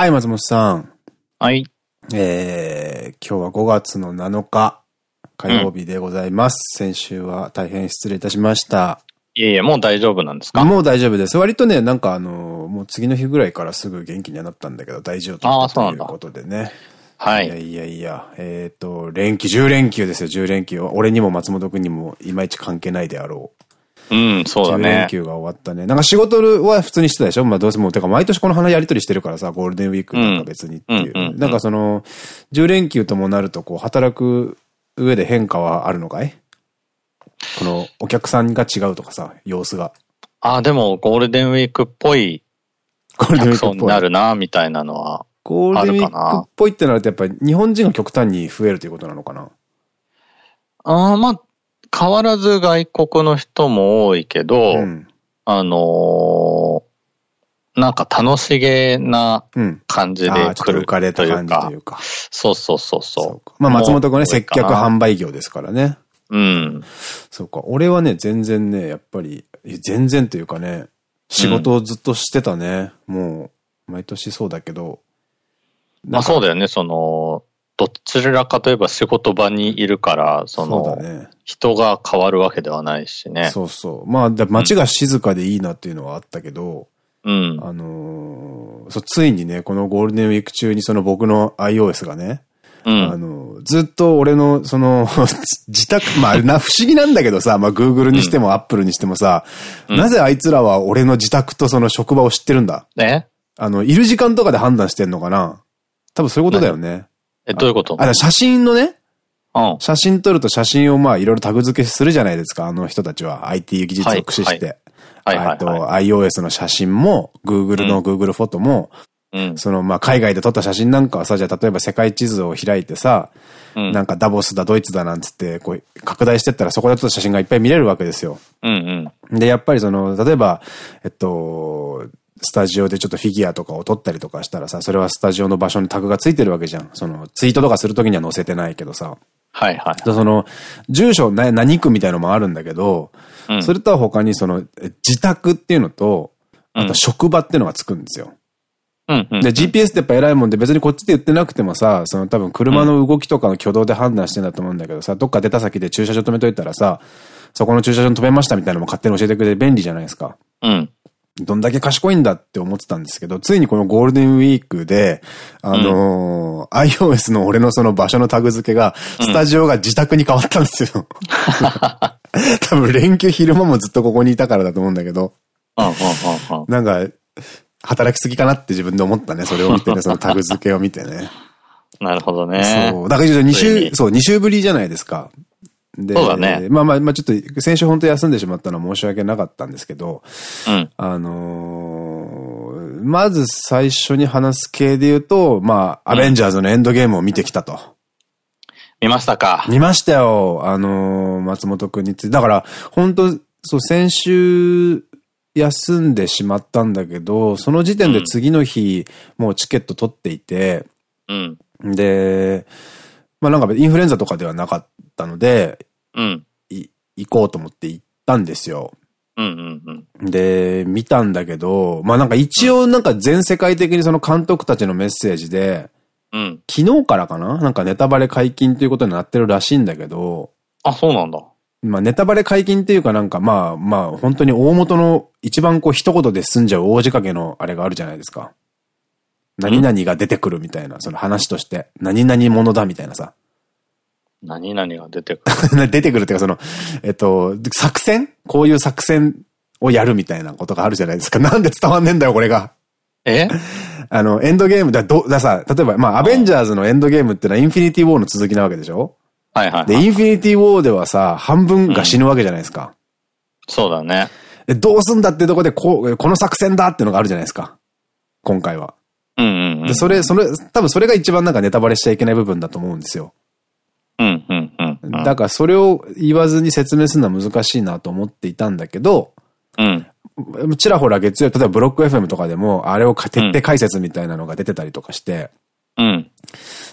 はい、松本さん。はい。えー、今日は5月の7日、火曜日でございます。先週は大変失礼いたしました。いえいえ、もう大丈夫なんですか？もう大丈夫です。割とね、なんかあの、もう次の日ぐらいからすぐ元気にはなったんだけど、大丈夫あーそうなんだということでね。はいやいやいや、えっ、と、連休、10連休ですよ、10連休。俺にも松本くんにもいまいち関係ないであろう。うん、そうだ10連ね。休が終わったね。なんか仕事は普通にしてたでしょ？まあどうせもう、てか毎年この話やりとりしてるからさ、ゴールデンウィークなんか別にっていう。なんかその、10連休ともなるとこう、働く上で変化はあるのかい？この、お客さんが違うとかさ、様子が。あ、でもゴールデンウィークっぽいゴールデンウィークっぽい。なるな、みたいなのは。ゴールデンウィークっぽいってなるとやっぱり日本人が極端に増えるということなのかな？あーまあ、変わらず外国の人も多いけど、うん。あのーなんか楽しげなうん。感じでああ、ちょっと来る浮かれたというか感じとい、うか。そうそうそうそうまあ松本君はね、接客販売業ですからね。う。うん。そうか。俺はね、全然ね、やっぱり、全然というかね、仕事をずっとしてたね。もう、毎年そうだけど。まあそうだだよね、その、どちらかといえば仕事場にいるから、その、だね。人が変わるわけではないしね。そうそう。まあ、だ街が静かでいいなっていうのはあったけど、うん。あのーそう、ついにね、このゴールデンウィーク中にその僕の iOS がね、うん。あの、ずっと俺の、その、自宅、まあ、な、不思議なんだけどさ、まあ、Google にしても Apple にしてもさ、うんなぜあいつらは俺の自宅とその職場を知ってるんだ？ねあの、いる時間とかで判断してんのかな？多分そういうことだよね。え、どういうこと？あ、写真のね、うん。写真撮ると写真をまあいろいろタグ付けするじゃないですか、あの人たちは。IT 技術を駆使して。はいはいあと、はい。iOS の写真も、Google の Google フォトも、うん。そのまあ海外で撮った写真なんかはさ、じゃあ例えば世界地図を開いてさ、うんなんかダボスだ、ドイツだなんつって、こう、拡大してったらそこで撮った写真がいっぱい見れるわけですよ。うんうん。で、やっぱりその、例えば、えっと、スタジオでちょっとフィギュアとかを撮ったりとかしたらさ、それはスタジオの場所にタグがついてるわけじゃん。その、ツイートとかするときには載せてないけどさ。はいはい。でその、住所な何区みたいのもあるんだけど、うんそれとは他にその、え自宅っていうのと、あと職場っていうのがつくんですよ。で、GPS ってやっぱ偉いもんで別にこっちで言ってなくてもさ、その多分車の動きとかの挙動で判断してんだと思うんだけどさ、どっか出た先で駐車場止めといたらさ、そこの駐車場に止めましたみたいなのも勝手に教えてくれて便利じゃないですか。うん。どんだけ賢いんだって思ってたんですけど、ついにこのゴールデンウィークで、あのー iOS の俺のその場所のタグ付けが、スタジオが自宅に変わったんですよ。多分連休昼間もずっとここにいたからだと思うんだけど、うんうんうんうん。なんか、働きすぎかなって自分で思ったね。それを見てね、そのタグ付けを見てね。なるほどね。そう。だから2つい週、にそう、2週ぶりじゃないですか。で、そうだねまあまあ、まあちょっと、先週本当休んでしまったのは申し訳なかったんですけど、うん。あのーまず最初に話す系で言うと、まあ、アベンジャーズのエンドゲームを見てきたと。見ましたか見ましたよ。あのー松本くんについて。だから、本当そう、先週、休んでしまったんだけど、その時点で次の日、もうチケット取っていて、うん。で、まあなんかインフルエンザとかではなかったので、うん。い行こうと思って行ったんですよ。うんうんうん。で、見たんだけど、まあなんか一応なんか全世界的にその監督たちのメッセージで、うん。昨日からかな？なんかネタバレ解禁ということになってるらしいんだけど、あ、そうなんだ。まあネタバレ解禁っていうかなんかまあまあ本当に大元の一番こう一言で済んじゃう大仕掛けのあれがあるじゃないですか。何々が出てくるみたいな、その話として。何々者だみたいなさ。何々が出てくる。出てくるっていうかその、えっと、作戦？こういう作戦をやるみたいなことがあるじゃないですか。なんで伝わんねえんだよ、これが。え？あの、エンドゲームだ、ど、ださ、例えば、まあ、アベンジャーズのエンドゲームってのはインフィニティウォーの続きなわけでしょ？はいはい、で、はい。インフィニティウォーではさ、半分が死ぬわけじゃないですか。そうだね。で、どうすんだってとこで、こう、この作戦だってのがあるじゃないですか。今回は。うんうんうん。で、それ、それ、多分それが一番なんかネタバレしちゃいけない部分だと思うんですよ。だからそれを言わずに説明するのは難しいなと思っていたんだけど、うん。ちらほら月曜、例えばブロック FM とかでも、あれを徹底解説みたいなのが出てたりとかして、うん。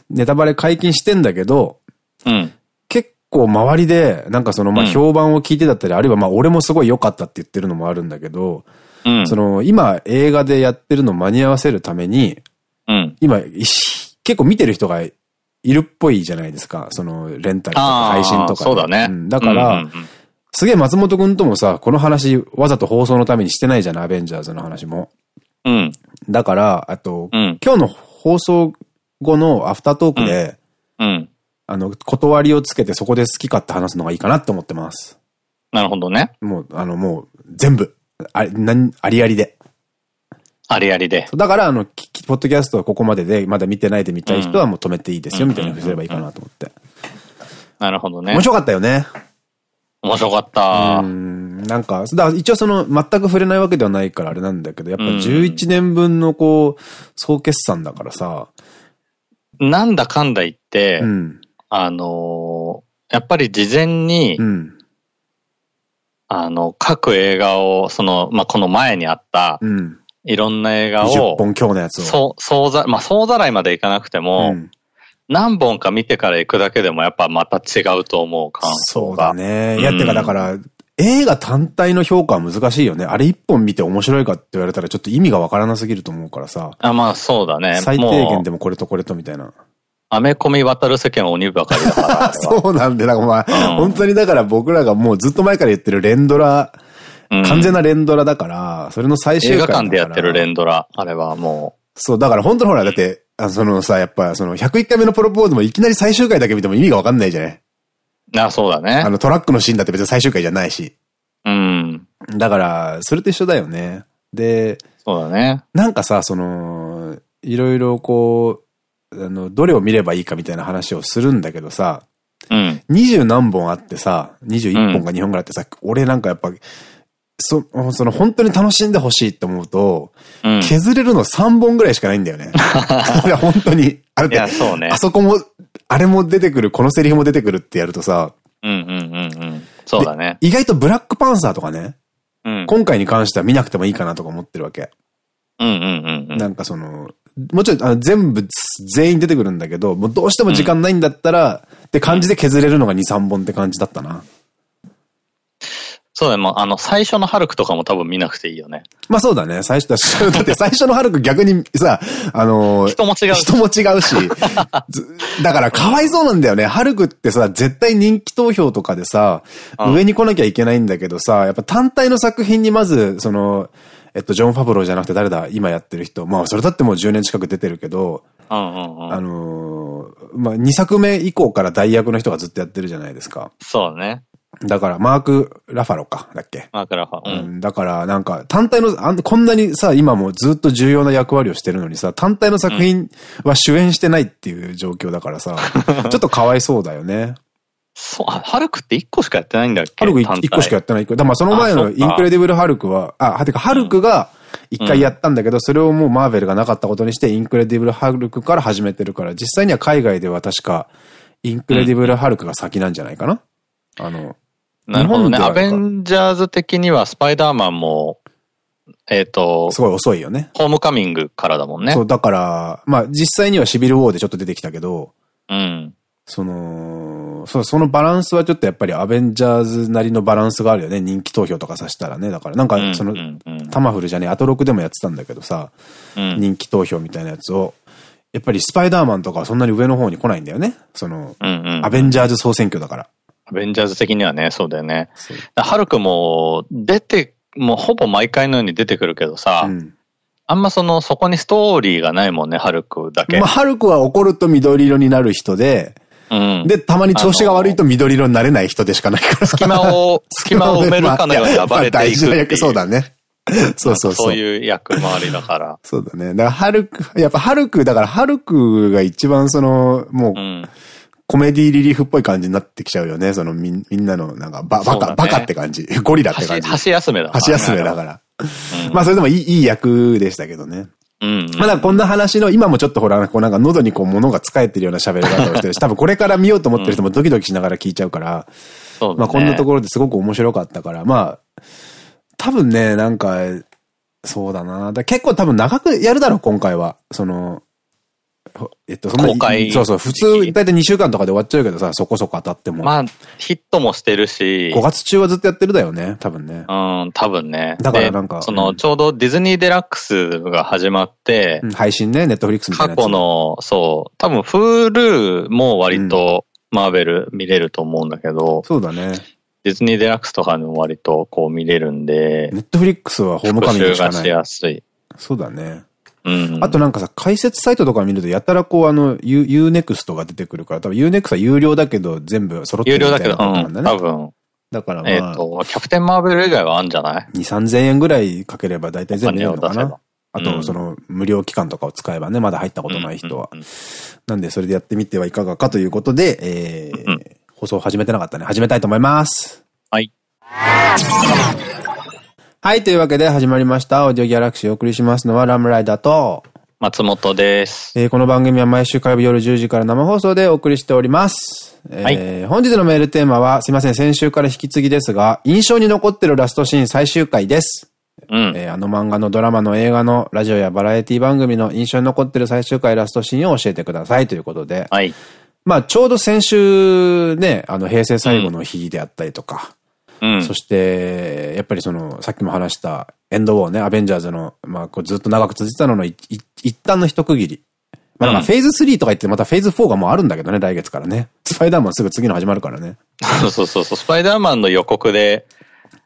ネタバレ解禁してんだけど、うん。結構周りで、なんかその、ま評判を聞いてだったり、あるいはまあ俺もすごい良かったって言ってるのもあるんだけど、うん。その、今映画でやってるのを間に合わせるために、うん。今、結構見てる人がいるっぽいじゃないですか。その、レンタルとか配信とかで。そうだね。んだから、うんうんうんすげえ松本くんともさ、この話わざと放送のためにしてないじゃん、アベンジャーズの話も。うん。だから、あと、うん。今日の放送後のアフタートークで、うん。あの、断りをつけてそこで好き勝手話すのがいいかなって思ってます。なるほどね。もう、あの、もう、全部。あなんありありで。ありありで。だから、あの、ポッドキャストはここまでで、まだ見てないで見たい人はもう止めていいですよ、みたいなふうにすればいいかなと思って。なるほどね面。白かったよね。面白かったう。ん、なんか、だ一応その、全く触れないわけではないからあれなんだけど、やっぱうん11年分のこう、総決算だからさ、なんだかんだ言って、うん、あのーやっぱり事前に、うん、あの、各映画を、その、まあ、この前にあった、うん。いろんな映画10を、本今日のやつを。そう、総ざ、まあ、総ざらいまでいかなくても、うん何本か見てから行くだけでもやっぱまた違うと思う感想が。そうだね。いや、うんてかだから、映画単体の評価は難しいよね。あれ一本見て面白いかって言われたらちょっと意味がわからなすぎると思うからさ。あ、まあそうだね。最低限でもこれとこれとみたいな。アメコミ渡る世間は鬼ばかりだから。そうなんで、だからまあ、うん本当にだから僕らがもうずっと前から言ってる連ドラ、うん完全な連ドラだから、それの最終映回だから。画館でやってる連ドラ。あれはもそう、だから本当にほら、だって、あそのさ、やっぱその101回目のプロポーズもいきなり最終回だけ見ても意味がわかんないじゃない？う。あ、そうだねあ。のトラックのシーンだって別に最終回じゃないし。うん。だから、それと一緒だよね。で、そうだね。なんかさ、その、いろいろこう、あの、どれを見ればいいかみたいな話をするんだけどさ、うん。二十何本あってさ、21本か2本ぐらいあってさ、俺なんかやっぱ、そ、その本当に楽しんでほしいって思うと、うん。削れるの3本ぐらいしかないんだよね。いや、本当に。あれってねあ。そこも、あれも出てくる、このセリフも出てくるってやるとさ、うんうんうんうん。そうだね。意外とブラックパンサーとかね、うん。今回に関しては見なくてもいいかなとか思ってるわけ。うんうんうんうん。なんかその、もちろんあの全部全員出てくるんだけど、もうどうしても時間ないんだったら、って感じで削れるのが2、3本って感じだったな。そうだね。もうあの、最初のハルクとかも多分見なくていいよね。まあそうだね。最初だし、だって最初のハルク逆にさ、あのー人も違うし人も違うし、ずだからかわいそうなんだよね。ハルクってさ、絶対人気投票とかでさ、うん上に来なきゃいけないんだけどさ、やっぱ単体の作品にまず、その、えっと、ジョン・ファブローじゃなくて誰だ？今やってる人。まあそれだってもう10年近く出てるけど。あのーまあ2作目以降から代役の人がずっとやってるじゃないですか。そうだね。だから、マーク・ラファロか、だっけ？マークラファ。う。うんん、だから、なんか、単体のあん、こんなにさ、今もずっと重要な役割をしてるのにさ、単体の作品は主演してないっていう状況だからさ、ちょっとかわいそうだよね。そう、あハルクって1個しかやってないんだっけ？ハルク単体1個しかやってない。だからまあその前のインクレディブル・ハルクは、あ、はてか、ハルクが1回やったんだけど、それをもうマーベルがなかったことにして、インクレディブル・ハルクから始めてるから、実際には海外では確か、インクレディブル・ハルクが先なんじゃないかな？あの、なるほどね。アベンジャーズ的にはスパイダーマンも、えっ、と、すごい遅いよね。ホームカミングからだもんね。そう、だから、まあ実際にはシビル・ウォーでちょっと出てきたけど、うん。その、そう、そのバランスはちょっとやっぱりアベンジャーズなりのバランスがあるよね。人気投票とかさしたらね。だからなんかその、タマフルじゃねえ、アトロクでもやってたんだけどさ、うん人気投票みたいなやつを、やっぱりスパイダーマンとかはそんなに上の方に来ないんだよね。その。アベンジャーズ総選挙だから。アベンジャーズ的にはね、そうだよね。ハルクも出て、もうほぼ毎回のように出てくるけどさ、うん。あんまその、そこにストーリーがないもんね、ハルクだけ。まあ、ハルクは怒ると緑色になる人で、うん。で、たまに調子が悪いと緑色になれない人でしかないから。隙間を、隙間を埋めるかのように暴れていくまあ大事な役、っていう。そうだね。そうそうそう。そういう役回りだから。そうだね。だから、ハルク、やっぱハルク、だからハルクが一番その、もうう、ん。コメディリリーフっぽい感じになってきちゃうよね。そのみんみんなの、なんか、バ、バカ、ねバカって感じ。ゴリラって感じ。箸休めだからね箸休めだから。ら。まあ、それでもいい、いい役でしたけどね。うん。うん。まだこんな話の、今もちょっとほら、こうなんか喉にこう物が使えてるような喋り方をしてるし、多分これから見ようと思ってる人もドキドキしながら聞いちゃうから、ねまあこんなところですごく面白かったから、まあ、多分ね、なんか、そうだな。だ結構多分長くやるだろう、今回は。その、えっと、そんな公開そうそう、普通、だいたい2週間とかで終わっちゃうけどさ、そこそこ当たっても。まあ、ヒットもしてるし。5月中はずっとやってるだよね、多分ね。うん、多分ね。だからなんかでその、うんちょうどディズニーデラックスが始まって、うん配信ね、ネットフリックスみたいな過。去の、そう、多分、フールも割とマーベル見れると思うんだけど、そうだね。ディズニーデラックスとかでも割とこう見れるんで、ネットフリックスはホームカミングしかない。しやすい。そうだね。うん。あとなんかさ、解説サイトとか見ると、やたらこう、あの、U、Unext が出てくるから、多分 Unext は有料だけど、全部揃ってるみたい有料だけど、うん。多分、だからまあ、えっと、キャプテンマーベル以外はあるんじゃない？2、3000円ぐらいかければ大体全部見れるのかな。あと、うんその、無料期間とかを使えばね、まだ入ったことない人は。なんで、それでやってみてはいかがかということで、えーうん放送始めてなかったね。始めたいと思います。はい。はい、というわけで始まりました。オーディオギャラクシーをお送りしますのはラムライダーと、松本です。えーこの番組は毎週火曜日夜10時から生放送でお送りしております。えー本日のメールテーマは、すいません、先週から引き継ぎですが、印象に残ってるラストシーン最終回です。うん。えーあの漫画のドラマの映画のラジオやバラエティ番組の印象に残ってる最終回ラストシーンを教えてくださいということで。はい。まあちょうど先週ね、あの平成最後の日であったりとか、うん。そして、やっぱりその、さっきも話したエンドウォーね、アベンジャーズの、まあこうずっと長く続いてたのの一旦の一区切り。まあなんかフェーズ3とか言ってまたフェーズ4がもうあるんだけどね、来月からね。スパイダーマンすぐ次の始まるからね。そうそうそう、スパイダーマンの予告で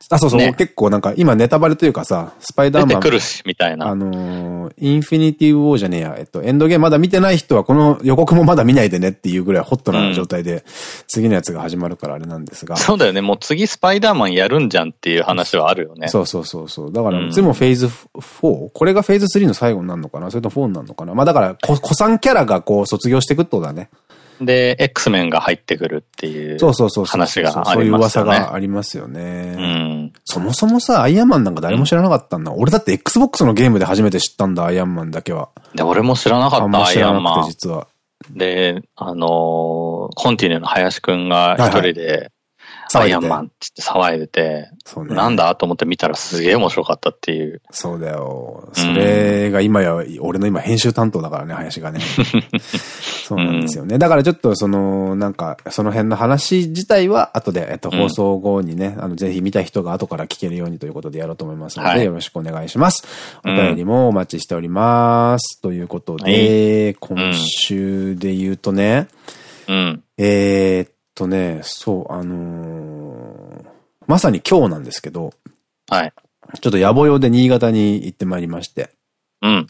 あ、そうそう、ね結構なんか今ネタバレというかさ、スパイダーマン。出てくるし、みたいな。あのーインフィニティウォーじゃねえや、えっと、エンドゲームまだ見てない人はこの予告もまだ見ないでねっていうぐらいホットな状態で、次のやつが始まるからあれなんですが。そうだよね。もう次スパイダーマンやるんじゃんっていう話はあるよね。そうそうそうそう。だから、うん次もフェーズ 4? これがフェーズ3の最後になるのかな？それと4になるのかな？まあだから、こ古参キャラがこう卒業していくってことだね。で、X メンが入ってくるっていうそうそうそうそう。話があそういう。噂がありますよね。うん。そもそもさ、アイアンマンなんか誰も知らなかったんだ。俺だって Xbox のゲームで初めて知ったんだ、アイアンマンだけは。で、俺も知らなかあんまった、アイアンマン。実は。で、あのーコンティニューの林くんが一人で、アイアンマンって騒いでて、そうね。なんだと思って見たらすげえ面白かったっていう。そうだよ。それが今や、俺の今編集担当だからね、林がね。そうなんですよね。だからちょっとその、なんか、その辺の話自体は後で、えっと、放送後にね、あの、ぜひ見た人が後から聞けるようにということでやろうと思いますので、はいよろしくお願いします。おうん便りもお待ちしております。ということで、今週で言うとね、うん。えーっとね、そう、あのーまさに今日なんですけど、はい。ちょっと野暮用で新潟に行ってまいりまして、うん。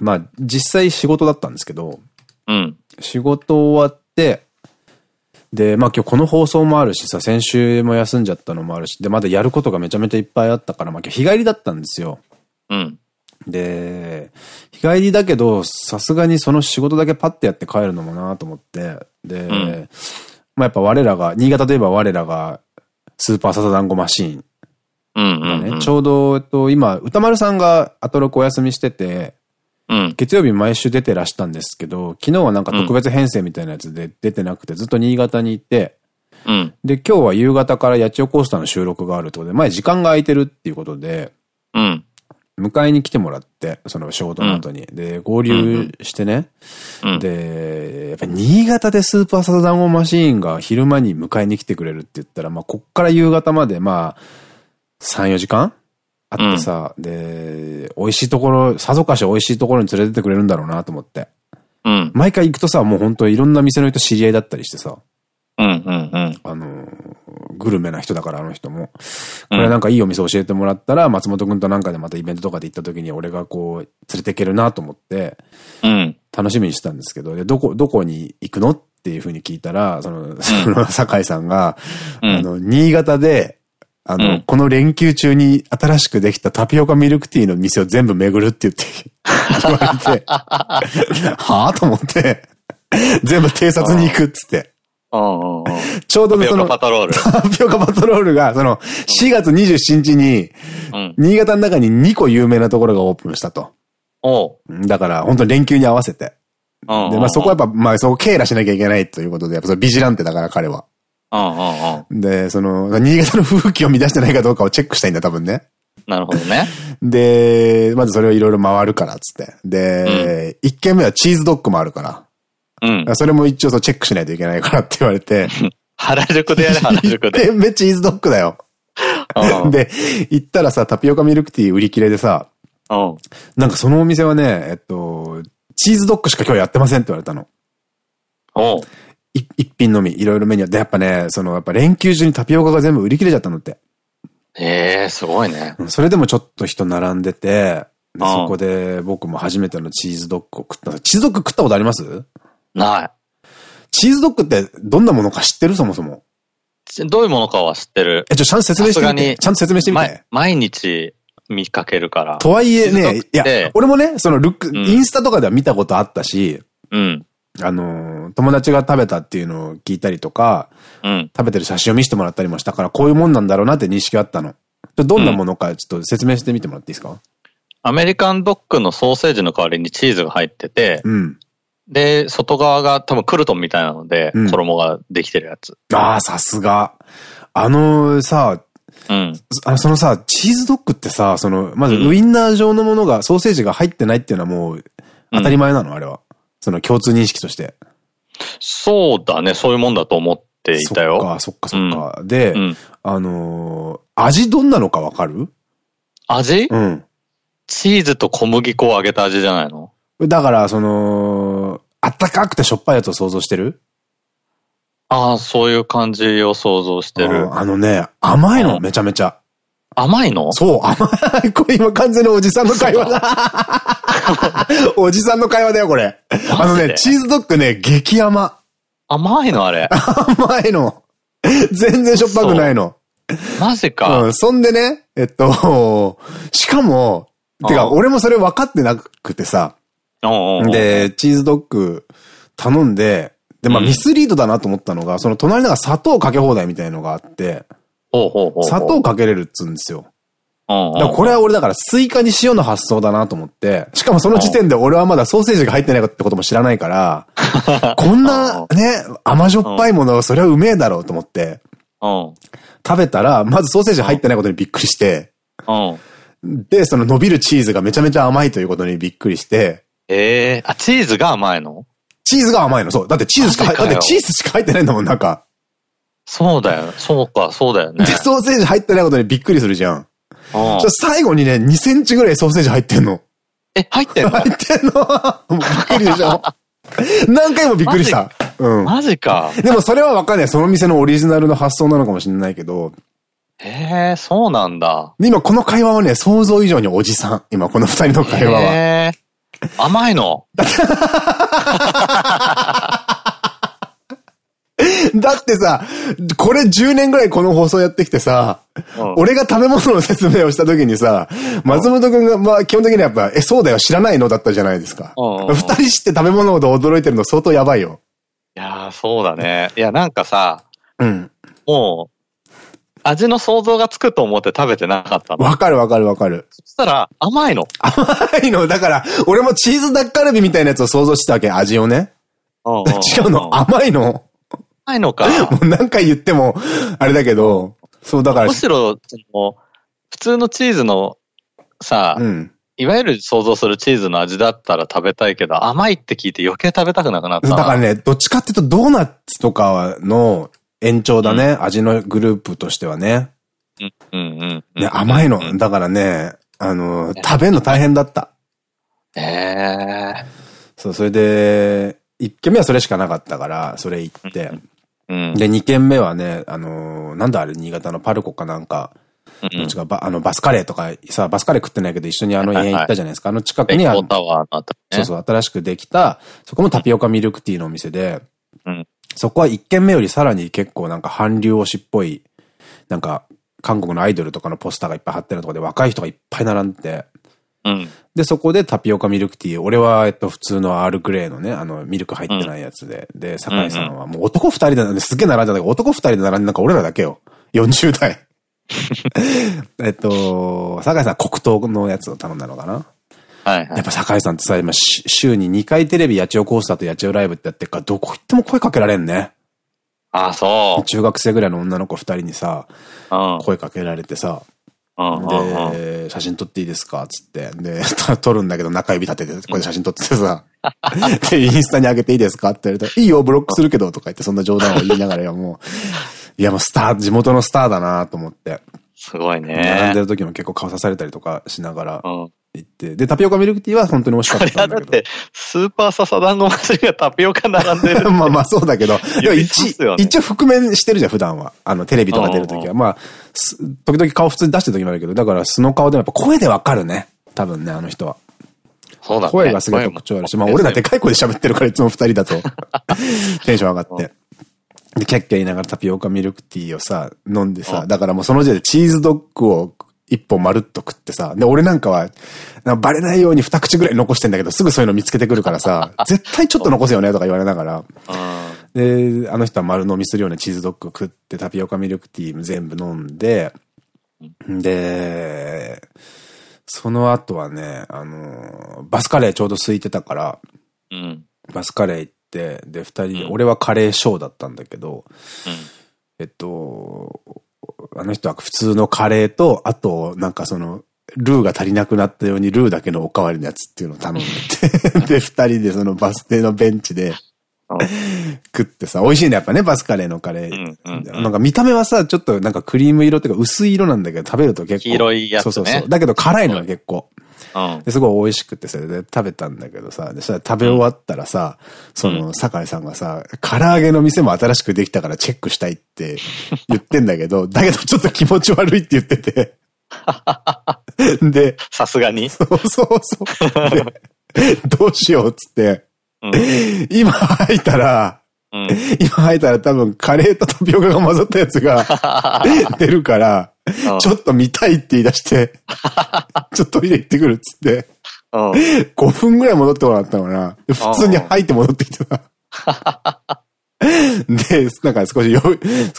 まあ、実際仕事だったんですけど、うん。仕事終わって、で、まあ今日この放送もあるしさ、先週も休んじゃったのもあるし、で、まだやることがめちゃめちゃいっぱいあったから、まあ今日日帰りだったんですよ。うん。で、日帰りだけど、さすがにその仕事だけパッてやって帰るのもなと思って、で、んまあやっぱ我らが、新潟といえば我らが、スーパーササダンゴマシーンうん。ちょうど、えっと、今、歌丸さんがアトロクお休みしてて、うん。月曜日毎週出てらしたんですけど、昨日はなんか特別編成みたいなやつで出てなくて、ずっと新潟にいて、うん。で、今日は夕方から八千代コースターの収録があるってことで、前時間が空いてるっていうことで、うん。迎えに来てもらって、その仕事の後に。で、合流してね。うん。で、やっぱ新潟でスーパーサザダンゴマシーンが昼間に迎えに来てくれるって言ったら、まあ、こっから夕方まで、まあ、3、4時間？あってさ、で、美味しいところ、さぞかし美味しいところに連れてってくれるんだろうなと思って。うん。毎回行くとさ、もう本当いろんな店の人知り合いだったりしてさ、うん。うん。うん。あのー、グルメな人だから、あの人も。これなんかいいお店教えてもらったら、松本くんとなんかでまたイベントとかで行った時に俺がこう、連れていけるなと思って、うん。楽しみにしてたんですけど、で、どこ、どこに行くのっていうふうに聞いたら、その、その、酒井さんが、うんあの、新潟で、あの、うんこの連休中に新しくできたタピオカミルクティーの店を全部巡るって言って、言われて、はぁと思って、全部偵察に行くっつって。うん。うん。ちょうどその、タピオカパトロール。タピオカパトロールが、その、4月27日に、うん。新潟の中に2個有名なところがオープンしたと。だから、本当に連休に合わせて。うん。で、まあそこはやっぱ、まあそこケアラしなきゃいけないということで、やっぱそのビジランテだから彼は。うんうんうん。で、その、新潟の風紀を乱してないかどうかをチェックしたいんだ、多分ね。なるほどね。で、まずそれをいろいろ回るから、つって。で、一、軒目はチーズドッグもあるから。うん。それも一応そうチェックしないといけないからって言われて。原宿でやれ、原宿で。で、めチーズドッグだよ。うん で、行ったらさ、タピオカミルクティー売り切れでさ、うん。なんかそのお店はね、えっと、チーズドッグしか今日やってませんって言われたの。一品のみ、いろいろメニュー。で、やっぱね、その、やっぱ連休中にタピオカが全部売り切れちゃったのって。ええすごいね。うんそれでもちょっと人並んでて、でうんそこで僕も初めてのチーズドッグを食った。チーズドッグ食ったことあります？ない。チーズドッグってどんなものか知ってる？そもそも。ちどういうものかは知ってる。え、ちょ、ちゃんと説明してみて。ちゃんと説明してみまて。毎日見かけるから。とはいえね、いや、俺もね、そのルック、んインスタとかでは見たことあったし、うん。あのー、友達が食べたっていうのを聞いたりとか、うん。食べてる写真を見せてもらったりもしたから、こういうもんなんだろうなって認識があったの。どんなものかちょっと説明してみてもらっていいですか？アメリカンドッグのソーセージの代わりにチーズが入ってて、うん。で、外側が多分クルトンみたいなので、うん衣ができてるやつ。ああ、さすが。あのさ、うん。あの、そのさ、チーズドッグってさ、その、まずウインナー状のものが、ソーセージが入ってないっていうのはもう、当たり前なの、あれは。その共通認識として。そうだね、そういうもんだと思っていたよ。そっか、そっか、そっか。で、うん。あのー味どんなのかわかる？味？うん。チーズと小麦粉を揚げた味じゃないの？だから、その、あったかくてしょっぱいやつを想像してる？ああ、そういう感じを想像してるあ。あのね、甘いの、うんめちゃめちゃ。甘いの？そう、甘い。これ今完全におじさんの会話だ。おじさんの会話だよ、これ。あのね、チーズドッグね、激甘。甘いのあれ？甘いの。全然しょっぱくないの。マジか。うん、そんでね、えっと、しかも、てか、うん俺もそれ分かってなくてさ、で、チーズドッグ頼んで、で、まあうん。ミスリードだなと思ったのが、その隣なんか砂糖かけ放題みたいのがあって、砂糖かけれるっつうんですよ。だからこれは俺だからスイカに塩の発想だなと思って、しかもその時点で俺はまだソーセージが入ってないってことも知らないから、こんなね、甘じょっぱいもの、それはうめえだろうと思って、うん。食べたら、まずソーセージ入ってないことにびっくりして、うん。で、その伸びるチーズがめちゃめちゃ甘いということにびっくりして、ええあ、チーズが甘いの？チーズが甘いの、そう。だってチーズしか入、マジかよだってチーズしか入ってないんだもん、なんか。そうだよ。そうか、そうだよねで、。ソーセージ入ってないことにびっくりするじゃん。うんそしたら最後にね、2センチぐらいソーセージ入ってんの。え、入ってんの？入ってんのびっくりでしょ何回もびっくりした。うん。マジか。でもそれはわかんない。その店のオリジナルの発想なのかもしれないけど、へえ、そうなんだ。で今この会話はね、想像以上におじさん。今この二人の会話は。へえ。甘いの？だってさ、これ10年ぐらいこの放送やってきてさ、うん俺が食べ物の説明をした時にさ、松本くんが、まあ基本的にはやっぱ、え、そうだよ、知らないの？だったじゃないですか。二人知って食べ物で驚いてるの相当やばいよ。いやー、そうだね。いや、なんかさ、うん。もう、味の想像がつくと思って食べてなかったの。わかるわかるわかる。そしたら、甘いの。甘いの、だから、俺もチーズダッカルビみたいなやつを想像してたわけ、味をね。違うの、甘いの。甘いのか。もう何回言っても、あれだけど、そう、だからむ、しろ、その、普通のチーズのさ、うん。いわゆる想像するチーズの味だったら食べたいけど、甘いって聞いて余計食べたくなくなったな。だからね、どっちかっていうとドーナツとかの延長だね、味のグループとしてはね。うんうんうんうん。ね、甘いの。うんだからね、あの、食べるの大変だった。ええそう、それで、一軒目はそれしかなかったから、それ行って。うん。で、二軒目はね、あの、なんだあれ、新潟のパルコかなんか、うんどっちかバあの、バスカレーとか、さ、バスカレー食ってないけど一緒にあの家行ったじゃないですか。あの近くにあの。そうそう、新しくできた、そこもタピオカミルクティーのお店で、うんそこは一軒目よりさらに結構なんか韓流推しっぽい、なんか韓国のアイドルとかのポスターがいっぱい貼ってるところで若い人がいっぱい並んでて、うん。で、そこでタピオカミルクティー、俺は、えっと、普通のアールグレーのね、あの、ミルク入ってないやつで、で、酒井さんはもう男二人で、すっげえ並んでたけど、男二人で並んでなんか俺らだけよ。40代。えっと、酒井さんは黒糖のやつを頼んだのかな？はいはい。やっぱ酒井さんってさ、今、し週に2回テレビ八千代コースターと八千代ライブってやってるから、どこ行っても声かけられんね。あ、そ中学生ぐらいの女の子2人にさ、う。うん。声かけられてさ、で、写真撮っていいですかつって。で、撮るんだけど中指立てて、これで写真撮っててさ。で、インスタに上げていいですかって言われたら、いいよ、ブロックするけど、とか言って、そんな冗談を言いながら、もう、いや、もうスター、地元のスターだなと思って。すごいね。並んでる時も結構顔刺されたりとかしながら、行って。で、タピオカミルクティーは本当に美味しかったんだけど。だって、スーパーササダンゴ祭りがタピオカ並んでる。まあまあそうだけど、一、一応覆面してるじゃん、普段は。あの、テレビとか出る時は。まあ、時々顔普通に出してる時もあるけど、だから素の顔でもやっぱ声でわかるね。多分ね、あの人は。そうだね。声がすごい特徴あるし、まあ俺らでかい声で喋ってるからいつも二人だと テンション上がって。で、キャッキャ言いながらタピオカミルクティーをさ、飲んでさ、だからもうその時点でチーズドッグを一本まるっと食ってさ、で、俺なんかは、かバレないように二口ぐらい残してんだけど、すぐそういうの見つけてくるからさ、絶対ちょっと残せよねとか言われながら、で、あの人は丸飲みするようなチーズドッグ食って、タピオカミルクティー全部飲んで、で、その後はね、あの、バスカレーちょうど空いてたから、うん、バスカレー行って、で、二人、うん、俺はカレーショーだったんだけど、うん、えっと、あの人は普通のカレーと、あと、なんかその、ルーが足りなくなったようにルーだけのおかわりのやつっていうのを頼んでて で、二人でそのバス停のベンチで、食ってさ、美味しいんだやっぱね、バスカレーのカレー。なんか見た目はさ、ちょっとなんかクリーム色っていうか薄い色なんだけど、食べると結構。黄色いやつ、ね、そうそうそう。だけど辛いのが結構。ですごい美味しくてそれで食べたんだけどさ、でそ食べ終わったらさ、その、酒井さんがさ、唐揚げの店も新しくできたからチェックしたいって言ってんだけど、だけどちょっと気持ち悪いって言ってて。で、さすがに。そうそうそう。どうしようっつって、今吐いたら、うん、今吐いたら多分カレーとタピオカが混ざったやつが 出るから、ちょっと見たいって言い出して、ちょっとトイレ行ってくるっつって、5分ぐらい戻ってもらったのかな。普通に吐いて戻ってきてた。で、なんか少し、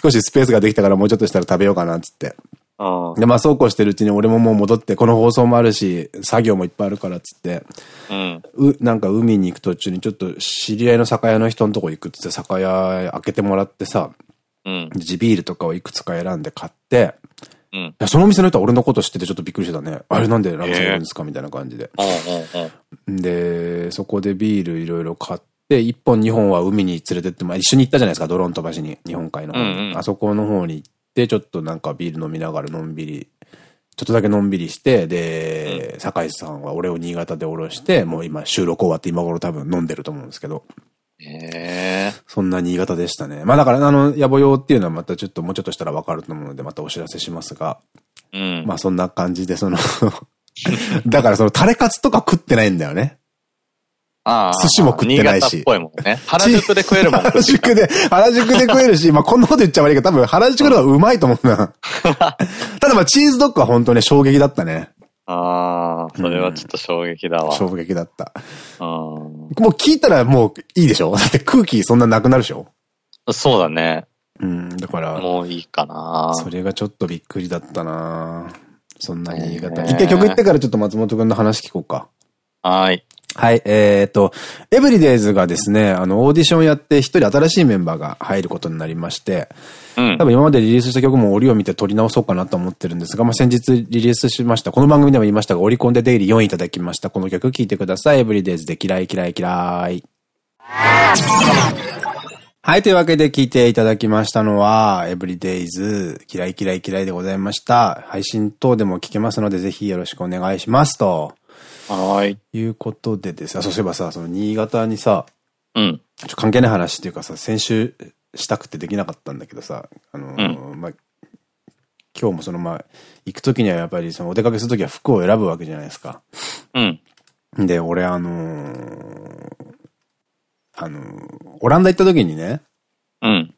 少しスペースができたからもうちょっとしたら食べようかなっつって。で、まあそうこうしてるうちに俺ももう戻って、この放送もあるし、作業もいっぱいあるからっつって、うん、う、なんか海に行く途中にちょっと知り合いの酒屋の人のとこ行くっつって酒屋開けてもらってさ、うん、地ビールとかをいくつか選んで買って、うん、そのお店の人は俺のこと知っててちょっとびっくりしてたね。あれなんでラムさんいるんですかみたいな感じで。で、そこでビールいろいろ買って、1本2本は海に連れてって、まあ一緒に行ったじゃないですか、ドローン飛ばしに、日本海の。あそこの方に行って、ちょっとなんかビール飲みながらのんびり、ちょっとだけのんびりして、で、うん、酒井さんは俺を新潟で降ろして、もう今収録終わって今頃多分飲んでると思うんですけど。へそんな新潟でしたね。まあだから、あの、野暮用っていうのはまたちょっともうちょっとしたらわかると思うので、またお知らせしますが。うん。まあそんな感じで、その だからそのタレカツとか食ってないんだよね。寿司も食ってないし。っぽいもんね。原宿で食えるもん。原宿で、原宿で食えるし、まあこんなこと言っちゃ悪いけど、多分原宿の方がうまいと思うな。ただまあチーズドッグは本当ね、衝撃だったね。ああ、それはちょっと衝撃だわ。衝撃だった。もう聞いたらもういいでしょ？だって空気そんななくなるでしょ？そうだね。うん、だから。もういいかなそれがちょっとびっくりだったなそんな新潟。一回曲行ってからちょっと松本くんの話聞こうか。はい。はい、えっ、と、エブリデイズがですね、あの、オーディションやって一人新しいメンバーが入ることになりまして、うん、多分今までリリースした曲も折を見て撮り直そうかなと思ってるんですが、まあ、先日リリースしました。この番組でも言いましたが、オリコンでデイリー4位いただきました。この曲聴いてください。エブリデイズで嫌い嫌い嫌い。はい、というわけで聴いていただきましたのは、エブリデイズ嫌い嫌い嫌いでございました。配信等でも聴けますので、ぜひよろしくお願いしますと。はい。いうことでですね、そういえばさ、その新潟にさ、うん。ちょ関係ない話っていうかさ、先週したくてできなかったんだけどさ、あのー、うん、まあ、今日もそのまあ、行くときにはやっぱりそのお出かけするときは服を選ぶわけじゃないですか。うん。で、俺あのー、あのー、オランダ行ったときにね、うん。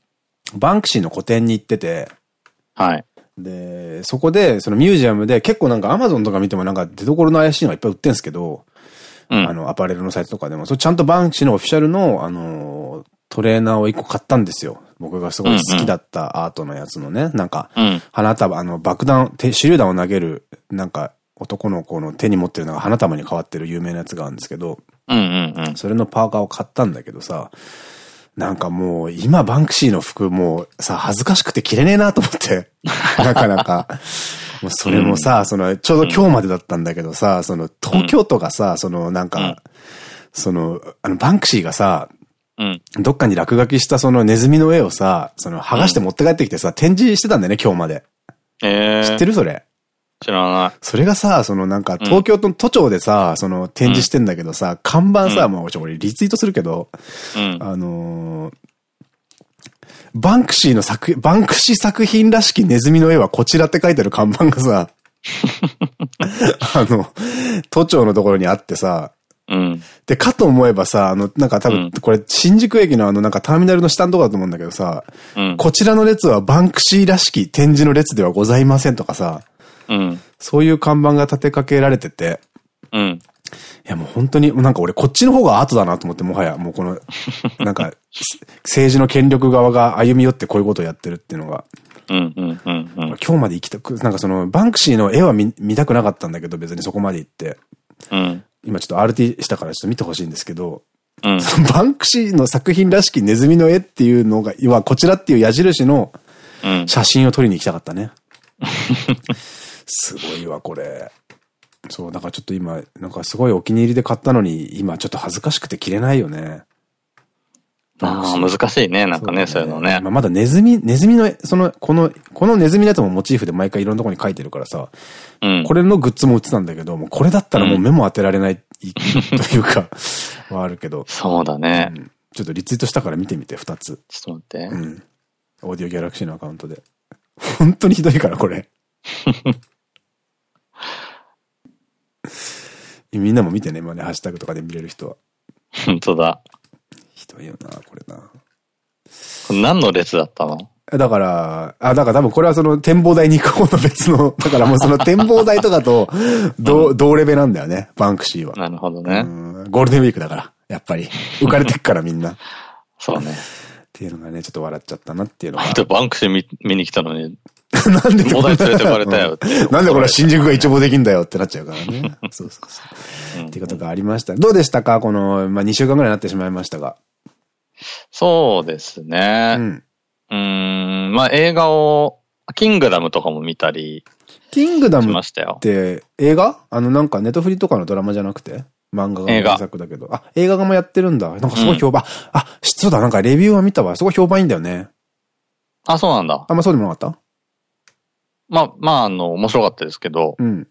バンクシーの個展に行ってて、はい。で、そこで、そのミュージアムで結構なんかアマゾンとか見てもなんか出所の怪しいのがいっぱい売ってんすけど、うん、あの、アパレルのサイトとかでも、それちゃんとバンクシーのオフィシャルの、あの、トレーナーを一個買ったんですよ。僕がすごい好きだったアートのやつのね、なんか、花束、あの、爆弾、手手榴弾を投げる、なんか、男の子の手に持ってるのが花束に変わってる有名なやつがあるんですけど、それのパーカーを買ったんだけどさ、なんかもう、今バンクシーの服もうさ、恥ずかしくて着れねえなと思って。なかなか。もうそれもさ、その、ちょうど今日までだったんだけどさ、その、東京都がさ、その、なんか、その、あの、バンクシーがさ、うん、どっかに落書きしたそのネズミの絵をさ、その剥がして持って帰ってきてさ、展示してたんだよね、今日まで。えー、知ってるそれ？知らない。それがさ、そのなんか東京都、都庁でさ、その展示してんだけどさ、看板さ、もうちょ、俺リツイートするけど、あのバンクシーの作、バンクシー作品らしきネズミの絵はこちらって書いてる看板がさ、あの、都庁のところにあってさ、うん、で、かと思えばさ、あの、なんか多分、これ、新宿駅のあの、なんかターミナルの下のとこだと思うんだけどさ、うん、こちらの列はバンクシーらしき展示の列ではございませんとかさ、うん、そういう看板が立てかけられてて、うん、いやもう本当に、なんか俺こっちの方がアートだなと思って、もはや、もうこの、なんか、政治の権力側が歩み寄ってこういうことをやってるっていうのが、今日まで生きた、なんかその、バンクシーの絵は見見たくなかったんだけど、別にそこまで行って。うん、今ちょっと RT したからちょっと見てほしいんですけど、うん、そのバンクシーの作品らしきネズミの絵っていうのが、要はこちらっていう矢印の写真を撮りに行きたかったね。すごいわ、これ。そう、だからちょっと今、なんかすごいお気に入りで買ったのに、今ちょっと恥ずかしくて着れないよね。ああ、難しいね。なんかね、そう、ね,、いうのね。まあ、まだネズミ、ネズミの、その、この、このネズミのやつもモチーフで毎回いろんなとこに書いてるからさ、うん、これのグッズも売ってたんだけど、もうこれだったらもう目も当てられない、うん、というか、はあるけど。そうだね、うん、ちょっとリツイートしたから見てみて、二つ。ちょっと待って。うん。オーディオギャラクシーのアカウントで。本当にひどいから、これ。みんなも見てね、今ね、ハッシュタグとかで見れる人は。本当だ。ひどいよな、これな。これ何の列だったの？だから、あ、だから多分これはその展望台に行く方の別の、だからもうその展望台とかと同、同レベなんだよね、バンクシーは。なるほどね。ゴールデンウィークだから、やっぱり。浮かれてっからみんな。そうね。っていうのがね、ちょっと笑っちゃったなっていうのが。バンクシー見見に来たのに、なんで東大連れてかれたよって。なんでこれ新宿が一望できんだよってなっちゃうからね。そうそうそう。っていうことがありました。どうでしたか？この、まあ、2週間ぐらいになってしまいましたが。そうですね。うん。うん、まあ映画を、キングダムとかも見たり。キングダムって映画？あのなんかネットフリとかのドラマじゃなくて？漫画が原作だけど。あ、映画がもやってるんだ。なんかすごい評判。うん、あ、そうだ、なんかレビューは見たわ。すごい評判いいんだよね。あ、そうなんだ。あ、まあそうでもなかった？まあ、まあ、あの、面白かったですけど。うん。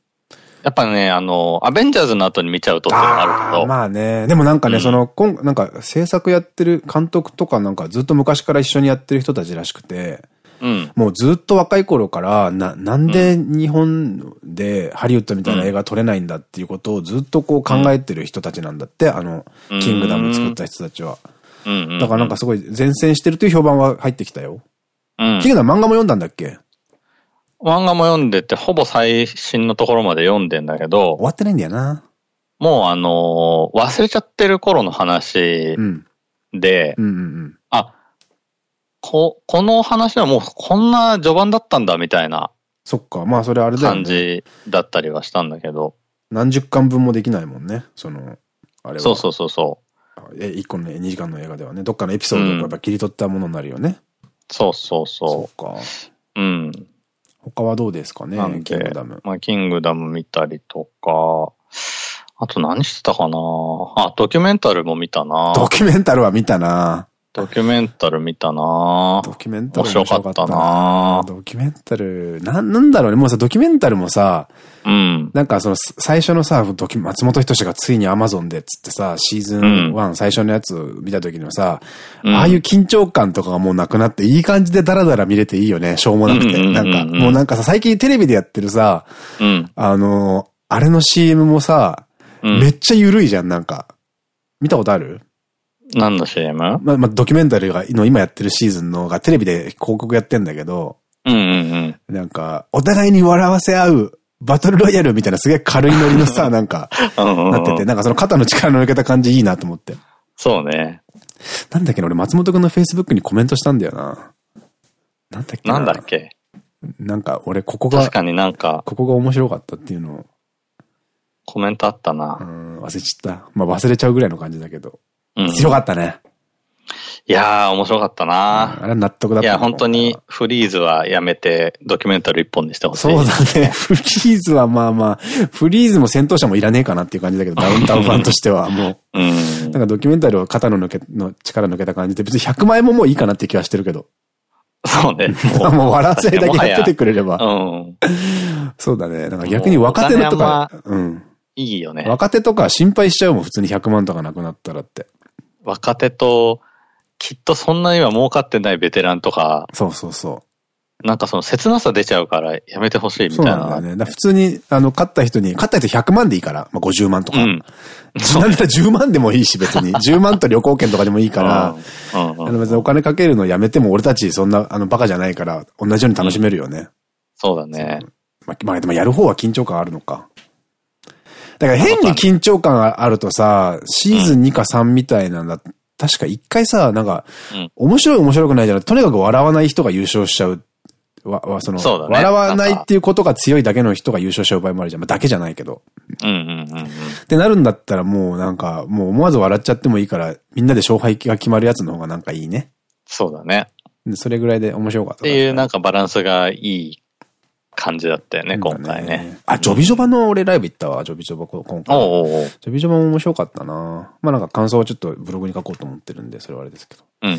やっぱね、あの、アベンジャーズの後に見ちゃうとっていうのがあるけど。まあね。でもなんかね、うん、その、こん、なんか制作やってる監督とかなんかずっと昔から一緒にやってる人たちらしくて、うん、もうずっと若い頃から、な、なんで日本でハリウッドみたいな映画撮れないんだっていうことをずっとこう考えてる人たちなんだって、あの、キングダム作った人たちは。だからなんかすごい前線してるという評判は入ってきたよ。うん、キングダム漫画も読んだんだっけ？漫画も読んでて、ほぼ最新のところまで読んでんだけど。終わってないんだよな。もうあのー、忘れちゃってる頃の話で、あ、こ、この話はもうこんな序盤だったんだみたいな。そっか、まあそれあれだよね。感じだったりはしたんだけど。何十巻分もできないもんね、その、あれは。そうそうそうそう。え、一個のね、2時間の映画ではね、どっかのエピソードとかやっぱ切り取ったものになるよね。うん、そうそうそう。そうか。うん。他はどうですかね？キングダム。まあ、キングダム見たりとか、あと何してたかな？あ、ドキュメンタルも見たなドキュメンタルは見たなドキュメンタル見たなドキュメンタル面白かったなドキュメンタル、な、なんだろうね。もうさ、ドキュメンタルもさ、うん。なんかその、最初のさ、ドキ松本人志がついにアマゾンでっつってさ、シーズン1、うん、最初のやつ見た時にもさ、うん、ああいう緊張感とかがもうなくなって、いい感じでダラダラ見れていいよね。しょうもなくて。なんか、もうなんかさ、最近テレビでやってるさ、うん、あの、あれの CM もさ、めっちゃ緩いじゃん、なんか。見たことある？何の CM? まあ、まあ、ドキュメンタリーが、の今やってるシーズンのがテレビで広告やってんだけど、うんうんうん。なんか、お互いに笑わせ合う、バトルロイヤルみたいなすげえ軽いノリのさ、なんか、なってて、なんかその肩の力の抜けた感じいいなと思って。そうね。なんだっけ俺松本くんの Facebook にコメントしたんだよな。なんだっけなんだっけ？なんか俺ここが、確かになんか、ここが面白かったっていうのを。コメントあったな。うん、忘れちゃった。まあ忘れちゃうぐらいの感じだけど。強かったね。いやー、面白かったな、うん、あれ納得だった。いや、本当にフリーズはやめて、ドキュメンタル一本にしてほしい。そうだね。フリーズはまあまあ、フリーズも戦闘者もいらねえかなっていう感じだけど、ダウンタウンファンとしては もう。うん。なんかドキュメンタルは肩の抜け、の力抜けた感じで、別に100万円ももういいかなって気はしてるけど。そうね。もう笑わせだけやっててくれれば。うん。そうだね。なんか逆に若手のとか、うん。いいよね。若手とか心配しちゃうもん、普通に100万とかなくなったらって。若手と、きっとそんなには儲かってないベテランとか。そうそうそう。なんかその切なさ出ちゃうからやめてほしいみたいな。そうなんだよね。普通に、あの、勝った人に、勝った人100万でいいから、まあ、50万とか。うん。なんなら10万でもいいし、別に。10万と旅行券とかでもいいから、あの別にお金かけるのやめても俺たちそんな、あの、バカじゃないから、同じように楽しめるよね。うん、そうだね。まあ、まあ、でもやる方は緊張感あるのか。だから変に緊張感があるとさ、シーズン2か3みたいなんだ確か一回さ、なんか、面白い面白くないじゃなくて、とにかく笑わない人が優勝しちゃう。わ、わ、その、そね、笑わないっていうことが強いだけの人が優勝しちゃう場合もあるじゃん。まあ、だけじゃないけど。うんうんうんうん。ってなるんだったらもうなんか、もう思わず笑っちゃってもいいから、みんなで勝敗が決まるやつの方がなんかいいね。そうだね。それぐらいで面白かった。っていうなんかバランスがいい感じだったよね、今回ね。あ、ジョビジョバの俺ライブ行ったわ、ジョビジョバ今回。ジョビジョバも面白かったなまあなんか感想をちょっとブログに書こうと思ってるんで、それはあれですけど。うん。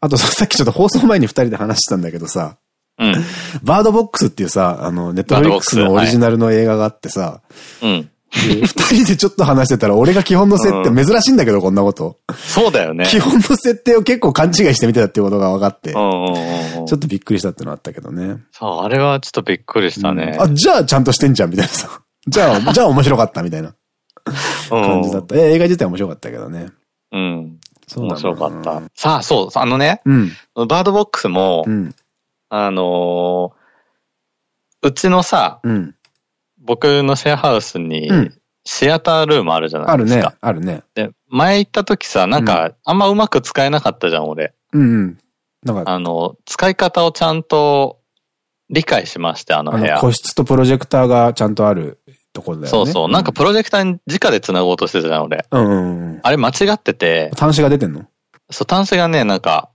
あとさっきちょっと放送前に二人で話したんだけどさ、うん。バードボックスっていうさ、あの、ネットフリックスのオリジナルの映画があってさ、うん。二人でちょっと話してたら、俺が基本の設定、珍しいんだけど、こんなこと。そうだよね。基本の設定を結構勘違いしてみてたっていうことが分かって、ちょっとびっくりしたってのあったけどね。そう、あれはちょっとびっくりしたね。あ、じゃあちゃんとしてんじゃん、みたいなさ。じゃあ、じゃあ面白かった、みたいな感じだった。え、映画自体面白かったけどね。うん。そう面白かった。さあ、そう、あのね、うん、バードボックスも、うん、あのうちのさ、うん、僕のシェアハウスに、シアタールームあるじゃないですか。あるね、あるね。で、前行った時さ、なんか、あんまうまく使えなかったじゃん、俺。うんうん。なんか、あの、使い方をちゃんと理解しまして、あの部屋。個室とプロジェクターがちゃんとあるところだよね。そうそう。なんかプロジェクターに直で繋ごうとしてたじゃん、俺。うん。あれ間違ってて。端子が出てんの？そう、端子がね、なんか、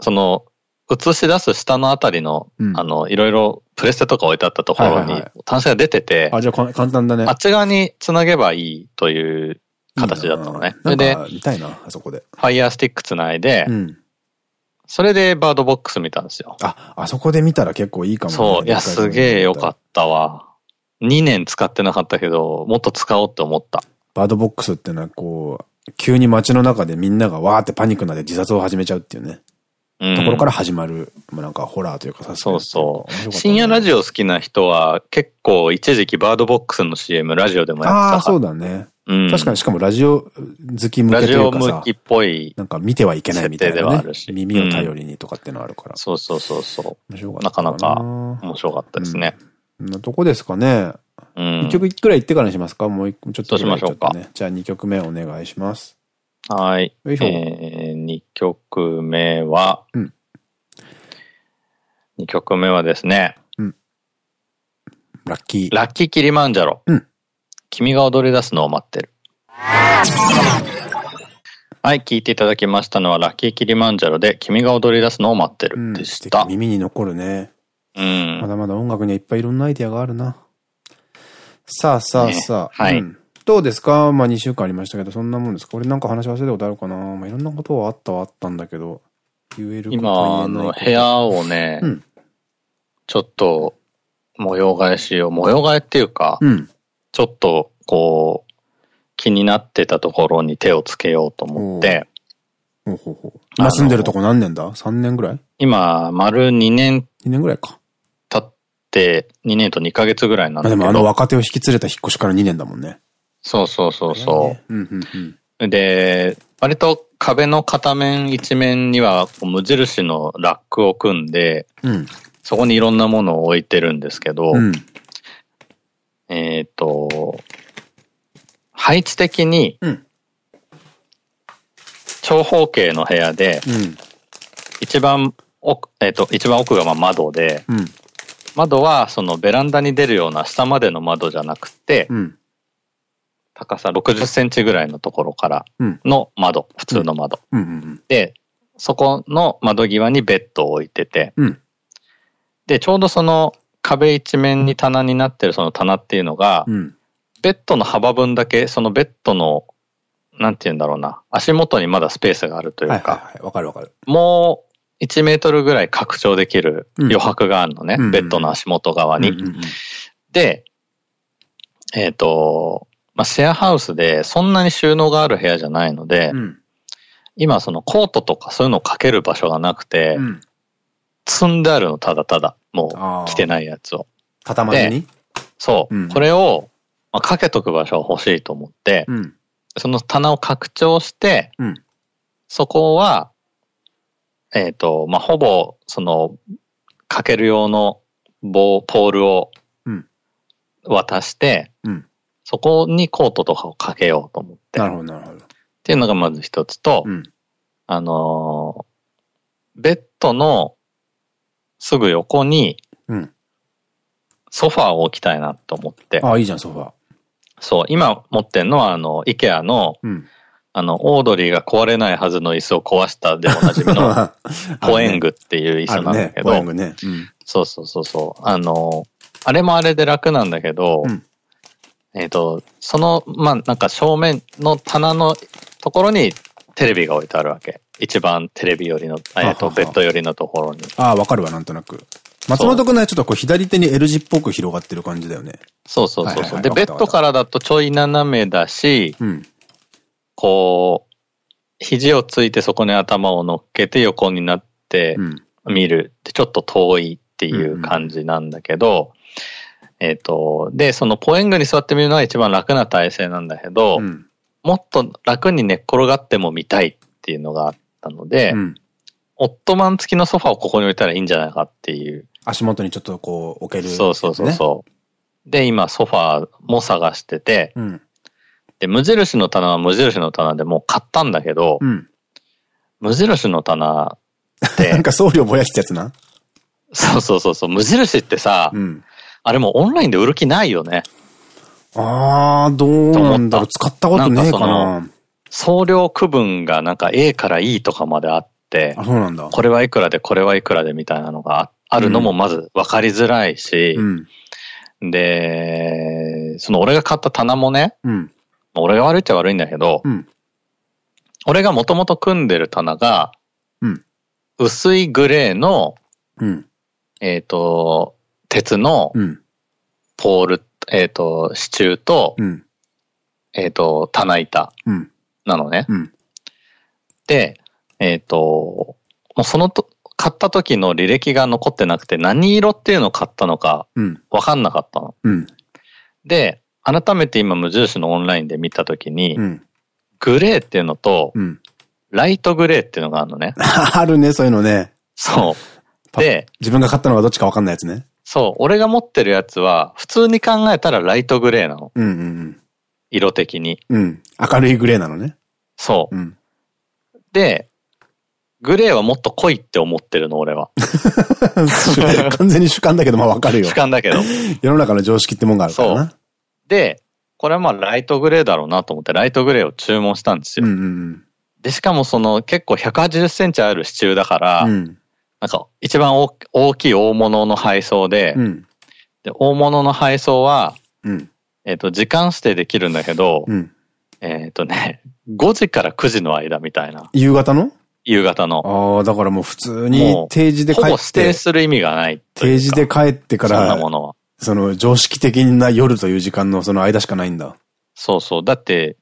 その、映し出す下のあたりの、うん、あの、いろいろプレステとか置いてあったところに、端子が出てて、あ、じゃあ簡単だね。あっち側に繋げばいいという形だったのね。それで、見たいな、あそこで。ファイヤースティック繋いで、うん、それでバードボックス見たんですよ。あ、あそこで見たら結構いいかも、ね、そう、いや、すげえよかったわ。2年使ってなかったけど、もっと使おうって思った。バードボックスってのはこう、急に街の中でみんながわーってパニックなで自殺を始めちゃうっていうね。ところから始まる、まあ、なんかホラーというかそうそう。深夜ラジオ好きな人は結構一時期バードボックスの CM ラジオでもやってたああ、そうだね。うん、確かにしかもラジオ好き向けというかさ。ラジオ向きっぽい。なんか見てはいけないみたいな、ね。耳を頼りにとかっていうのあるから。うん、そうそうそうそう。面白かったなかなか面白かったですね。うん、なとこですかね。うん。1曲くらい言ってからにしますか？もう一個ちょっと、ね。そうしましょうか。じゃあ2曲目お願いします。はい。えー、2曲目は、うん2曲目はですね。うん。ラッキー。ラッキーキリマンジャロ。うん。君が踊り出すのを待ってる。はい、聞いていただきましたのは、ラッキーキリマンジャロで、君が踊り出すのを待ってるでした。うん、耳に残るね。うん。まだまだ音楽にはいっぱいいろんなアイディアがあるな。さあさあさあ。ね、はい、うん。どうですか？まあ2週間ありましたけど、そんなもんですか？俺なんか話し忘れたことあるかな？まあいろんなことはあったはあったんだけど。言える今、あの、部屋をね、うん、ちょっと模様替えしよう。模様替えっていうか、うん、ちょっとこう、気になってたところに手をつけようと思って、ほうほうほう今住んでるとこ何年だ ?3 年ぐらい？今、丸2年。2年ぐらいか。経って、2年と2ヶ月ぐらいなんだけど。でもあの若手を引き連れた引っ越しから2年だもんね。そうそうそうそう。で、割と壁の片面一面には無印のラックを組んで、うん、そこにいろんなものを置いてるんですけど、うん、えっと、配置的に、長方形の部屋で、一番奥、えっ、と、一番奥がま窓で、窓はそのベランダに出るような下までの窓じゃなくて、高さ60センチぐらいのところからの窓、普通の窓。で、そこの窓際にベッドを置いてて、うん、で、ちょうどその壁一面に棚になってるその棚っていうのが、うん、ベッドの幅分だけ、そのベッドの、なんて言うんだろうな、足元にまだスペースがあるというか、わかるわかる。もう1メートルぐらい拡張できる余白があるのね、ベッドの足元側に。で、えっ、ー、と、まあ、シェアハウスでそんなに収納がある部屋じゃないので、うん、今そのコートとかそういうのをかける場所がなくて、うん、積んであるのただただ、もう着てないやつを。畳まずに？そう、うん、これを、まあ、かけとく場所が欲しいと思って、その棚を拡張して、そこは、えっ、ー、と、まあ、ほぼ、その、かける用の棒、ポールを渡して、そこにコートとかをかけようと思って。なるほど、なるほど。っていうのがまず一つと、うん、あのー、ベッドのすぐ横に、ソファーを置きたいなと思って。ああ、いいじゃん、ソファー。そう、今持ってんのは、あの、イケアの、うん、あの、オードリーが壊れないはずの椅子を壊したでおなじみの、ポエングっていう椅子なんだけど、ね、ポエングね。うん、そうそうそうそう。あの、あれもあれで楽なんだけど、うん、えっと、その、まあ、なんか正面の棚のところにテレビが置いてあるわけ。一番テレビ寄りの、えっと、ベッド寄りのところに。ああ、わかるわ、なんとなく。松本くんのはちょっとこう左手に L 字っぽく広がってる感じだよね。そうそうそうそう。で、ベッドからだとちょい斜めだし、うん、こう、肘をついてそこに頭を乗っけて横になって見るってちょっと遠いっていう感じなんだけど、えっと、で、そのポエングに座ってみるのが一番楽な体勢なんだけど、うんもっと楽に寝っ転がっても見たいっていうのがあったので、うん、オットマン付きのソファーをここに置いたらいいんじゃないかっていう。足元にちょっとこう置ける、ね、そうそうそうそう。で、今ソファーも探してて、うん、で、無印の棚は無印の棚でもう買ったんだけど、うん、無印の棚って。なんか送料ぼやすやつなそうそうそうそう。無印ってさ、あれもオンラインで売る気ないよね。ああ、どうなんだろう。使ったことねえかな。送料区分がなんか A から E とかまであって、あ、そうなんだ。これはいくらで、これはいくらでみたいなのがあるのもまず分かりづらいし、うん、で、その俺が買った棚もね、うん、俺が悪いっちゃ悪いんだけど、うん、俺がもともと組んでる棚が、薄いグレーの、えっと、鉄のポールえっ、ー、と、支柱と、うん、えっと、棚板なのね。うん、で、えっ、ー、と、もうそのと、買った時の履歴が残ってなくて何色っていうのを買ったのかわかんなかったの。うん、で、改めて今無印のオンラインで見た時に、グレーっていうのと、ライトグレーっていうのがあるのね。あるね、そういうのね。そう。で、自分が買ったのがどっちかわかんないやつね。そう、俺が持ってるやつは、普通に考えたらライトグレーなの。うんうんうん。色的に。うん。明るいグレーなのね。そう。うん、で、グレーはもっと濃いって思ってるの、俺は。完全に主観だけど、まあわかるよ。主観だけど。世の中の常識ってもんがあるからな。そう。で、これはまあライトグレーだろうなと思って、ライトグレーを注文したんですよ。うんうんうん、で、しかもその結構180センチある支柱だから、うんなんか一番大きい大物の配送で、うん、で大物の配送は、うん、えっと、時間指定できるんだけど、うん、えっとね、5時から9時の間みたいな。夕方の？夕方の。ああ、だからもう普通に定時で帰って。ほぼ指定する意味がない定時で帰ってから、そんなものは。その常識的な夜という時間のその間しかないんだ。そうそう。だって、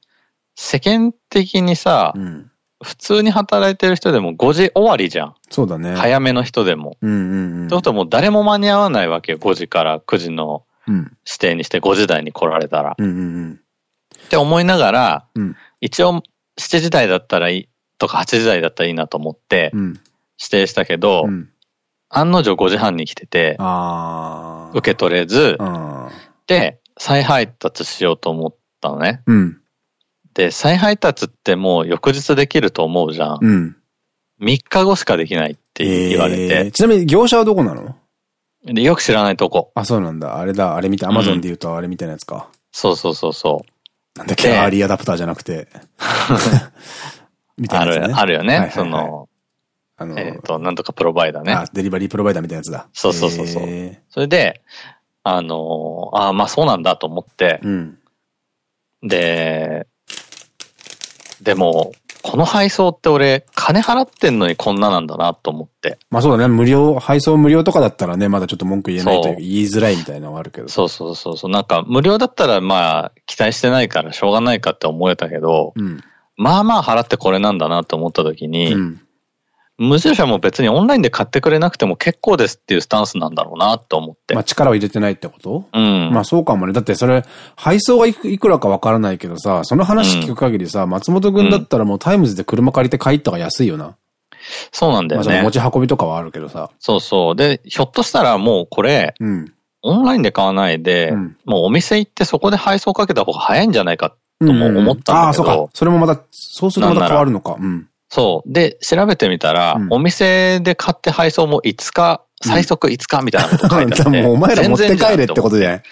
世間的にさ、うん、普通に働いてる人でも5時終わりじゃん。そうだね。早めの人でも。うんうんうん。ってことはもう誰も間に合わないわけよ。5時から9時の指定にして5時台に来られたら。うんうんうん。って思いながら、うん、一応7時台だったらいいとか8時台だったらいいなと思って指定したけど、うん、案の定5時半に来てて、受け取れず、で、再配達しようと思ったのね。うん。で、再配達ってもう翌日できると思うじゃん。うん。3日後しかできないって言われて。えー、ちなみに業者はどこなの？でよく知らないとこ。あ、そうなんだ。あれだ。あれみたい。アマゾンで言うとあれみたいなやつか。そうそうそうそう。なんだっけ、アーリーアダプターじゃなくて。みたいな、ね、ある、あるよね。その、あの、えっと、なんとかプロバイダーね。あ、デリバリープロバイダーみたいなやつだ。そうそうそうそう。それで、あの、ああ、まあそうなんだと思って、うん、で、でも、この配送って俺、金払ってんのにこんななんだなと思って。まあそうだね。無料、配送無料とかだったらね、まだちょっと文句言えないという言いづらいみたいなのはあるけど。そうそうそうそう。なんか無料だったらまあ、期待してないからしょうがないかって思えたけど、うん、まあまあ払ってこれなんだなと思った時に、うん、無印はもう別にオンラインで買ってくれなくても結構ですっていうスタンスなんだろうなと思って。まあ力を入れてないってこと？うん。まあそうかもね。だってそれ、配送がいくらかわからないけどさ、その話聞く限りさ、うん、松本くんだったらもうタイムズで車借りて帰った方が安いよな。そうなんだよね。まあ持ち運びとかはあるけどさ。そうそう。で、ひょっとしたらもうこれ、うん、オンラインで買わないで、うん、もうお店行ってそこで配送かけた方が早いんじゃないかとも思ったんだけど。うん、ああ、そうか。それもまた、そうするとまた変わるのか。うん。そう。で、調べてみたら、うん、お店で買って配送も5日、最速5日みたいなこと書いてあって。もうお前ら持って帰れってことじゃない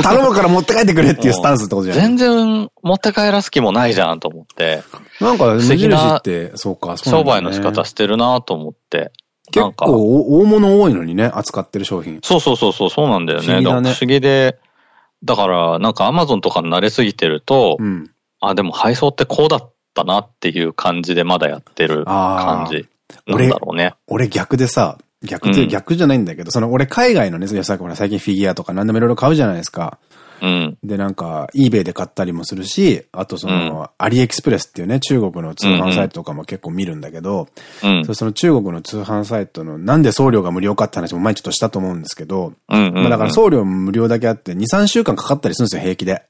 頼むから持って帰ってくれっていうスタンスってことじゃない全然持って帰らす気もないじゃんと思って。なんか、無印って、そうか、そう、ね、商売の仕方してるなと思って。結構大物多いのにね、扱ってる商品。そうそうそうそう、そうなんだよね。不思ね。不思議で、だから、なんかアマゾンとかに慣れすぎてると、うん、あ、でも配送ってこうだったなっていう感じでまだやってる感じ。なんだろうね。俺逆でさ、逆で、逆じゃないんだけど、その俺海外のね、さ最近フィギュアとか何でもいろいろ買うじゃないですか。うん、で、なんか、eBay で買ったりもするし、あとその、うん、アリエクスプレスっていうね、中国の通販サイトとかも結構見るんだけど、うん、その中国の通販サイトの、なんで送料が無料かって話も前ちょっとしたと思うんですけど、まあだから送料無料だけあって、2、3週間かかったりするんですよ、平気で。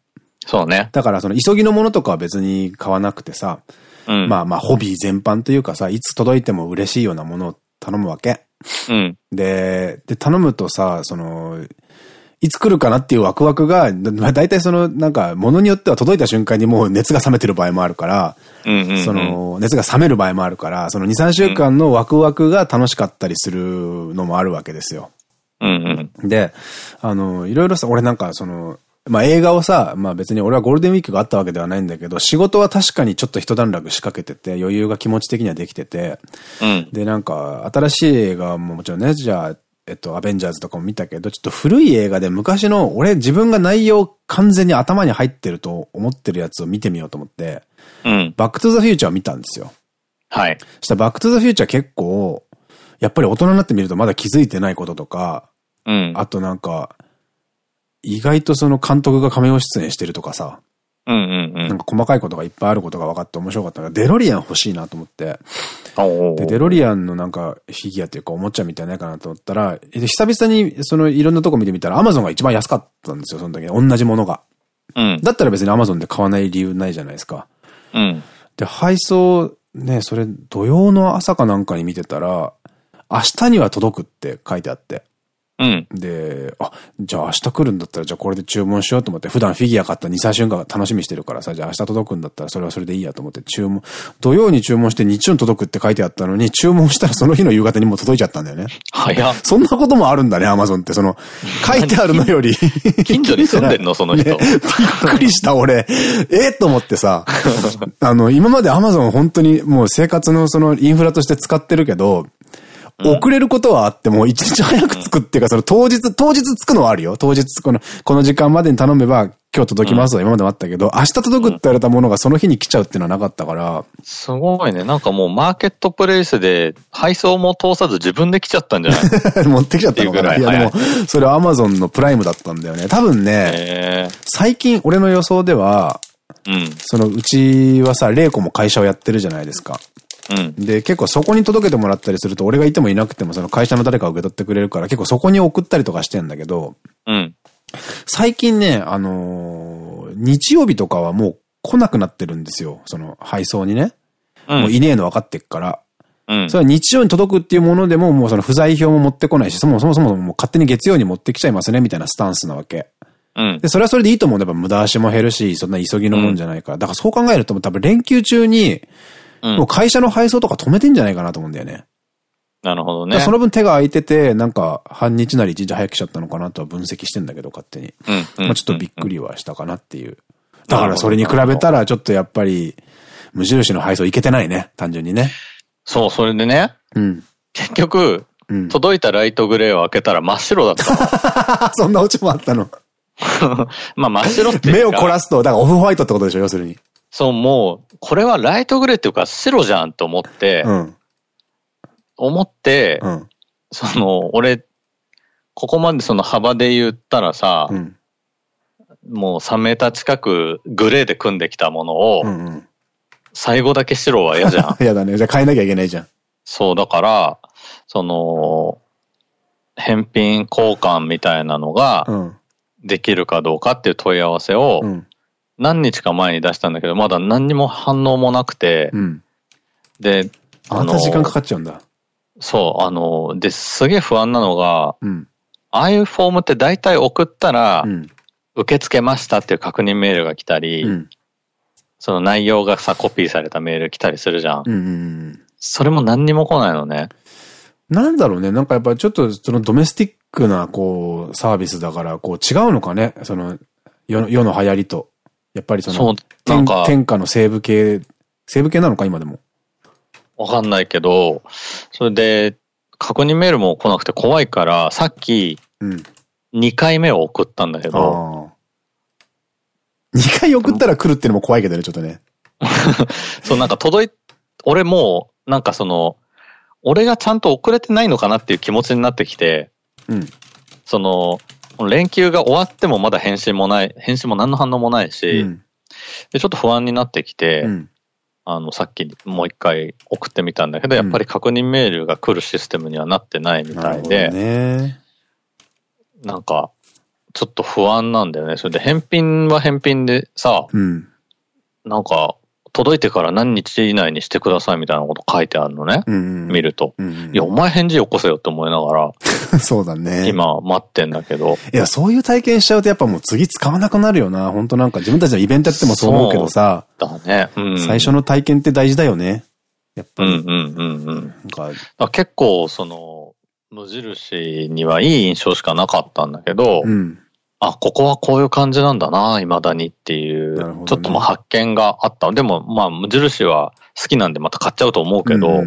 そうね。だからその急ぎのものとかは別に買わなくてさ、うん、まあまあホビー全般というかさ、いつ届いても嬉しいようなものを頼むわけ。うん、で、で、頼むとさ、その、いつ来るかなっていうワクワクが、まあ、大体その、なんか、ものによっては届いた瞬間にもう熱が冷めてる場合もあるから、その、熱が冷める場合もあるから、その2、3週間のワクワクが楽しかったりするのもあるわけですよ。うんうん、で、あの、いろいろさ、俺なんかその、まあ映画をさ、まあ別に俺はゴールデンウィークがあったわけではないんだけど、仕事は確かにちょっと一段落しかけてて、余裕が気持ち的にはできてて、うん、でなんか新しい映画ももちろんね、じゃあ、えっと、アベンジャーズとかも見たけど、ちょっと古い映画で昔の、俺自分が内容完全に頭に入ってると思ってるやつを見てみようと思って、うん、バックトゥザフューチャーを見たんですよ。はい。そしたらバックトゥザフューチャー結構、やっぱり大人になってみるとまだ気づいてないこととか、うん、あとなんか、意外とその監督が亀尾出演してるとかさ、なんか細かいことがいっぱいあることが分かって面白かったから、デロリアン欲しいなと思って。で、デロリアンのなんかフィギュアっていうかおもちゃみたいないかなと思ったら、久々にそのいろんなとこ見てみたらアマゾンが一番安かったんですよ、その時。同じものが。うん、だったら別にアマゾンで買わない理由ないじゃないですか。うん、で、配送、ね、それ土曜の朝かなんかに見てたら、明日には届くって書いてあって。うん。で、あ、じゃあ明日来るんだったら、じゃあこれで注文しようと思って、普段フィギュア買った2、3週間楽しみしてるからさ、じゃあ明日届くんだったらそれはそれでいいやと思って注文、土曜に注文して日曜に届くって書いてあったのに、注文したらその日の夕方にもう届いちゃったんだよね。早そんなこともあるんだね、アマゾンって。その、書いてあるのより近所に住んでんの、その人。ね、びっくりした、俺。えと思ってさ、あの、今までアマゾン本当にもう生活のそのインフラとして使ってるけど、遅れることはあっても、一日早く着くっていうか、その当日、当日着くのはあるよ。当日、この、この時間までに頼めば、今日届きますは今までもあったけど、明日届くって言われたものがその日に来ちゃうっていうのはなかったから。すごいね。なんかもうマーケットプレイスで配送も通さず自分で来ちゃったんじゃない？持ってきちゃったのかな？いやでも、それはアマゾンのプライムだったんだよね。多分ね、最近俺の予想では、うん、そのうちはさ、玲子も会社をやってるじゃないですか。うん、で、結構そこに届けてもらったりすると、俺がいてもいなくても、その会社の誰かが受け取ってくれるから、結構そこに送ったりとかしてんだけど、うん、最近ね、あのー、日曜日とかはもう来なくなってるんですよ。その配送にね。うん、もういねえの分かってっから。うん、それは日曜に届くっていうものでも、もうその不在表も持ってこないし、そもそもそももう勝手に月曜に持ってきちゃいますね、みたいなスタンスなわけ。うん、で、それはそれでいいと思うんだ。やっぱ無駄足も減るし、そんな急ぎのもんじゃないから。だからそう考えると、多分連休中に、もう会社の配送とか止めてんじゃないかなと思うんだよね。なるほどね。その分手が空いてて、なんか半日なり一日早く来ちゃったのかなとは分析してんだけど、勝手に。まあちょっとびっくりはしたかなっていう。だからそれに比べたらちょっとやっぱり、無印の配送いけてないね、単純にね。そう、それでね。うん。結局、うん、届いたライトグレーを開けたら真っ白だった そんなオチもあったの。まあ真っ白って目を凝らすと、だからオフホワイトってことでしょ、要するに。そう、もう、これはライトグレーっていうか白じゃんと思って、うん、思って、うん、その、俺、ここまでその幅で言ったらさ、うん、もう3メーター近くグレーで組んできたものを、うんうん、最後だけ白は嫌じゃん。嫌だね。じゃあ変えなきゃいけないじゃん。そう、だから、その、返品交換みたいなのが、できるかどうかっていう問い合わせを、何日か前に出したんだけど、まだ何にも反応もなくて、うん、で、あの、時間かかっちゃうんだ。そう、あの、で、すげえ不安なのが、うん、ああいうフォームって大体送ったら、うん、受け付けましたっていう確認メールが来たり、うん、その内容がさ、コピーされたメール来たりするじゃん。それも何にも来ないのね。なんだろうね。なんかやっぱちょっとそのドメスティックなこうサービスだからこう違うのかね。その世世の流行りと。やっぱりそのそう天天下の西部系、西部系なのか今でも？わかんないけど、それで確認メールも来なくて怖いから、さっき、2回目を送ったんだけど、2回送ったら来るってのも怖いけどね、ちょっとね。そう、なんか届い、俺もう、なんかその、俺がちゃんと遅れてないのかなっていう気持ちになってきて、うん、その、連休が終わってもまだ返信もない、返信も何の反応もないし、うん、でちょっと不安になってきて、うん、あの、さっきもう一回送ってみたんだけど、やっぱり確認メールが来るシステムにはなってないみたいで、ね、なんか、ちょっと不安なんだよね。それで返品は返品でさ、うん、なんか、届いてから何日以内にしてくださいみたいなこと書いてあるのね。うん見ると。うんいや、お前返事よこせよって思いながら。そうだね。今待ってんだけど。いや、そういう体験しちゃうとやっぱもう次使わなくなるよな。本当なんか自分たちのイベントやってもそう思うけどさ。だね。うん、最初の体験って大事だよね。やっぱり。うんうんうんうん。なんか結構、その、無印にはいい印象しかなかったんだけど、うん、あ、ここはこういう感じなんだな、未だにっていう、ね、ちょっとまあ発見があった。でも、まあ、無印は好きなんでまた買っちゃうと思うけど、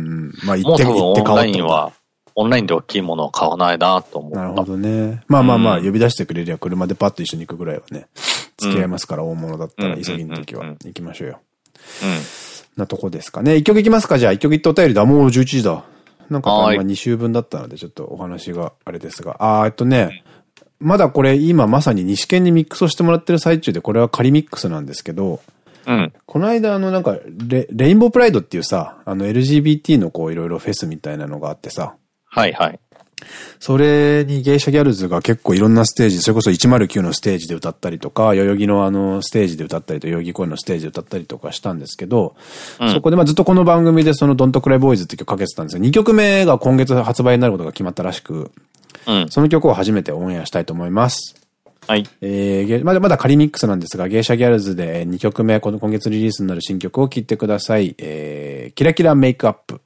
まあ、もう多分オンラインは、オンラインで大きいものは買わないなと思った。なるほどね。まあまあまあ、呼び出してくれりゃ車でパッと一緒に行くぐらいはね、付き合いますから、大物だったら急ぎの時は行きましょうよ。うん。なとこですかね。一曲いきますかじゃあ、一曲いってお便りだ。もう11時だ。なんか、まあ2週分だったので、ちょっとお話があれですが。あー、えっとね、まだこれ今まさに西県にミックスをしてもらってる最中で、これは仮ミックスなんですけど、うん。この間あのなんかレ、レインボープライドっていうさ、あの LGBT のこういろいろフェスみたいなのがあってさ。はいはい。それに芸者ギャルズが結構いろんなステージ、それこそ109のステージで歌ったりとか、代々木のあのステージで歌ったりと、代々木公園のステージで歌ったりとかしたんですけど、うん、そこでまあずっとこの番組でその Don't Cry Boys って曲かけてたんですよ。2曲目が今月発売になることが決まったらしく、うん、その曲を初めてオンエアしたいと思います。はい。えー、まだまだ仮ミックスなんですが、芸者ギャルズで2曲目、この今月リリースになる新曲を聴いてください。えー、キラキラメイクアップ。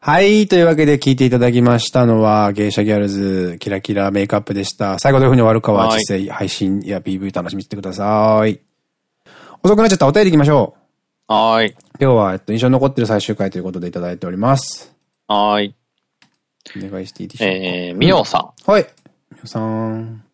はい。というわけで聴いていただきましたのは、芸者ギャルズ、キラキラメイクアップでした。最後どういう風に終わるかは、実際配信や PV 楽しみにしてください。遅くなっちゃったお便り行きましょう。はい。今日は、えっと、印象に残ってる最終回ということでいただいております。はい。お願いしていいでしょうか？えー、みおさん。はい。みおさん。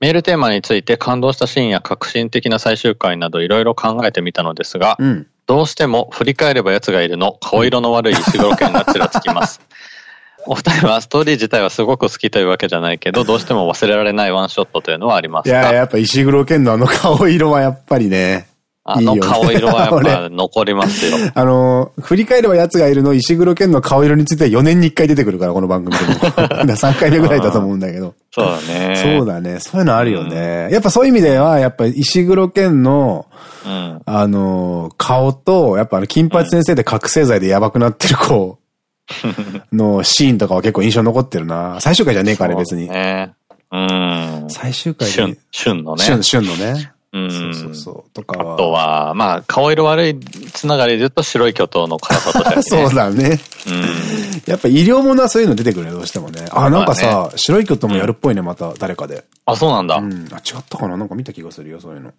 メールテーマについて感動したシーンや革新的な最終回などいろいろ考えてみたのですが、うん、どうしても振り返れば奴がいるの顔色の悪い石黒剣がちらつきます。お二人はストーリー自体はすごく好きというわけじゃないけど、どうしても忘れられないワンショットというのはありますか？いや、やっぱ石黒剣のあの顔色はやっぱりね。あの顔色はやっぱ 残りますよ。あの、振り返れば奴がいるの石黒剣の顔色については4年に1回出てくるから、この番組でも。3回目ぐらいだと思うんだけど。そうだね。そうだね。そういうのあるよね。うん、やっぱそういう意味では、やっぱ石黒剣の、うん、あの、顔と、やっぱあの、金八先生で覚醒剤でやばくなってる子 のシーンとかは結構印象残ってるな。最終回じゃねえか、あれ別に。ね。うん。最終回旬、旬のね。旬、旬のね。うん。そうそうそう。とかは。あとは、まあ、顔色悪いつながりで言うと白い巨頭の辛さとして、ね、そうだね。うん。やっぱ医療ものはそういうの出てくるよ、どうしてもね。あ、なんかさ、ね、白い巨頭もやるっぽいね、また誰かで。あ、そうなんだ。うん。あ、違ったかな？なんか見た気がするよ、そういうの。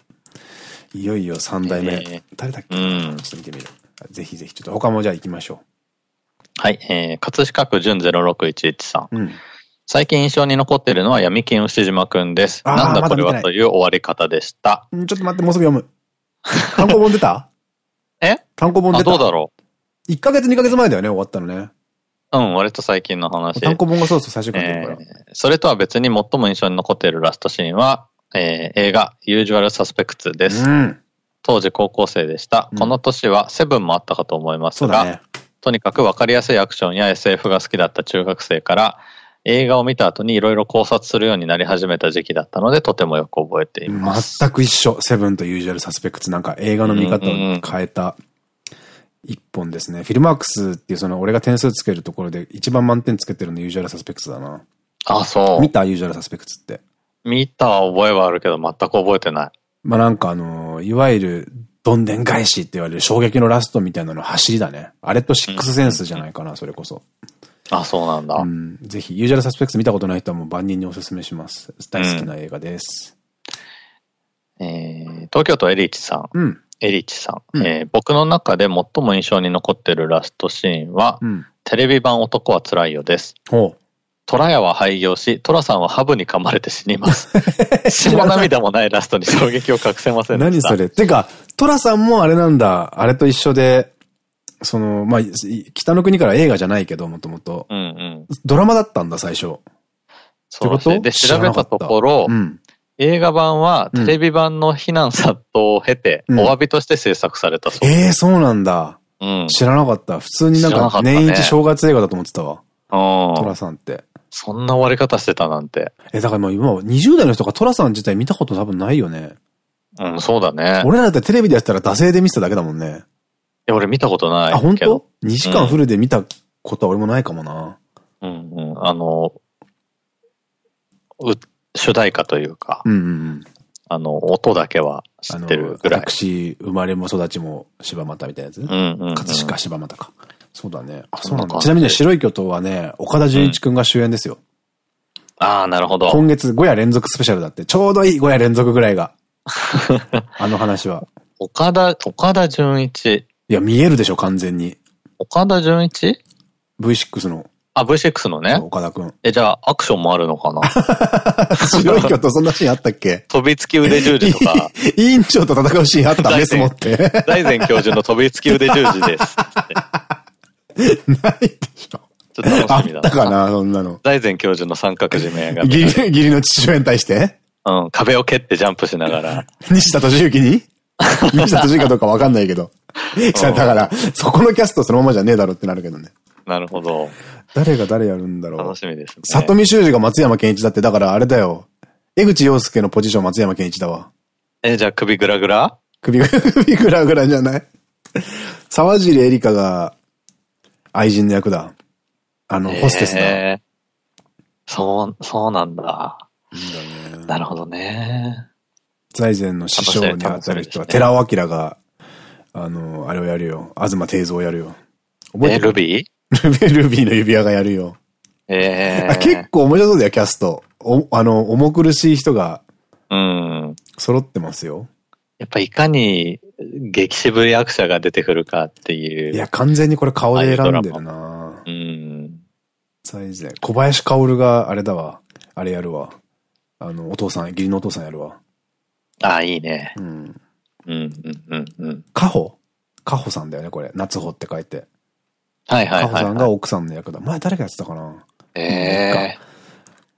いよいよ3代目。誰だっけ、うん、ちょっと見てみる。ぜひぜひ、ちょっと他もじゃあ行きましょう。はい、えー、葛飾区純0611さん。うん最近印象に残っているのは闇金牛島くんです。なんだこれはという終わり方でした。ちょっと待って、もうすぐ読む。単行本出た？え？単行本出た？どうだろう ?1 ヶ月2ヶ月前だよね、終わったのね。うん、割と最近の話。単行本がそうそう最初から、えー。それとは別に最も印象に残っているラストシーンは、えー、映画、ユージュアルサスペクツです。うん、当時高校生でした。うん、この年はセブンもあったかと思いますが、ね、とにかくわかりやすいアクションや SF が好きだった中学生から、映画を見た後にいろいろ考察するようになり始めた時期だったので、とてもよく覚えています。全く一緒。セブンとユージュアルサスペクツ。なんか映画の見方を変えた一本ですね。フィルマークスっていうその俺が点数つけるところで一番満点つけてるのユージュアルサスペクツだな。あ、そう。見た？ユージュアルサスペクツって。見た覚えはあるけど全く覚えてない。まあなんかあのいわゆるどんでん返しって言われる衝撃のラストみたいなの走りだね。あれとシックスセンスじゃないかな、それこそ。あ、そうなんだ。うん。ぜひ、ユージャルサスペクツ見たことない人はもう万人にお勧めします。大好きな映画です。うん、えー、東京都エリーチさん。うん。エリーチさん。うん、えー、僕の中で最も印象に残ってるラストシーンは、うん、テレビ版男は辛いよです。ほう。トラヤは廃業し、トラさんはハブに噛まれて死にます。血も涙もないラストに衝撃を隠せませんでした。何それてか、トラさんもあれなんだ。あれと一緒で、その、まあ、北の国から映画じゃないけど、もともと。ドラマだったんだ、最初。そうってこと？で、調べたところ、うん、映画版はテレビ版の非難殺到を経て、お詫びとして制作されたそうええー、そうなんだ。うん、知らなかった。普通になんか年一正月映画だと思ってたわ。トラさんって。そんな終わり方してたなんて。え、だからもう今20代の人がトラさん自体見たこと多分ないよね。うん、そうだね。俺らだってテレビでやったら惰性で見てただけだもんね。や、俺見たことない。あ、本当 ?2 時間フルで見たことは俺もないかもな。うんうん。あの、う、主題歌というか、うんうん、あの、音だけは知ってるぐらい。私、生まれも育ちも柴又みたいなやつ？うんうん、葛飾柴又か。そうだね。あ、そうなんだ。ちなみに白い巨頭はね、岡田准一くんが主演ですよ。うん、ああ、なるほど。今月5夜連続スペシャルだって、ちょうどいい5夜連続ぐらいが。あの話は。岡田、岡田准一。いや、見えるでしょ、完全に。岡田准一 ?V6 の。あ、V6 のね。岡田くん。え、じゃあ、アクションもあるのかな？白い巨とそんなシーンあったっけ？飛びつき腕十字とか。委員長と戦うシーンあった？メス持って。大前教授の飛びつき腕十字です。ないでしょ。ちょっと楽しみだな。あったかな、そんなの。大前教授の三角締めが。義理の父親に対して？うん、壁を蹴ってジャンプしながら。西田敏行に？西田敏行かどうかわかんないけど。だから、そこのキャストそのままじゃねえだろってなるけどね。なるほど。誰が誰やるんだろう。楽しみですね。里見修二が松山健一だって、だからあれだよ。江口洋介のポジション松山健一だわ。え、じゃあ首グラグラ？首、首グラグラじゃない沢尻エリカが愛人の役だ。あの、ホステスだ。そう、そうなんだ。いいんだね。なるほどね。財前の師匠に当たる人は、寺尾明が、あの、あれをやるよ。東定蔵をやるよ。覚えてる、ルビー？ルビーの指輪がやるよ。ええー、結構面白そうだよ、キャスト。お、あの、重苦しい人が、うん。揃ってますよ。やっぱいかに激渋役者が出てくるかっていう。いや、完全にこれ顔で選んでるなうん。最前。小林薫があれだわ。あれやるわ。あの、お父さん、義理のお父さんやるわ。ああ、いいね。うん。うん、うん、うん、うん。カホ？カホさんだよね、これ。夏穂って書いて。はいはいはい。カホさんが奥さんの役だ。前誰がやってたかな？ええ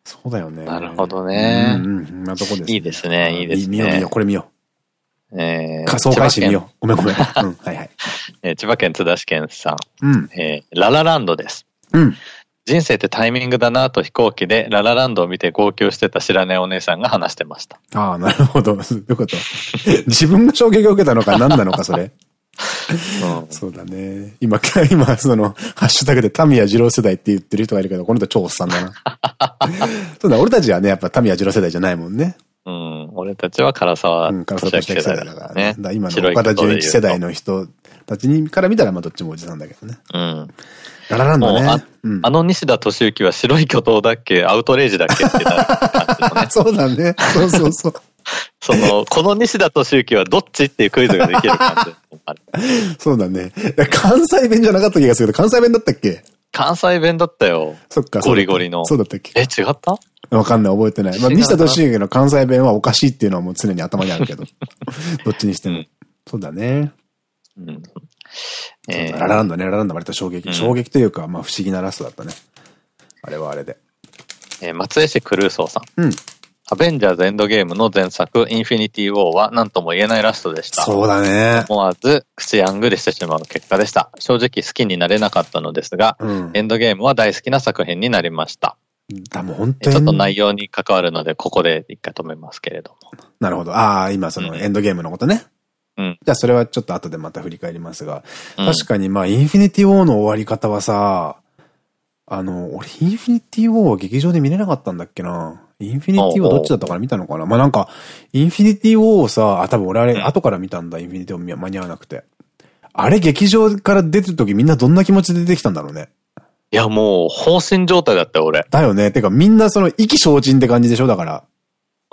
そうだよね。なるほどね。うん、うん、なとこです？いいですね、いいですね。見よう見よう、これ見よう。えー、仮想開始見よう。ごめんごめん。うん、はいはい。え千葉県津田市県さん。うん。えララランドです。うん。人生ってタイミングだなと飛行機でララランドを見て号泣してた知らないお姉さんが話してました。ああ、なるほど。どういうこと自分が衝撃を受けたのか何なのか、それ。うん、そうだね。今、今、その、ハッシュタグでタミヤ二郎世代って言ってる人がいるけど、この人超おっさんだな。そうだ、俺たちはね、やっぱタミヤ二郎世代じゃないもんね。うん。俺たちは唐沢俊明世代だからね。だ今の岡田准一世代の人たちにから見たら、まあどっちもおじさんだけどね。うん。ララランドね。あうん、あの西田敏行は白い巨頭だっけ？アウトレイジだっけ？ってなる感じのね。そうだね。そうそうそう。その、この西田敏行はどっちっていうクイズができる感じ。そうだね。関西弁じゃなかった気がするけど、関西弁だったっけ？関西弁だったよ。そっか。ゴリゴリの。そうだったっけ？え、違った？わかんない、覚えてない。まあ、西田敏行の関西弁はおかしいっていうのはもう常に頭にあるけど。どっちにしても。そうだね。うん。えー、ララランドね、ララランド割と衝撃。衝撃というか、まあ不思議なラストだったね。あれはあれで。えー、松江市クルーソーさん。うん。アベンジャーズエンドゲームの前作、インフィニティ・ウォーは何とも言えないラストでした。そうだね。思わず口やんぐりしてしまう結果でした。正直好きになれなかったのですが、うん、エンドゲームは大好きな作品になりました。だも本当に。ちょっと内容に関わるので、ここで一回止めますけれども。なるほど。ああ、今そのエンドゲームのことね。うん。じゃあそれはちょっと後でまた振り返りますが、うん、確かにまあ、インフィニティ・ウォーの終わり方はさ、あの、俺、インフィニティ・ウォーは劇場で見れなかったんだっけな？インフィニティはどっちだったから見たのかな？まあなんか、インフィニティ・ウォーをさ、あ、多分俺あれ、後から見たんだ、インフィニティ・ウォー間に合わなくて。あれ劇場から出てる時みんなどんな気持ちで出てきたんだろうね？いやもう、放心状態だったよ、俺。だよね。てかみんなその意気消沈って感じでしょ？だから。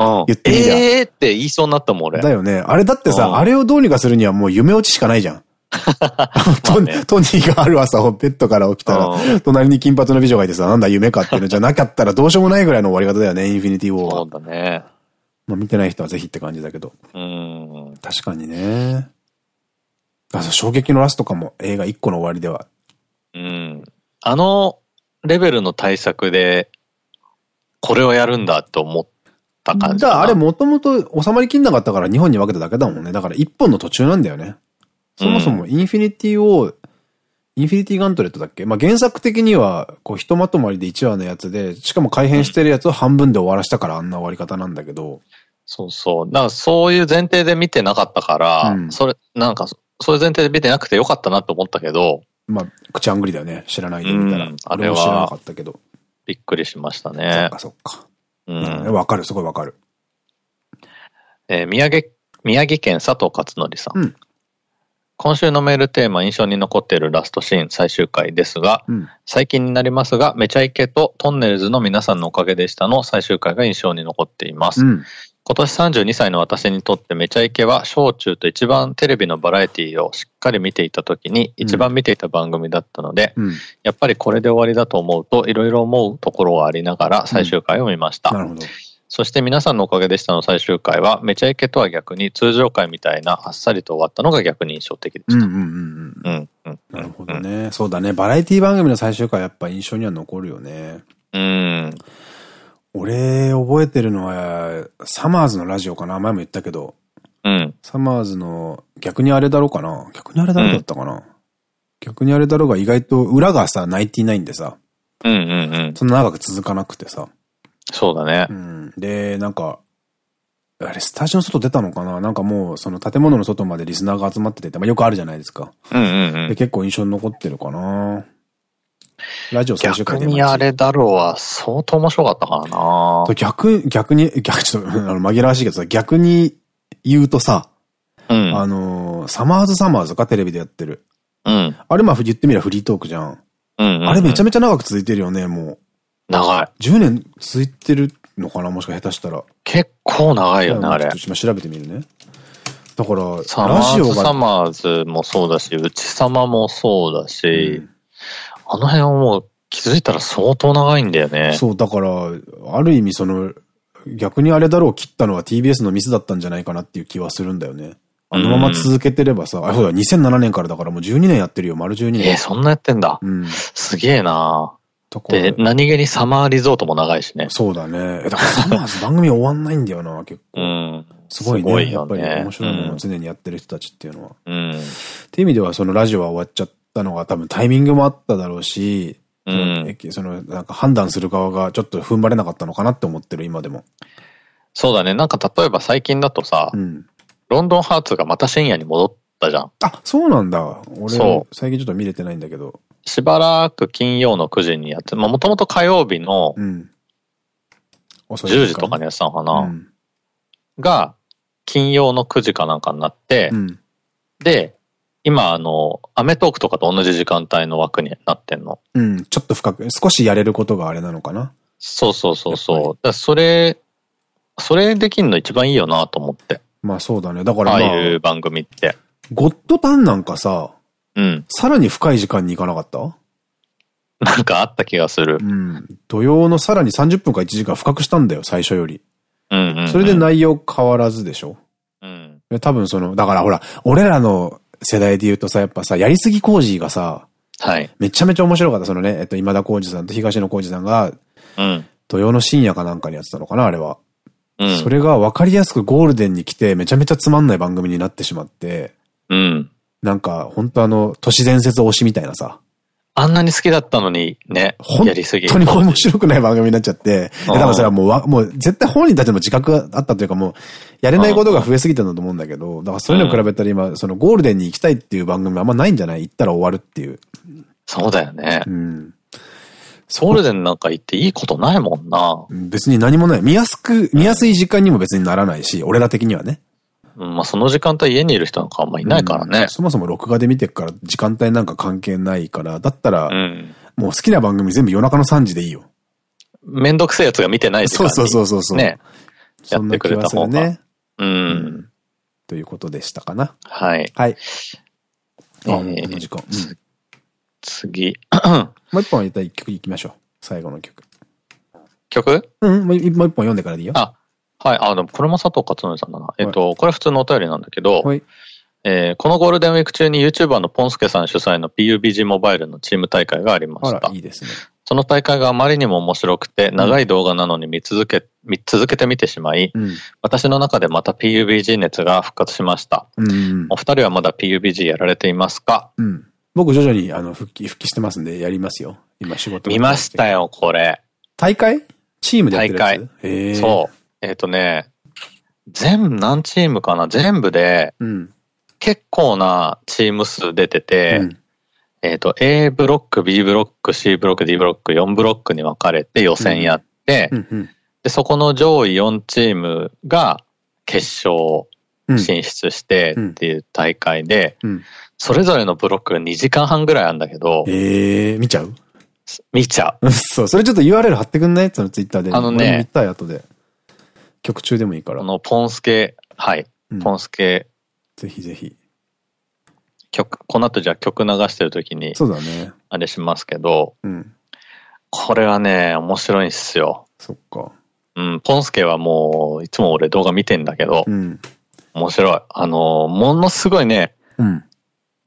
うん。言ってみりゃ。ええって言いそうになったもん、俺。だよね。あれだってさ、あれをどうにかするにはもう夢落ちしかないじゃん。トニーがある朝、ベッドから起きたら、隣に金髪の美女がいてさ、なんだ夢かっていうのじゃなかったらどうしようもないぐらいの終わり方だよね、インフィニティウォーは。そうだね。まあ見てない人はぜひって感じだけど。うん。確かにね。あ、衝撃のラストかも、映画1個の終わりでは。うん。あのレベルの対策で、これをやるんだと思った感じだあれもともと収まりきんなかったから2本に分けただけだもんね。だから1本の途中なんだよね。そもそもインフィニティを、インフィニティガントレットだっけ？まあ、原作的には、こう、ひとまとまりで1話のやつで、しかも改変してるやつを半分で終わらしたからあんな終わり方なんだけど。そうそう。だからそういう前提で見てなかったから、うん、それ、なんか、そういう前提で見てなくてよかったなと思ったけど。まあ、口あんぐりだよね。知らないで見たら。あれは知らなかったけど。びっくりしましたね。そっかそっか。うん。わかる、すごいわかる。えー、宮城、宮城県佐藤勝則さん。うん今週のメールテーマ印象に残っているラストシーン最終回ですが、うん、最近になりますが、めちゃイケとトンネルズの皆さんのおかげでしたの最終回が印象に残っています。うん、今年32歳の私にとってめちゃイケは小中と一番テレビのバラエティをしっかり見ていた時に一番見ていた番組だったので、うん、やっぱりこれで終わりだと思うといろいろ思うところはありながら最終回を見ました。なるほど。そして皆さんのおかげでしたの最終回は、めちゃイケとは逆に通常回みたいなあっさりと終わったのが逆に印象的でした。うんうんうん。うん。なるほどね。そうだね。バラエティ番組の最終回やっぱ印象には残るよね。うん。俺、覚えてるのは、サマーズのラジオかな前も言ったけど。うん。サマーズの、逆にあれだろうかな逆にあれだろうだったかな、うん、逆にあれだろうが意外と裏がさ、ナインティナインでさ。うんうんうん。そんな長く続かなくてさ。そうだね。うん。で、なんか、あれ、スタジオの外出たのかななんかもう、その建物の外までリスナーが集まってて、まあ、よくあるじゃないですか。うんうんうん。で、結構印象に残ってるかなラジオ最終回で。逆にあれだろうは相当面白かったからな逆、逆に、逆、ちょっと、あの、紛らわしいけどさ、逆に言うとさ、うん、あの、サマーズサマーズかテレビでやってる。うん。あれまあ言ってみればフリートークじゃん。あれめちゃめちゃ長く続いてるよね、もう。長い。10年続いてるのかなもしか下手したら。結構長いよね、あれ。今調べてみるね。だから、ラジオが。サマーズもそうだし、内様もそうだし、うん、あの辺はもう気づいたら相当長いんだよね。そう、だから、ある意味その、逆にあれだろう切ったのは TBS のミスだったんじゃないかなっていう気はするんだよね。あのまま続けてればさ、うん、あ、そうだ、2007年からだからもう12年やってるよ、丸12年。えー、そんなやってんだ。うん。すげえなで、何気にサマーリゾートも長いしね。そうだね。だからサマーズ番組終わんないんだよな、結構。うん。すごいね。すごいねやっぱり面白いものを常にやってる人たちっていうのは。うん。っていう意味では、そのラジオは終わっちゃったのが多分タイミングもあっただろうし、うん。その、なんか判断する側がちょっと踏ん張れなかったのかなって思ってる、今でも。そうだね。なんか例えば最近だとさ、うん、ロンドンハーツがまた深夜に戻ったじゃん。あ、そうなんだ。俺、最近ちょっと見れてないんだけど。しばらく金曜の9時にやって、まあもともと火曜日の10時とかにやってたのかな。うん、が金曜の9時かなんかになって、うん、で、今、あの、アメトークとかと同じ時間帯の枠になってんの。うん、ちょっと深く、少しやれることがあれなのかな。そうそうそうそう。だそれ、それできんの一番いいよなと思って。まあそうだね。だから、まあ、ああいう番組って。ゴッドタンなんかさ、うん。さらに深い時間に行かなかった？なんかあった気がする。うん。土曜のさらに30分か1時間深くしたんだよ、最初より。うんうん、それで内容変わらずでしょ？うん。多分その、だからほら、俺らの世代で言うとさ、やっぱさ、やりすぎ工事がさ、はい。めちゃめちゃ面白かった。そのね、えっと、今田耕司さんと東野耕司さんが、うん。土曜の深夜かなんかにやってたのかな、あれは。うん。それが分かりやすくゴールデンに来て、めちゃめちゃつまんない番組になってしまって、うん。なんか、本当あの、都市伝説推しみたいなさ。あんなに好きだったのにね、やりすぎ。本当に面白くない番組になっちゃって、多分それはもうわ、もう絶対本人たちも自覚があったというかもう、やれないことが増えすぎたんだと思うんだけど、だからそういうの比べたら今、そのゴールデンに行きたいっていう番組あんまないんじゃない？行ったら終わるっていう。そうだよね。うん。ゴールデンなんか行っていいことないもんな。別に何もない。見やすく、見やすい時間にも別にならないし、俺ら的にはね。まあその時間帯家にいる人なんかあんまいないからね。うん、そもそも録画で見てるから時間帯なんか関係ないから、だったら、もう好きな番組全部夜中の3時でいいよ。めんどくせえやつが見てない時間にそうそうそうそう。ね。やってくれた方が。ね。うん。ということでしたかな。はい。はい。あ、この時間。次。もう一本一曲いきましょう。最後の曲。曲？うん、もう一本読んでからでいいよ。あ、はい。あ、でもこれも佐藤勝則さんだな。えっと、これ普通のお便りなんだけど、はい、えー、このゴールデンウィーク中に YouTuber のポンスケさん主催の PUBG モバイルのチーム大会がありました。いいですね。その大会があまりにも面白くて、長い動画なのに見続け、見続けて見てしまい、うん、私の中でまた PUBG 熱が復活しました。うん、お二人はまだ PUBG やられていますか、うん、僕徐々にあの復帰、復帰してますんでやりますよ。今仕事見ましたよ、これ。大会？チームでやってるやつ？大会。そう。えっ、ー、とね、全部何チームかな？全部で、結構なチーム数出てて、うん、えっと、A ブロック、B ブロック、C ブロック、D ブロック、4ブロックに分かれて予選やって、で、そこの上位4チームが決勝進出してっていう大会で、それぞれのブロックが2時間半ぐらいあるんだけど、えー、見ちゃう？見ちゃう。そう、それちょっと URL 貼ってくんない？そのツイッターで。あのね、見たい後で。曲中でもいいから。このポンスケ、はい。うん、ポンスケ。ぜひぜひ。曲、この後じゃあ曲流してる時に。そうだね。あれしますけど。うん。これはね、面白いんすよ。そっか。うん、ポンスケはもう、いつも俺動画見てんだけど。うん。面白い。あの、ものすごいね。うん。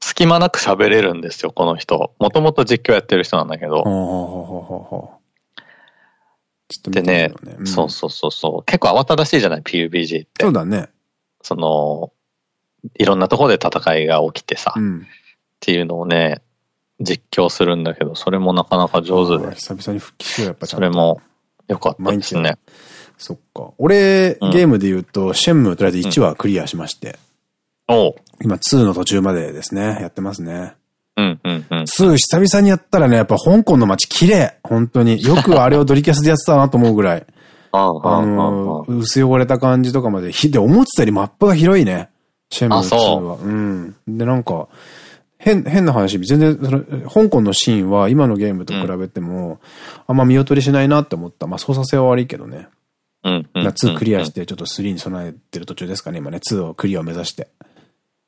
隙間なく喋れるんですよ、この人。もともと実況やってる人なんだけど。でね、うん、そうそうそうそう。結構慌ただしいじゃない ?PUBG って。そうだね。その、いろんなところで戦いが起きてさ、うん、っていうのをね、実況するんだけど、それもなかなか上手で。久々に復帰しよう、やっぱ。それもよかったですね。そっか。俺、ゲームで言うと、シェンムとりあえず1話クリアしまして。お今2の途中までですね、やってますね。うんうんうん。2久々にやったらね、やっぱ香港の街綺麗本当に。よくあれをドリキャスでやってたなと思うぐらい。あの、薄汚れた感じとかまで。で、思ってたよりマップが広いね。シェンム2は。ううん。で、なんか、変、変な話、全然、その、香港のシーンは今のゲームと比べても、うん、あんま見劣りしないなって思った。まあ操作性は悪いけどね。うん。2クリアして、ちょっと3に備えてる途中ですかね、今ね。2をクリアを目指して。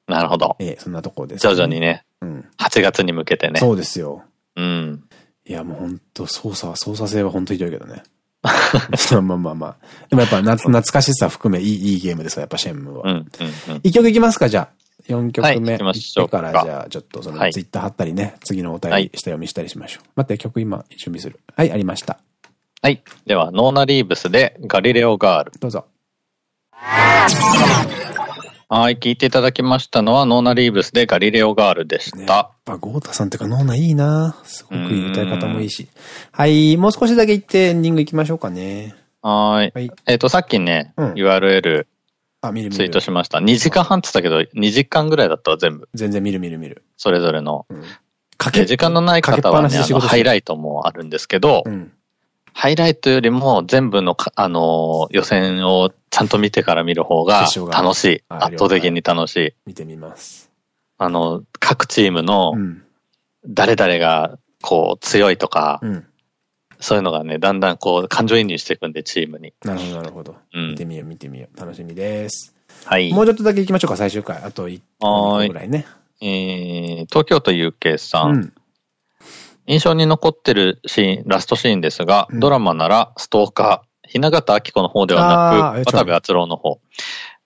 なるほど。ええ、そんなところです、ね、徐々にね。うん。8月に向けてね。そうですよ。うん。いや、もう本当操作、操作性は本当ひどいけどね。まあまあまあ。でもやっぱ懐 懐かしさ含めいいいいゲームですよ、やっぱシェンムは。うんうんうん、1曲いきますか、じゃあ。4曲目。はい、きってから、じゃあ、ちょっとそのツイッター貼ったりね、はい、次のお便り下読みしたりしましょう。待って、曲今準備する。はい、ありました。はい。では、ノーナリーブスでガリレオガール。どうぞ。はい、聞いていただきましたのは、ノーナ・リーブスでガリレオガールでした。ね、やっぱ、郷太さんっていうか、ノーナいいなすごくいい歌い方もいいし。はい、もう少しだけ言ってエンディング行きましょうかね。はい。はい、えっと、さっきね、うん、URL、あ、見る見る。ツイートしました。2時間半って言ったけど、2時間ぐらいだったわ、全部。全然見る見る見る。それぞれの。うん、かけ時間のない方はね、ハイライトもあるんですけど、うん、ハイライトよりも全部のあのー、予選をちゃんと見てから見る方が楽しい。圧倒的に楽しい。見てみます。あの、各チームの、誰々がこう強いとか、うん、そういうのがね、だんだんこう感情移入していくんで、チームに。なるほど、なるほど。うん、見てみよう、見てみよう。楽しみです。はい。もうちょっとだけ行きましょうか、最終回。あと1個ぐらいね。えー、東京都 UK さん。うん印象に残ってるシーン、ラストシーンですが、うん、ドラマならストーカー、雛形明子の方ではなく、渡部篤郎の方。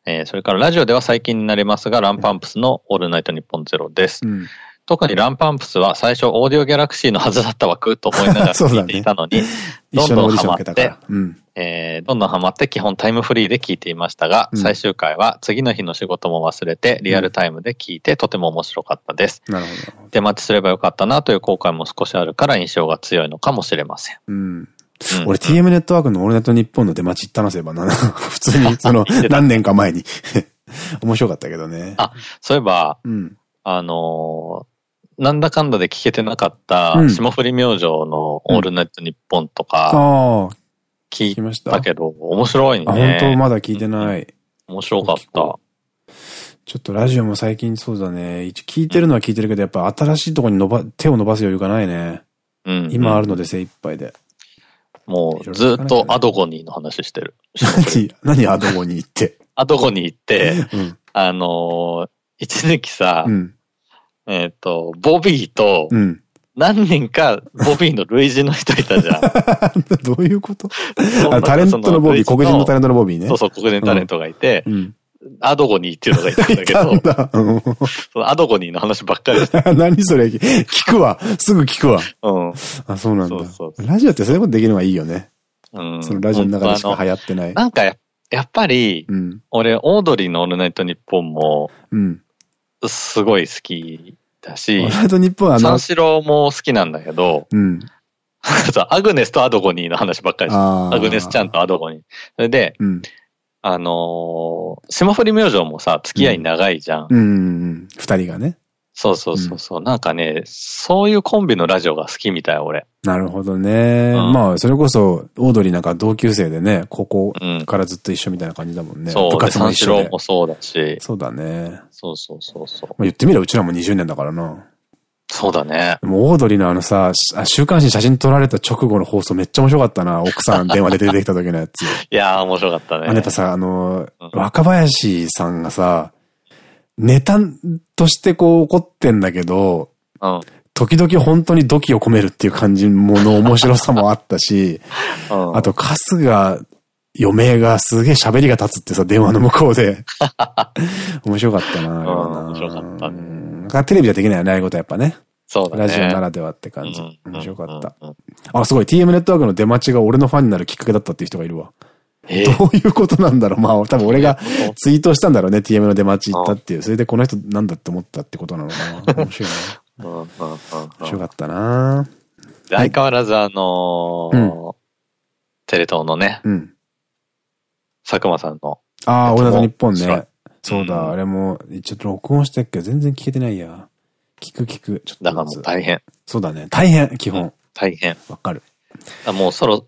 えー、それからラジオでは最近になりますが、ランパンプスのオールナイトニッポンゼロです。うん、特にランパンプスは最初オーディオギャラクシーのはずだった枠と思いながら 聞いていたのに、ね、どんどんハマって、うん、えー、どんどんハマって基本タイムフリーで聞いていましたが、うん、最終回は次の日の仕事も忘れてリアルタイムで聞いてとても面白かったです。なるほど。出待ちすればよかったなという後悔も少しあるから印象が強いのかもしれません。うん。俺 TM ネットワークのオールナイトニッポンの出待ち行ったなせばな、普通に、その、何年か前に 面白かったけどね。あ、そういえば、うん、あのー、なんだかんだで聞けてなかった、霜降り明星のオールナイトニッポンとか、聞いたけど、面白いね。あ、本当まだ聞いてない。面白かった。ちょっとラジオも最近そうだね。聞いてるのは聞いてるけど、やっぱ新しいところに伸ば、手を伸ばす余裕がないね。うん。今あるので精一杯で。もうずっとアドゴニーの話してる。何、何アドゴニーって？アドゴニーって、うん、あのー、一時期さ、うん、えっと、ボビーと、何人かボビーの類似の人いたじゃん。どういうこと？タレントのボビー、黒人のタレントのボビーね。そうそう、黒人タレントがいて、うんアドゴニーっていうのがいたんだけど、そのアドゴニーの話ばっかりして。何それ？聞くわ。すぐ聞くわ。うん。あ、そうなんだ。ラジオってそういうことできるのがいいよね。うん。そのラジオの中でしか流行ってない。なんかやっぱり、うん、俺、オードリーのオールナイトニッポンも、うん。すごい好きだし、オールナイトニッポンは三四郎も好きなんだけど、うん。アグネスとアドゴニーの話ばっかりしてアグネスちゃんとアドゴニー。それで、うん、あのー、霜降り明星もさ、付き合い長いじゃん。うん、うん、二人がね。そうそうそうそう、うん、なんかね、そういうコンビのラジオが好きみたい、俺。なるほどね。うん、まあ、それこそ、オードリーなんか同級生でね、高校からずっと一緒みたいな感じだもんね。うん、そう、部活も一緒で。もそうだし。そうだね。そうそうそうそう。まあ言ってみればうちらも20年だからな。そうだね。もうオードリーのあのさ、週刊誌写真撮られた直後の放送めっちゃ面白かったな。奥さん電話で出てきた時のやつ。いやー面白かったね。あのやっぱさ、あの、うん、若林さんがさ、ネタとしてこう怒ってんだけど、うん、時々本当に土器を込めるっていう感じもの面白さもあったし、うん、あと春日余命がすげえ喋りが立つってさ、電話の向こうで。面白かったな。面白かったね。テレビじゃできないよね、ああいうことやっぱね。そうだね。ラジオならではって感じ。面白かった。あ、すごい。TM ネットワークの出待ちが俺のファンになるきっかけだったっていう人がいるわ。えー、どういうことなんだろうまあ、多分俺がツイートしたんだろうね。TM の出待ち行ったっていう。それでこの人なんだって思ったってことなのかな。面白いな。面白かったな相変わらずあのー、テレ東のね、うん、佐久間さんの。ああ、俺だと日本ね。そうだ、あれも、ちょっと録音したっけ？全然聞けてないや。聞く聞く。ちょっと。だからもう大変。そうだね。大変、基本。大変。わかる。もうそろ、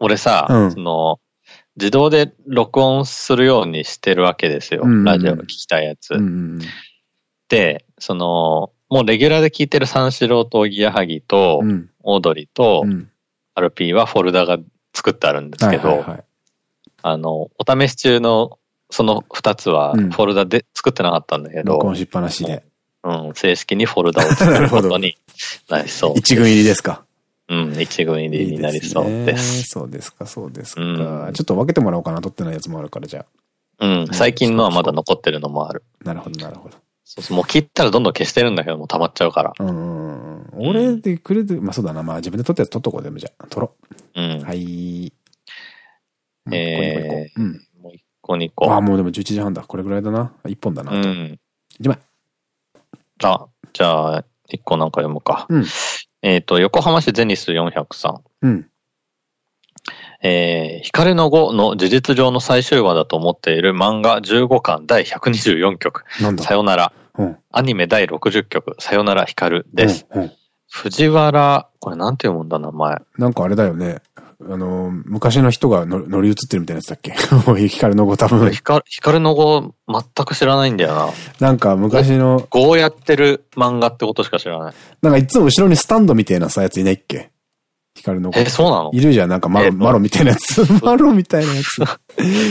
俺さ、うん、その、自動で録音するようにしてるわけですよ。ラジオの聞きたいやつ。で、その、もうレギュラーで聞いてる三四郎とおぎやはぎと、オードリーと、アルピーはフォルダが作ってあるんですけど、あの、お試し中のその二つはフォルダで作ってなかったんだけど。録音しっぱなしで。うん、正式にフォルダを作ることになりそう。一軍入りですか？うん、一軍入りになりそうです。そうですか、そうですか。ちょっと分けてもらおうかな、撮ってないやつもあるから、じゃあ。うん、最近のはまだ残ってるのもある。なるほど、なるほど。そうそう、もう切ったらどんどん消してるんだけど、もう溜まっちゃうから。うん。俺でくれて、まあそうだな、まあ自分で撮ったやつ撮っとこうでもじゃあ、撮ろう。うん。はい。えー、うん。個2個。ああ、もうでも11時半だ。これぐらいだな。1本だな。うん。1枚。あ、じゃあ、1個なんか読むか。うん。えっと、横浜市ゼニス403。うん。えー、光の碁の事実上の最終話だと思っている漫画15巻第124曲。さよなら。うん、アニメ第60曲。さよなら光です。うんうん、藤原、これなんて読むんだ名前。なんかあれだよね。あの、昔の人が乗り移ってるみたいなやつだっけ？ヒカルの語多分。ヒカルの語全く知らないんだよな。なんか昔の。語をやってる漫画ってことしか知らない。なんかいつも後ろにスタンドみたいなさ、やついないっけ？ヒカルの語。え、そうなの？いるじゃん、なんかマロ、マロみたいなやつ。マロみたいなやつ。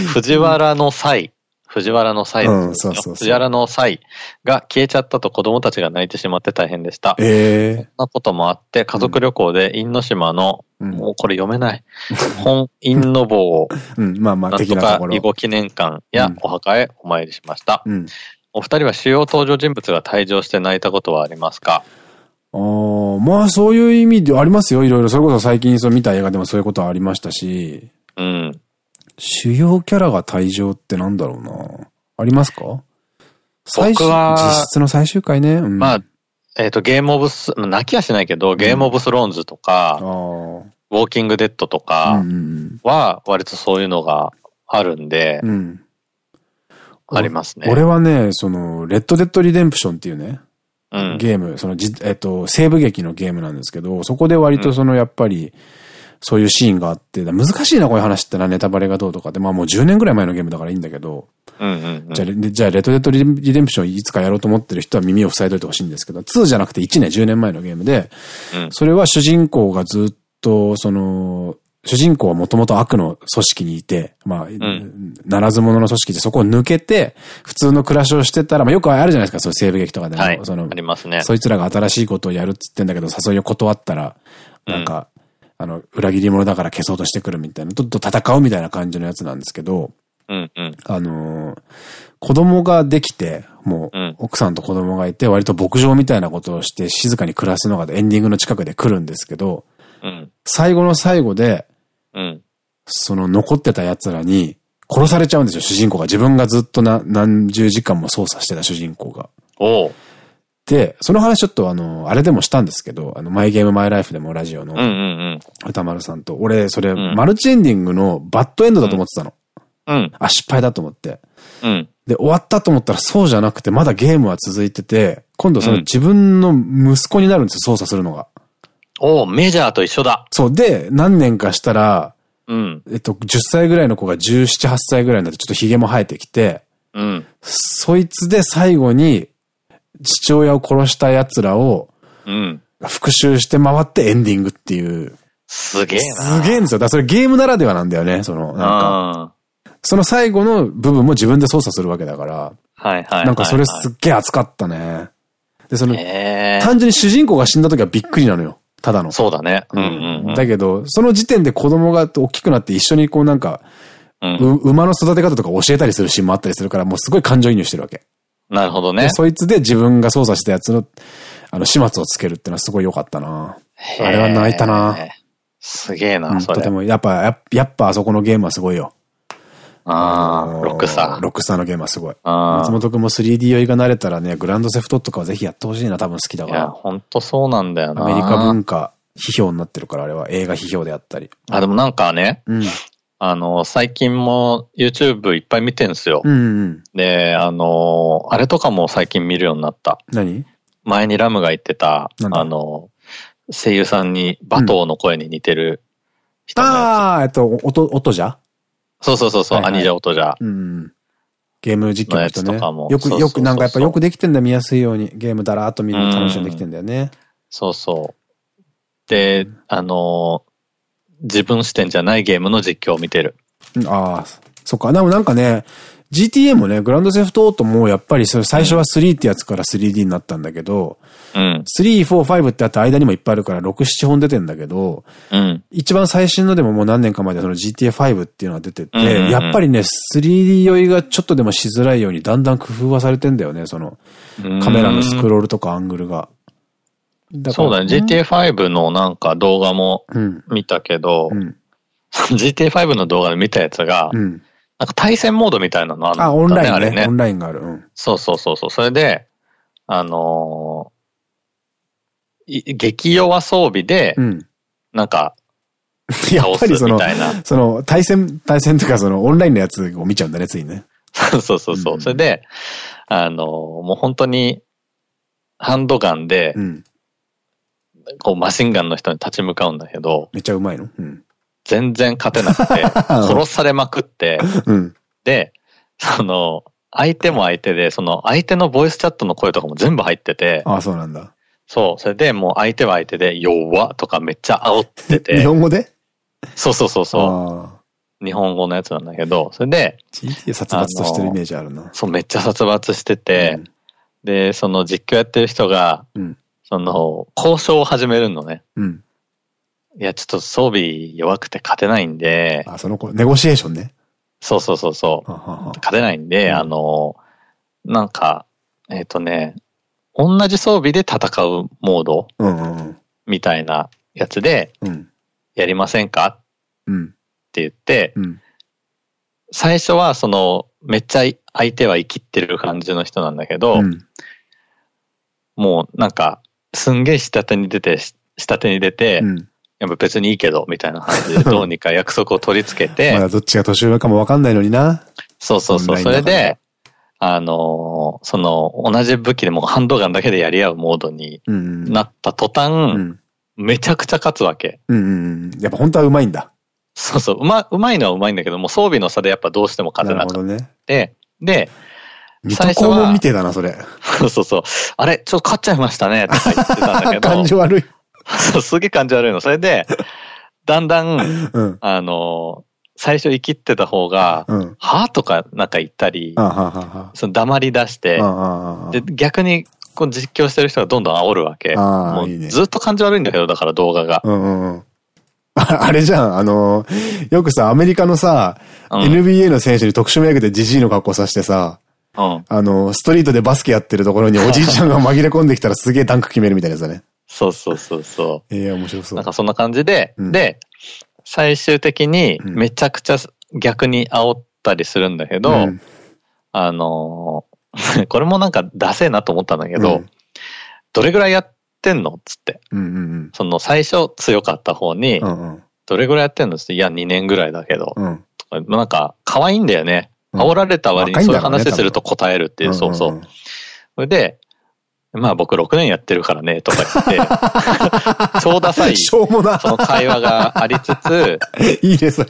藤原の際。藤原の際、うん、そうそう藤原の際が消えちゃったと子供たちが泣いてしまって大変でした。ええー。そんなこともあって、家族旅行で因島の、うん、もうこれ読めない。本因の棒、うん、まあまあ、ところ。囲碁記念館やお墓へお参りしました。うん、お二人は主要登場人物が退場して泣いたことはありますか？ああ、まあそういう意味でありますよ。いろいろ。それこそ最近そう見た映画でもそういうことはありましたし。うん。主要キャラが退場ってなんだろうな。ありますか？最初、実質の最終回ね。うん、まあ、えっ、ー、と、ゲームオブス、泣きはしないけど、ゲームオブスロー。ンズとか、うん、ウォーキングデッドとかは、割とそういうのがあるんで、うん、ありますね。俺はね、その、レッドデッドリデンプションっていうね、うん、ゲーム、そのじ、えっ、ー、と、西部劇のゲームなんですけど、そこで割とその、やっぱり、そういうシーンがあって、難しいな、こういう話ってな、ネタバレがどうとかって。まあもう10年ぐらい前のゲームだからいいんだけど。じゃあ、じゃあ、レッドデッドリデンプションいつかやろうと思ってる人は耳を塞いどいてほしいんですけど、2じゃなくて1年、10年前のゲームで、うん、それは主人公がずっと、その、主人公はもともと悪の組織にいて、まあ、うん、ならず者の組織でそこを抜けて、普通の暮らしをしてたら、まあよくあるじゃないですか、そういう西部劇とかでも。はい、その、ありますね。そいつらが新しいことをやるっつってんだけど、誘いを断ったら、なんか、あの、裏切り者だから消そうとしてくるみたいな、ちょっと戦うみたいな感じのやつなんですけど、うんうん、あのー、子供ができて、もう、奥さんと子供がいて、割と牧場みたいなことをして静かに暮らすのがエンディングの近くで来るんですけど、うん、最後の最後で、うん、その残ってた奴らに殺されちゃうんですよ、主人公が。自分がずっとな何十時間も操作してた主人公が。で、その話ちょっとあの、あれでもしたんですけど、あの、マイゲームマイライフでもラジオの、歌丸さんと、俺、それ、マルチエンディングのバッドエンドだと思ってたの。うん。あ、失敗だと思って。うん。で、終わったと思ったらそうじゃなくて、まだゲームは続いてて、今度その自分の息子になるんですよ、操作するのが。おメジャーと一緒だ。そう。で、何年かしたら、うん。えっと、10歳ぐらいの子が17、8歳ぐらいになってちょっと髭も生えてきて、うん。そいつで最後に、父親を殺した奴らを、うん。復讐して回ってエンディングっていう。すげえな。すげえんですよ。だそれゲームならではなんだよね。その、なんか。その最後の部分も自分で操作するわけだから。はいはい。なんかそれすっげえ熱かったね。で、その、単純に主人公が死んだ時はびっくりなのよ。ただの。そうだね。うん。だけど、その時点で子供が大きくなって一緒にこうなんか、うん、馬の育て方とか教えたりするシーンもあったりするから、もうすごい感情移入してるわけ。なるほどね。そいつで自分が操作したやつの、あの、始末をつけるってのはすごい良かったな。あれは泣いたな。すげえな、うん、それ。とても、やっぱ、やっぱあそこのゲームはすごいよ。ああ、ロックスター。ロックスターのゲームはすごい。松本くんも 3D 酔いが慣れたらね、グランドセフトとかはぜひやってほしいな、多分好きだから。いや、ほんとそうなんだよな。アメリカ文化、批評になってるから、あれは映画批評であったり。あ、でもなんかね、うん、あの、最近も YouTube いっぱい見てんすよ。うんうん、で、あの、あれとかも最近見るようになった。何？前にラムが言ってた、あの、声優さんにバトーの声に似てる人のやつ。ああ、えっと、音、音じゃ？そうそうそうそう、アニジャ音じゃ。うん。ゲーム実況の人ね。よく、よく、なんかやっぱよくできてんだ見やすいように。ゲームだらーっと見るの楽しんできてんだよね。そうそう。で、あの自分視点じゃないゲームの実況を見てる。ああ、そっか。でもなんかね、GTA もね、グランドセフトオートもやっぱりそれ最初は3ってやつから 3D になったんだけど、うん。3、4、5ってあって間にもいっぱいあるから6、7本出てんだけど、うん。一番最新のでももう何年か前でその GTA5 っていうのが出てて、やっぱりね、3D 酔いがちょっとでもしづらいようにだんだん工夫はされてんだよね、その、カメラのスクロールとかアングルが。そうだね、GTA5 のなんか動画も見たけど、うん、GTA5 の動画で見たやつが、うんなんか対戦モードみたいなのあるんだね。あ、オンラインね。あれね。オンラインがある。うん、そうそうそうそう。それで、あのー、激弱装備で、うん、なんか、やっぱりその、その、対戦、対戦とかその、オンラインのやつを見ちゃうんだね、ついね。そうそうそう。うん、それで、あのー、もう本当に、ハンドガンで、うん、こう、マシンガンの人に立ち向かうんだけど、めっちゃうまいの？うん。全然勝てなくて、殺されまくって、うん、で、その、相手も相手で、その相手のボイスチャットの声とかも全部入ってて。ああ、そうなんだ。そう。それでもう相手は相手で、弱とかめっちゃ煽ってて。日本語で？そうそうそうそう。日本語のやつなんだけど、それで。GTA 殺伐としてるイメージあるな。そう、めっちゃ殺伐してて、うん、で、その実況やってる人が、うん、その、交渉を始めるのね。うん。いや、ちょっと装備弱くて勝てないんで。あ、その子、ネゴシエーションね。そうそうそうそう。勝てないんで、うん、あの、なんか、えっ、ー、とね、同じ装備で戦うモードみたいなやつで、やりませんか、うん、って言って、うん、最初はその、めっちゃ相手は生きってる感じの人なんだけど、もうなんか、すんげえ下手に出て、下手に出て、やっぱ別にいいけど、みたいな感じで、どうにか約束を取り付けて。まだどっちが年上かもわかんないのにな。そうそうそう。それで、あの、その、同じ武器でもハンドガンだけでやり合うモードになった途端、うん、めちゃくちゃ勝つわけ。うんうん。やっぱ本当はうまいんだ。そうそう。うま、うまいのはうまいんだけども、装備の差でやっぱどうしても勝てなくて。ね、で、で、最初は。見てたな、それ。そ うそうそう。あれ、ちょっと勝っちゃいましたね、とか言ってたんだけど。感じ悪い。そう、すげえ感じ悪いの。それで、だんだん、うん、あの、最初生きってた方が、うん、はとかなんか言ったり、その黙り出して、で、逆にこう実況してる人がどんどん煽るわけ。もうずっと感じ悪いんだけど、だから動画が。あれじゃん、あの、よくさ、アメリカのさ、うん、NBA の選手に特殊メイクでジジイの格好させてさ、うん、あの、ストリートでバスケやってるところにおじいちゃんが紛れ込んできたらすげえダンク決めるみたいなやつだね。そうそうそうそう。ええ面白そう。なんかそんな感じで、うん、で、最終的にめちゃくちゃ逆に煽ったりするんだけど、うん、あのー、これもなんかダセえなと思ったんだけど、うん、どれぐらいやってんのつって。その最初強かった方に、どれぐらいやってんのつって、いや2年ぐらいだけど、うん、なんか可愛いんだよね。煽られた割にそういう話すると答えるっていう、そうそう。それで、まあ僕6年やってるからね、とか言って、超ダサい、しょうもな。その会話がありつつ、いいね、それ。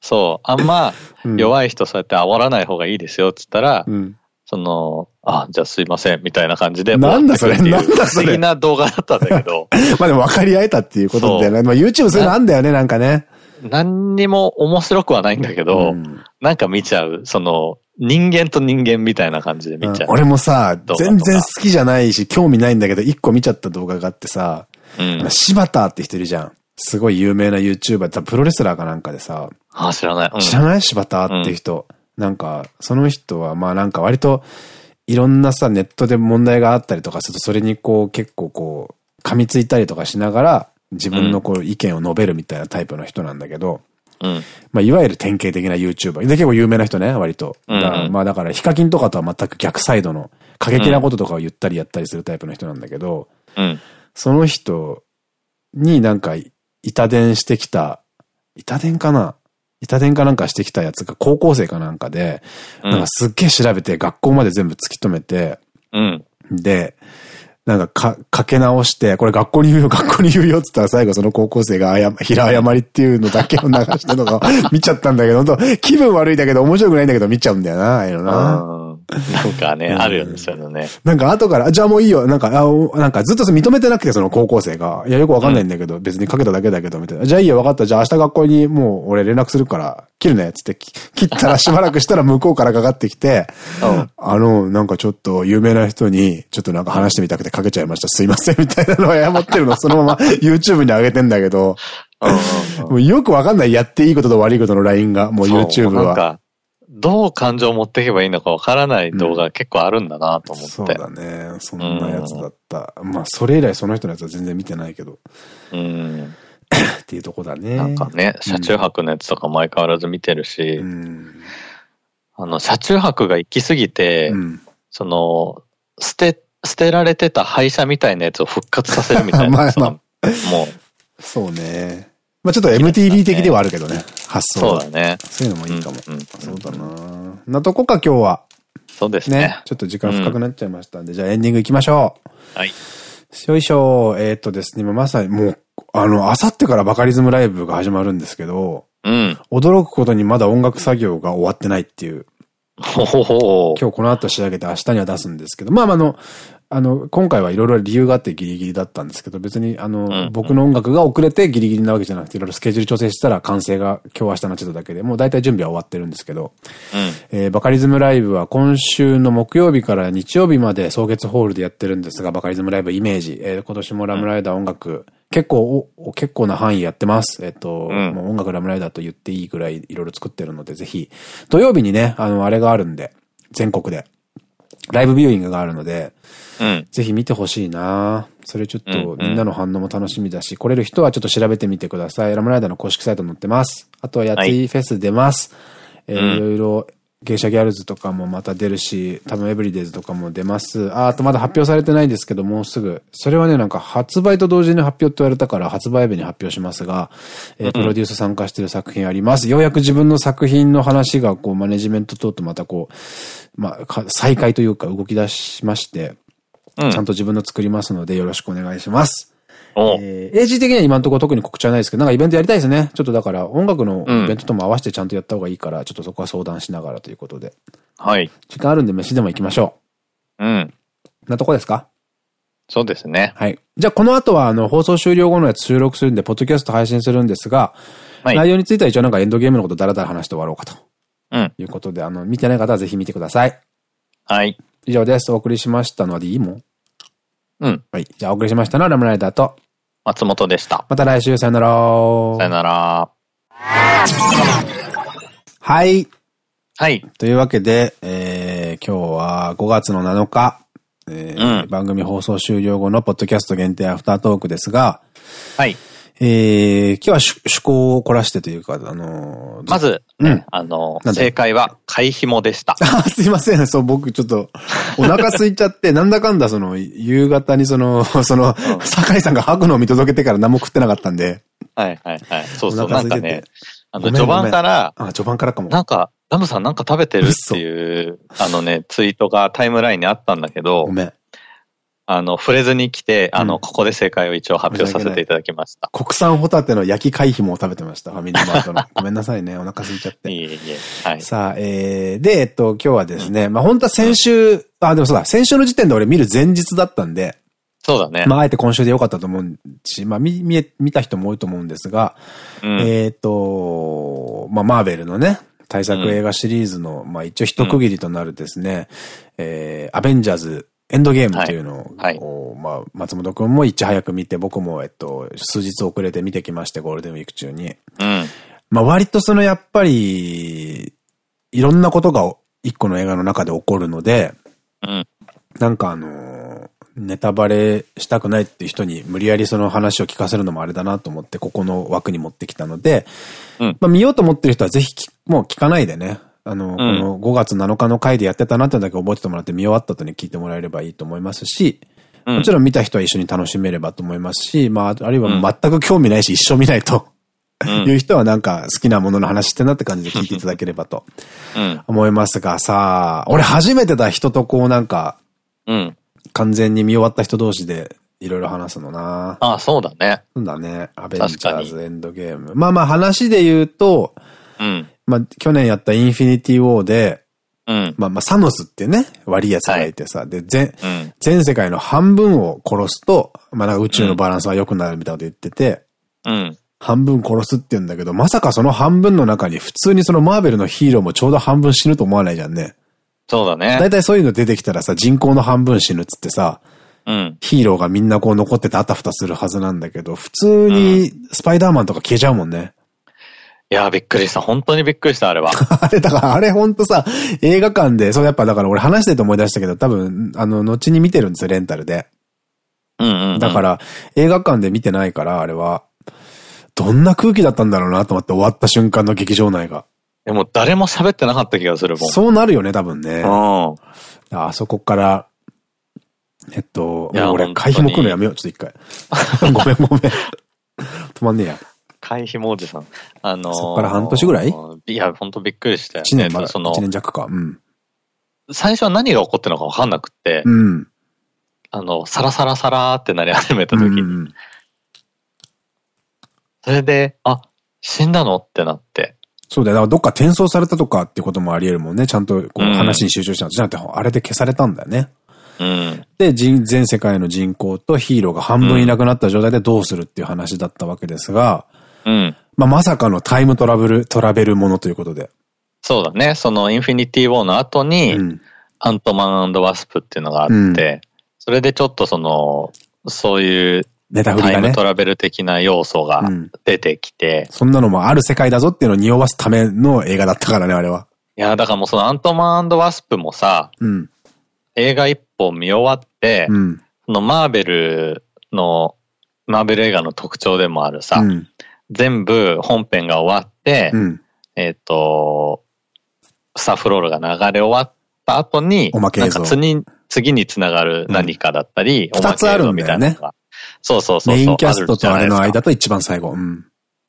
そう、あんま弱い人そうやって煽らない方がいいですよ、つったら、うん、その、あ、じゃあすいません、みたいな感じで。なんだそれ、なんだそれ。不思議な動画だったんだけど。まあでも分かり合えたっていうことだよね。まあ YouTube そういうのあんだよね、なんかね。何にも面白くはないんだけど、うん、なんか見ちゃう、その、人間と人間みたいな感じで見ちゃう。うん、俺もさ、全然好きじゃないし、興味ないんだけど、一個見ちゃった動画があってさ、うん、柴田って人いるじゃん。すごい有名な YouTuber、プロレスラーかなんかでさ。あ、知らない。うん、知らない？柴田って人。うん、なんか、その人は、まあなんか割と、いろんなさ、ネットで問題があったりとかすると、それにこう、結構こう、噛みついたりとかしながら、自分のこう、意見を述べるみたいなタイプの人なんだけど、うん、まあ、いわゆる典型的な YouTuber。で、結構有名な人ね、割と。だまあ、だから、ヒカキンとかとは全く逆サイドの、過激なこととかを言ったりやったりするタイプの人なんだけど、うん、その人になんか、板伝してきた、板伝かな？板伝かなんかしてきたやつが高校生かなんかで、なんかすっげえ調べて学校まで全部突き止めて、うん、で、なんかか、かけ直して、これ学校に言うよ、学校に言うよって言ったら最後その高校生があや、平謝りっていうのだけを流してるのが見ちゃったんだけど、本当気分悪いんだけど面白くないんだけど見ちゃうんだよな、ああいうのな。なんかね、あるよね、そういうのね。なんか後から、じゃあもういいよ。なんか、あなんかずっと認めてなくて、その高校生が。いや、よくわかんないんだけど、別にかけただけだけど、みたいな。じゃあいいよ、わかった。じゃあ明日学校にもう俺連絡するから、切るね、つって、切ったらしばらくしたら向こうからかかってきて、あの、なんかちょっと有名な人に、ちょっとなんか話してみたくてかけちゃいました。すいません、みたいなのを謝ってるの、そのまま YouTube に上げてんだけど、もうよくわかんない、やっていいことと悪いことのラインが、もう YouTube は。どう感情を持っていけばいいのかわからない動画結構あるんだなと思って。そうだね。そんなやつだった。まあ、それ以来その人のやつは全然見てないけど。うん。っていうとこだね。なんかね、車中泊のやつとか前変わらず見てるし、うん、あの、車中泊が行き過ぎて、うん、その、捨て、捨てられてた廃車みたいなやつを復活させるみたいな。まあまあ、もう。そうね。まあちょっと MTV 的ではあるけどね。発想そうだね。そういうのもいいかも。そうだななとこか今日は。そうですね。ちょっと時間深くなっちゃいましたんで、じゃあエンディングいきましょう。はい。よいしょ。えー、っとですね、今まさにもう、あの、あさってからバカリズムライブが始まるんですけど、うん。驚くことにまだ音楽作業が終わってないっていう。ほほほ今日この後仕上げて明日には出すんですけど、まあ、あの、あの、今回はいろいろ理由があってギリギリだったんですけど、別に、あの、うんうん、僕の音楽が遅れてギリギリなわけじゃなくて、いろいろスケジュール調整したら完成が今日明日になっちゃっただけで、もう大体準備は終わってるんですけど、うん、えー、バカリズムライブは今週の木曜日から日曜日まで草月ホールでやってるんですが、バカリズムライブイメージ、えー、今年もラムライダー音楽、うん。結構、結構な範囲やってます。えっと、うん、もう音楽ラムライダーと言っていいぐらいいろいろ作ってるので、ぜひ、土曜日にね、あの、あれがあるんで、全国で。ライブビューイングがあるので、うん、ぜひ見てほしいなそれちょっとみんなの反応も楽しみだし、来れる人はちょっと調べてみてください。ラムライダーの公式サイト載ってます。あとはやついフェス出ます。はい、えー、いろいろ芸者ギャルズとかもまた出るし、多分エブリデイズとかも出ます。あ、あとまだ発表されてないんですけど、もうすぐ。それはね、なんか発売と同時に発表って言われたから発売日に発表しますが、えー、プロデュース参加してる作品あります。ようやく自分の作品の話がこうマネジメント等とまたこう、まあ、再開というか動き出しまして、ちゃんと自分の作りますのでよろしくお願いします。えー、AG 的には今のところ特に告知はないですけど、なんかイベントやりたいですね。ちょっとだから音楽のイベントとも合わせてちゃんとやった方がいいから、うん、ちょっとそこは相談しながらということで。はい。時間あるんで飯でも行きましょう。うん。なとこですか？そうですね。はい。じゃあこの後はあの放送終了後のやつ収録するんで、ポッドキャスト配信するんですが、はい、内容については一応なんかエンドゲームのことだらだら話して終わろうかと。うん。いうことで、あの、見てない方はぜひ見てください。はい。以上です。お送りしましたのはでいいも？んうん。はい。じゃあお送りしましたのはラムライダーと、松本でした。また来週、さよなら。さよなら。はい。はい。というわけで、えー、今日は5月の7日、えー、うん、番組放送終了後のポッドキャスト限定アフタートークですが、はい。えー、今日は趣向を凝らしてというか、あのー、まず、うん、あのー、正解は、貝紐でした。あ、すいません。そう、僕ちょっと、お腹空いちゃって、なんだかんだその、夕方にその、その、酒井さんが吐くのを見届けてから何も食ってなかったんで。はいはいはい。そうそう、なんかね、あの、序盤から、あ、序盤からかも。なんか、ラムさんなんか食べてるっていう、あのね、ツイートがタイムラインにあったんだけど、ごめん。あの、触れずに来て、あの、ここで正解を一応発表させていただきました。国産ホタテの焼き貝ひもを食べてました、ファミリーマートの。ごめんなさいね、お腹空いちゃって。いえいえ、はい。さあ、えー、で、えっと、今日はですね、まあ本当は先週、あ、でもそうだ、先週の時点で俺見る前日だったんで、そうだね。まあ、あえて今週でよかったと思うし、まあ、見、見、見た人も多いと思うんですが、うん、えっと、まあ、マーベルのね、対策映画シリーズの、うん、まあ、一応一区切りとなるですね、うん、えー、アベンジャーズエンドゲームっていうのを、はいはい、まあ、松本くんもいち早く見て、僕も、えっと、数日遅れて見てきまして、ゴールデンウィーク中に。うん。まあ、割とその、やっぱり、いろんなことが一個の映画の中で起こるので、うん。なんかあのネタバレしたくないっていう人に無理やりその話を聞かせるのもあれだなと思って、ここの枠に持ってきたので、うん、まあ見ようと思ってる人はぜひもう聞かないでね、あの、うん、この5月7日の回でやってたなってだけ覚えててもらって見終わった後に聞いてもらえればいいと思いますし、うん、もちろん見た人は一緒に楽しめればと思いますし、まあ、あるいは全く興味ないし、一生見ないと いう人はなんか好きなものの話してなって感じで聞いていただければと思いますが、さあ、俺初めてだ人とこうなんか、完全に見終わった人同士でいろいろ話すのな。ああ、そうだね。そうだね。アベンジャーズエンドゲーム。まあまあ話で言うと、うん。まあ、去年やったインフィニティ・ウォーで、うん、まあまあ、サノスってね、悪い奴がいてさ、はい、で、全、うん、全世界の半分を殺すと、まあなんか宇宙のバランスは良くなるみたいなこと言ってて、うん。半分殺すって言うんだけど、まさかその半分の中に普通にそのマーベルのヒーローもちょうど半分死ぬと思わないじゃんね。そうだね。だいたいそういうの出てきたらさ、人口の半分死ぬっつってさ、うん、ヒーローがみんなこう残っててあたふたするはずなんだけど、普通にスパイダーマンとか消えちゃうもんね。いや、びっくりした。本当にびっくりした、あれは。あれ、だからあれ本当さ、映画館で、そうやっぱだから俺話してて思い出したけど、多分、あの、後に見てるんですよ、レンタルで。うんうん、うん、だから、映画館で見てないから、あれは。どんな空気だったんだろうなと思って終わった瞬間の劇場内が。でも誰も喋ってなかった気がするもん。そうなるよね、多分ね。うん。あそこから、えっと、もう俺、回避も来るのやめよう、ちょっと一回。ごめんごめん。止まんねえや。回避もおじさん。あのー、そっから半年ぐらい？いや、ほんとびっくりしたよ、ね。1年まだ、その、1年弱か。うん。最初は何が起こってるのかわかんなくて、うん。あの、サラサラサラってなり始めた時に、うん、それで、あ、死んだのってなって。そうだよ。だからどっか転送されたとかってこともあり得るもんね。ちゃんとこう話に集中した。うん、じゃなくて、あれで消されたんだよね。うん、で、全世界の人口とヒーローが半分いなくなった状態でどうするっていう話だったわけですが、うん。まあ、まさかのタイムトラベル、トラベルものということで。そうだね。そのインフィニティ・ウォーの後に、うん、アントマンワスプっていうのがあって、うん、それでちょっとその、そういうネタフリがね。タイムトラベル的な要素が出てきて、うん、そんなのもある世界だぞっていうのを匂わすための映画だったからね、あれは。いや、だからもうそのアントマンワスプもさ、うん、映画一本見終わって、うん、そのマーベルの、マーベル映画の特徴でもあるさ、うん、全部本編が終わって、うん、えっと、スタッフロールが流れ終わった後に、おまけ映像。次に、次につながる何かだったり、二、つあるみたいなね。そうそうそうメインキャストとあれの間と一番最後。うん、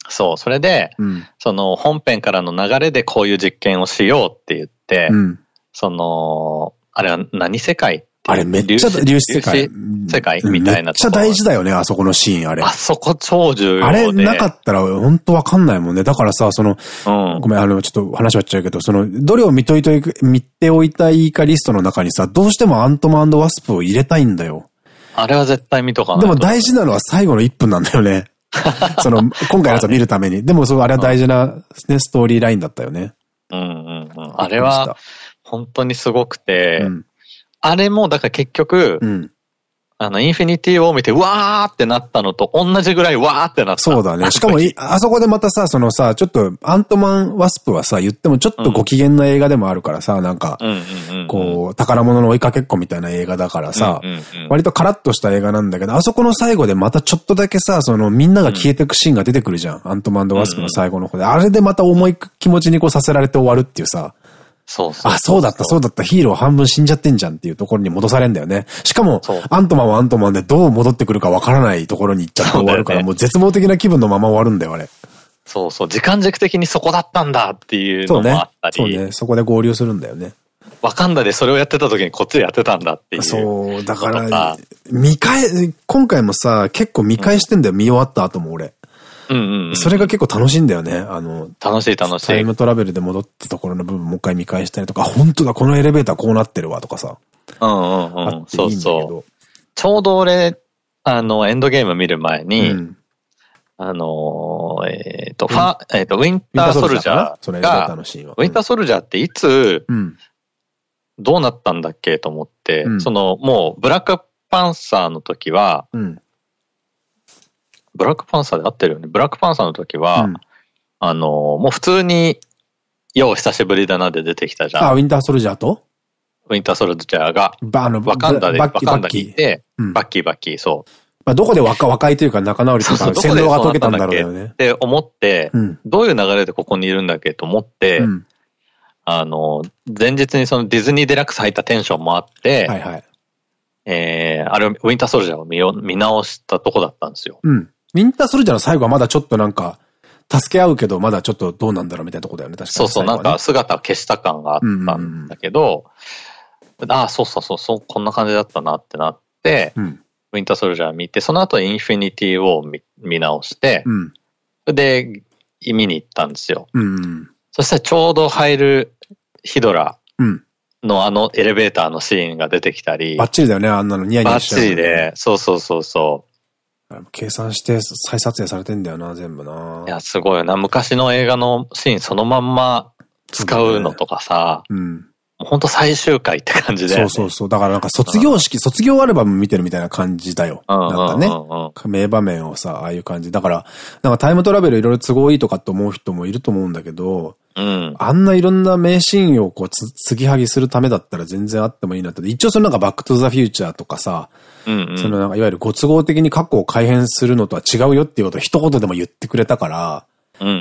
そう、それで、うん、その本編からの流れでこういう実験をしようって言って、うん、その、あれは何世界あれめっちゃ粒子世界。世界みたいな。めっちゃ大事だよね、あそこのシーン、あれ。あそこ超重要あれなかったら本当わかんないもんね。だからさ、その、うん、ごめん、あの、ちょっと話はっちゃうけど、その、どれを見といて、見ておいたいかリストの中にさ、どうしてもアントマンワスプを入れたいんだよ。あれは絶対見とかない。でも大事なのは最後の1分なんだよね。その、今回のやつを見るために。でも、そう、あれは大事な、ね、ストーリーラインだったよね。うんうんうん。あれは、本当にすごくて、うんあれも、だから結局、うん、あの、インフィニティを見て、わーってなったのと同じぐらいわーってなった。そうだね。しかも、あそこでまたさ、そのさ、ちょっと、アントマン・ワスプはさ、言ってもちょっとご機嫌な映画でもあるからさ、なんか、こう、宝物の追いかけっこみたいな映画だからさ、割とカラッとした映画なんだけど、あそこの最後でまたちょっとだけさ、その、みんなが消えてくシーンが出てくるじゃん。アントマン・ワスプの最後の方で。あれでまた重い気持ちにこうさせられて終わるっていうさ、そうそうあ、そうだった、そうだった、ヒーロー半分死んじゃってんじゃんっていうところに戻されんだよね。しかも、アントマンはアントマンでどう戻ってくるかわからないところに行っちゃって終わるから、うね、もう絶望的な気分のまま終わるんだよ、あれ。そうそう、時間軸的にそこだったんだっていうのもあったり。そうね、そうね、そこで合流するんだよね。わかんだでそれをやってた時にこっちでやってたんだっていう。そう、だから、見返、今回もさ、結構見返してんだよ、うん、見終わった後も俺。それが結構楽しいんだよね。あの、楽しい楽しい。タイムトラベルで戻ったところの部分もう一回見返したりとか、本当だ、このエレベーターこうなってるわとかさ。うんうんうん。そうそう。ちょうど俺、あの、エンドゲーム見る前に、うん、あのえっ、ー、と、ファ、えっ、ー、と、ウィンターソルジャーが、ウィンターソルジャーっていつ、どうなったんだっけと思って、うん、その、もう、ブラックパンサーの時は、うんブラックパンサーで合ってるよね。ブラックパンサーの時は、うん、あの、もう普通に、よう久しぶりだなで出てきたじゃん。あ、ウィンターソルジャーと？ウィンターソルジャーが、あの、ワカンダで、ワカンダにいて、バッキーバッキー、そう。まあ、どこで若若いというか仲直りとか、洗脳が解けたんだろうよね。って思って、うん、どういう流れでここにいるんだっけと思って、うん、あの、前日にそのディズニーデラックス入ったテンションもあって、はいはい、えー、あれ、ウィンターソルジャーを見見直したとこだったんですよ。うん。ウィンターソルジャーの最後はまだちょっとなんか、助け合うけど、まだちょっとどうなんだろうみたいなとこだよね、確かに、そうそう、なんか姿消した感があったんだけど、ああ、そうそうそう、そう、こんな感じだったなってなって、うん、ウィンターソルジャー見て、その後インフィニティを見見直して、うん、で、見に行ったんですよ。うん、そしたらちょうど入るヒドラのあのエレベーターのシーンが出てきたり。バッチリだよね、あんなのニヤニヤして、バッチリで、そうそうそうそう。計算して再撮影されてんだよな、全部な。いや、すごいよな。昔の映画のシーンそのまんま使うのとかさ、うん。本当最終回って感じで、ね。そうそうそう。だからなんか卒業式、うん、卒業アルバム見てるみたいな感じだよ。なんかね。名場面をさ、ああいう感じ。だから、なんかタイムトラベルいろいろ都合いいとかって思う人もいると思うんだけど、うん、あんないろんな名シーンをこうつ、継ぎはぎするためだったら全然あってもいいなって。一応そのなんかバックトゥザフューチャーとかさ、そのなんかいわゆるご都合的に過去を改変するのとは違うよっていうことを一言でも言ってくれたから、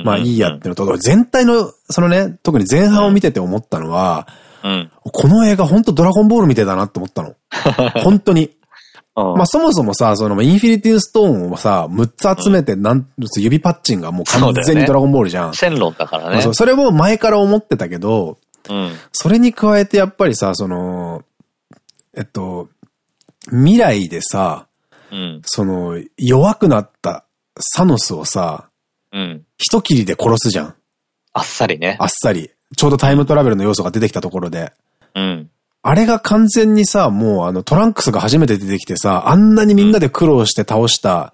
まあいいやってのと、全体の、そのね、特に前半を見てて思ったのは、うん、この映画本当ドラゴンボールみたいだなって思ったの。本当に。まあそもそもさ、そのインフィニティストーンをさ、6つ集めて、なん、指パッチンがもう完全にドラゴンボールじゃん。線路だからね。それも前から思ってたけど、うん、それに加えてやっぱりさ、その、えっと、未来でさ、うん、その、弱くなったサノスをさ、うん、一切りで殺すじゃん。あっさりね。あっさり。ちょうどタイムトラベルの要素が出てきたところで。うん。あれが完全にさ、もうあのトランクスが初めて出てきてさ、あんなにみんなで苦労して倒した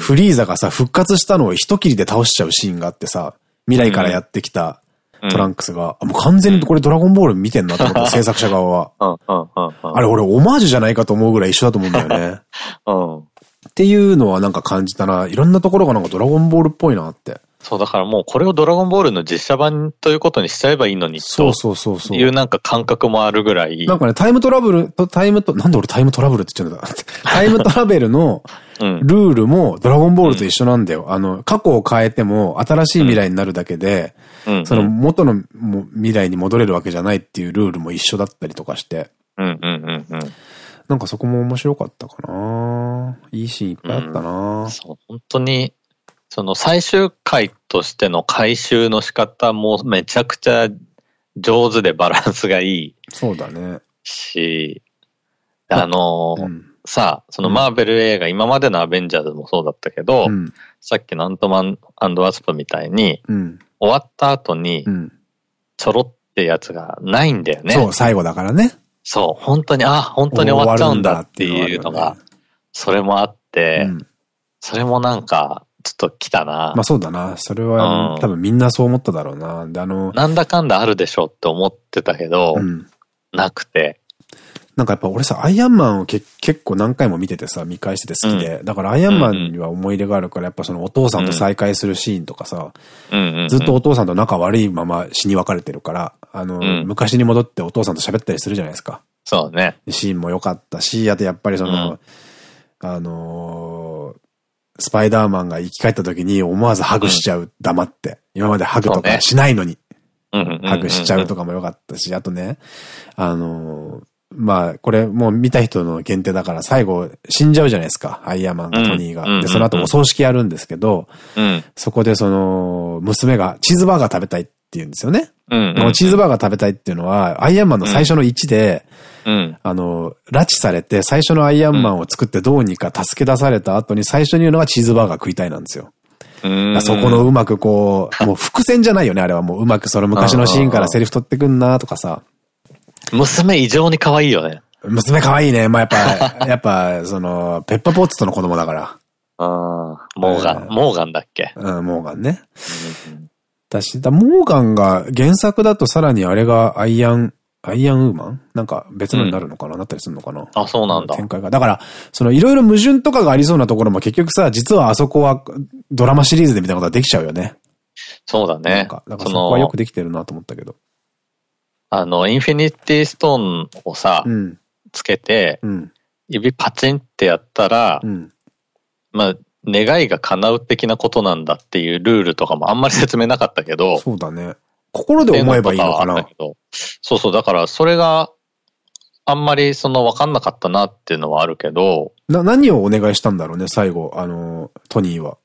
フリーザがさ、復活したのを一切りで倒しちゃうシーンがあってさ、未来からやってきたトランクスが、もう完全にこれドラゴンボール見てんなと思って、制作者側は。あれ俺オマージュじゃないかと思うぐらい一緒だと思うんだよね。うん。っていうのはなんか感じたな。いろんなところがなんかドラゴンボールっぽいなって。そう、だからもうこれをドラゴンボールの実写版ということにしちゃえばいいのにそうそうそうそう。いうなんか感覚もあるぐらい。なんかね、タイムトラブルと、タイムと、なんで俺タイムトラブルって言っちゃうんだ タイムトラベルのルールもドラゴンボールと一緒なんだよ。うん、あの、過去を変えても新しい未来になるだけで、うん、その元の未来に戻れるわけじゃないっていうルールも一緒だったりとかして。うんうんうんうん。なんかそこも面白かったかないいシーンいっぱいあったな、うん、そう、本当にその最終回としての回収の仕方もめちゃくちゃ上手でバランスがいい。そうだね。し、あの、うん、さあ、そのマーベル映画、うん、今までのアベンジャーズもそうだったけど、うん、さっきのアントマンワスプみたいに、終わった後に、ちょろってやつがないんだよね。そう、最後だからね。そう、本当に、あ、本当に終わっちゃうんだっていうのが、それもあって、それもなんか、ちょっと来たな。まあそうだな。それは、うん、多分みんなそう思っただろうな。で、あの、なんだかんだあるでしょうって思ってたけど、うん、なくて。なんかやっぱ俺さ、アイアンマンをけ結構何回も見ててさ、見返してて好きで。うん、だからアイアンマンには思い入れがあるから、やっぱそのお父さんと再会するシーンとかさ、ずっとお父さんと仲悪いまま死に別れてるから、あの、昔に戻ってお父さんと喋ったりするじゃないですか。そうね。シーンも良かったし、あとやっぱりその、あのー、スパイダーマンが生き返った時に思わずハグしちゃう、黙って。今までハグとかしないのに。ハグしちゃうとかもよかったし、あとね、あのー、まあ、これもう見た人の限定だから最後死んじゃうじゃないですか。アイアンマンがトニーが。で、その後お葬式やるんですけど、うん、そこでその、娘がチーズバーガー食べたいって言うんですよね。チーズバーガー食べたいっていうのは、アイアンマンの最初の1で、うん、あの、拉致されて最初のアイアンマンを作ってどうにか助け出された後に最初に言うのがチーズバーガー食いたいなんですよ。そこのうまくこう、もう伏線じゃないよね、あれはもううまくその昔のシーンからセリフ取ってくんなとかさ。娘異常に可愛いよね。娘可愛いね。まあやっぱ、やっぱ、その、ペッパーポッツとの子供だから。ああ、モーガン、モーガンだっけ？うん、モーガンね。だし、だモーガンが原作だとさらにあれがアイアンアイアンウーマン？なんか別のになるのかな、うん、なったりするのかな？あ、そうなんだ。展開が。だから、そのいろいろ矛盾とかがありそうなところも結局さ、実はあそこはドラマシリーズでみたいなことができちゃうよね。そうだね。なんか、だからそこはよくできてるなと思ったけど。あの、インフィニティストーンをさ、うん、つけて、うん、指パチンってやったら、うん、まあ、願いが叶う的なことなんだっていうルールとかもあんまり説明なかったけど。そうだね。心で思えばいいのかな。そうそう、だからそれがあんまりその分かんなかったなっていうのはあるけど。な、何をお願いしたんだろうね、最後、あの、トニーは。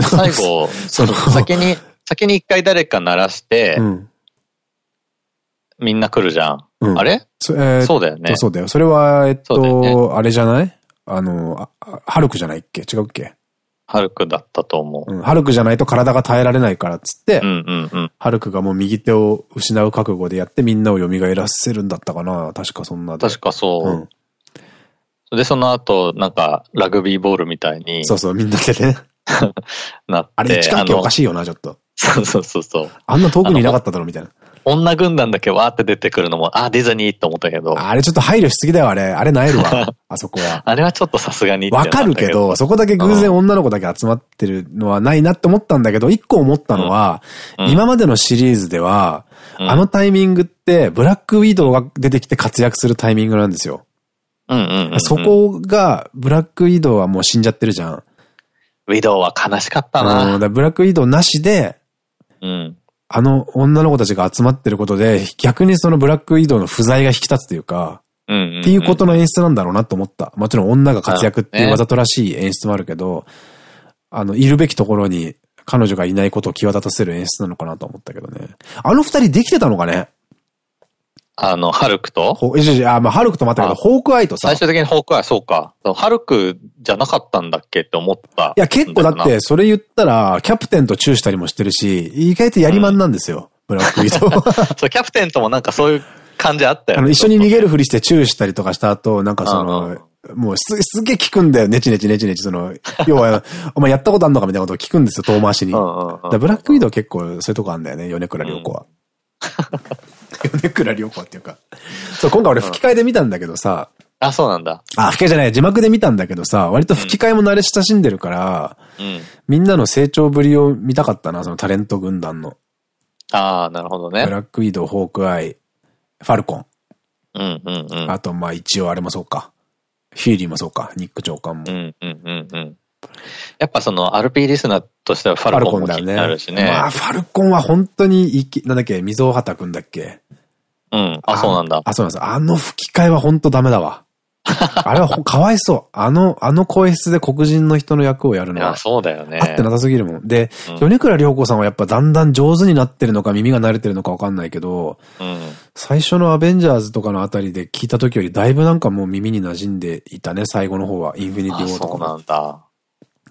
最後、その、先に、先に一回誰か鳴らして、うん、みんな来るじゃん。うん、あれ？そ,、えー、そうだよね。そうだよ。それは、えっと、ね、あれじゃない？あの、ハルクじゃないっけ？違うっけ？ハルクだったと思う。うん、ハルクじゃないと体が耐えられないからっつって、ハルクがもう右手を失う覚悟でやってみんなを蘇らせるんだったかな確かそんな確かそう。うん、で、その後、なんか、ラグビーボールみたいに。そうそう、みんなでね。なって。あれ、位置関係おかしいよな、ちょっと。そうそうそうそう。あんな遠くにいなかっただろ、みたいな。女軍団だけわーって出てくるのも、あ、ディズニーって思ったけど。あれちょっと配慮しすぎだよ、あれ。あれなえるわ。あそこは。あれはちょっとさすがにわかるけど、そこだけ偶然女の子だけ集まってるのはないなって思ったんだけど、一個思ったのは、うん、今までのシリーズでは、うん、あのタイミングって、ブラックウィドウが出てきて活躍するタイミングなんですよ。そこが、ブラックウィドウはもう死んじゃってるじゃん。ウィドウは悲しかったな。うん、ブラックウィドウなしで、うん。あの女の子たちが集まってることで、逆にそのブラック移動の不在が引き立つというか、っていうことの演出なんだろうなと思った。もちろん女が活躍っていうわざとらしい演出もあるけど、ね、あの、いるべきところに彼女がいないことを際立たせる演出なのかなと思ったけどね。あの二人できてたのかね？あの、ハルクと？ほ、いあ、まあ、ハルクと待ったけど、ホークアイとさ。最終的にホークアイ、そうか。ハルクじゃなかったんだっけって思った。いや、結構だって、それ言ったら、キャプテンとチューしたりもしてるし、意外とやりまんなんですよ。うん、ブラックウィドそう、キャプテンともなんかそういう感じあったよね。あの、一緒に逃げるふりしてチューしたりとかした後、なんかその、もうす、すげえ聞くんだよ。ネチネチネチネチ。その、要は、お前やったことあんのかみたいなことを聞くんですよ、遠回しに。ブラックウィドウ結構そういうとこあんだよね、米倉涼子は。米倉涼子っていうか。そう、今回俺吹き替えで見たんだけどさ。あ、そうなんだ。あ、吹き替えじゃない、字幕で見たんだけどさ、割と吹き替えも慣れ親しんでるから、うん、みんなの成長ぶりを見たかったな、そのタレント軍団の。ああ、なるほどね。ブラックウィドウ、ホークアイ、ファルコン。うんうんうん。あと、まあ一応あれもそうか。フィーリーもそうか、ニック長官も。うんうんうんうん。やっぱその RP リスナーとしてはファルコンも気になるしね。まあ、ファルコンは本当にいき、なんだっけ、溝端くんだっけ？うん。あ、そうなんだ。あ、そうなんです。あの吹き替えは本当ダメだわ。あれはかわいそう。あの、あの声質で黒人の人の役をやるのは。いや、そうだよね。あってなさすぎるもん。で、うん、米倉涼子さんはやっぱだんだん上手になってるのか耳が慣れてるのかわかんないけど、うん、最初のアベンジャーズとかのあたりで聞いた時よりだいぶなんかもう耳に馴染んでいたね、最後の方は。インフィニティ・ウォーとかも。そうなんだ。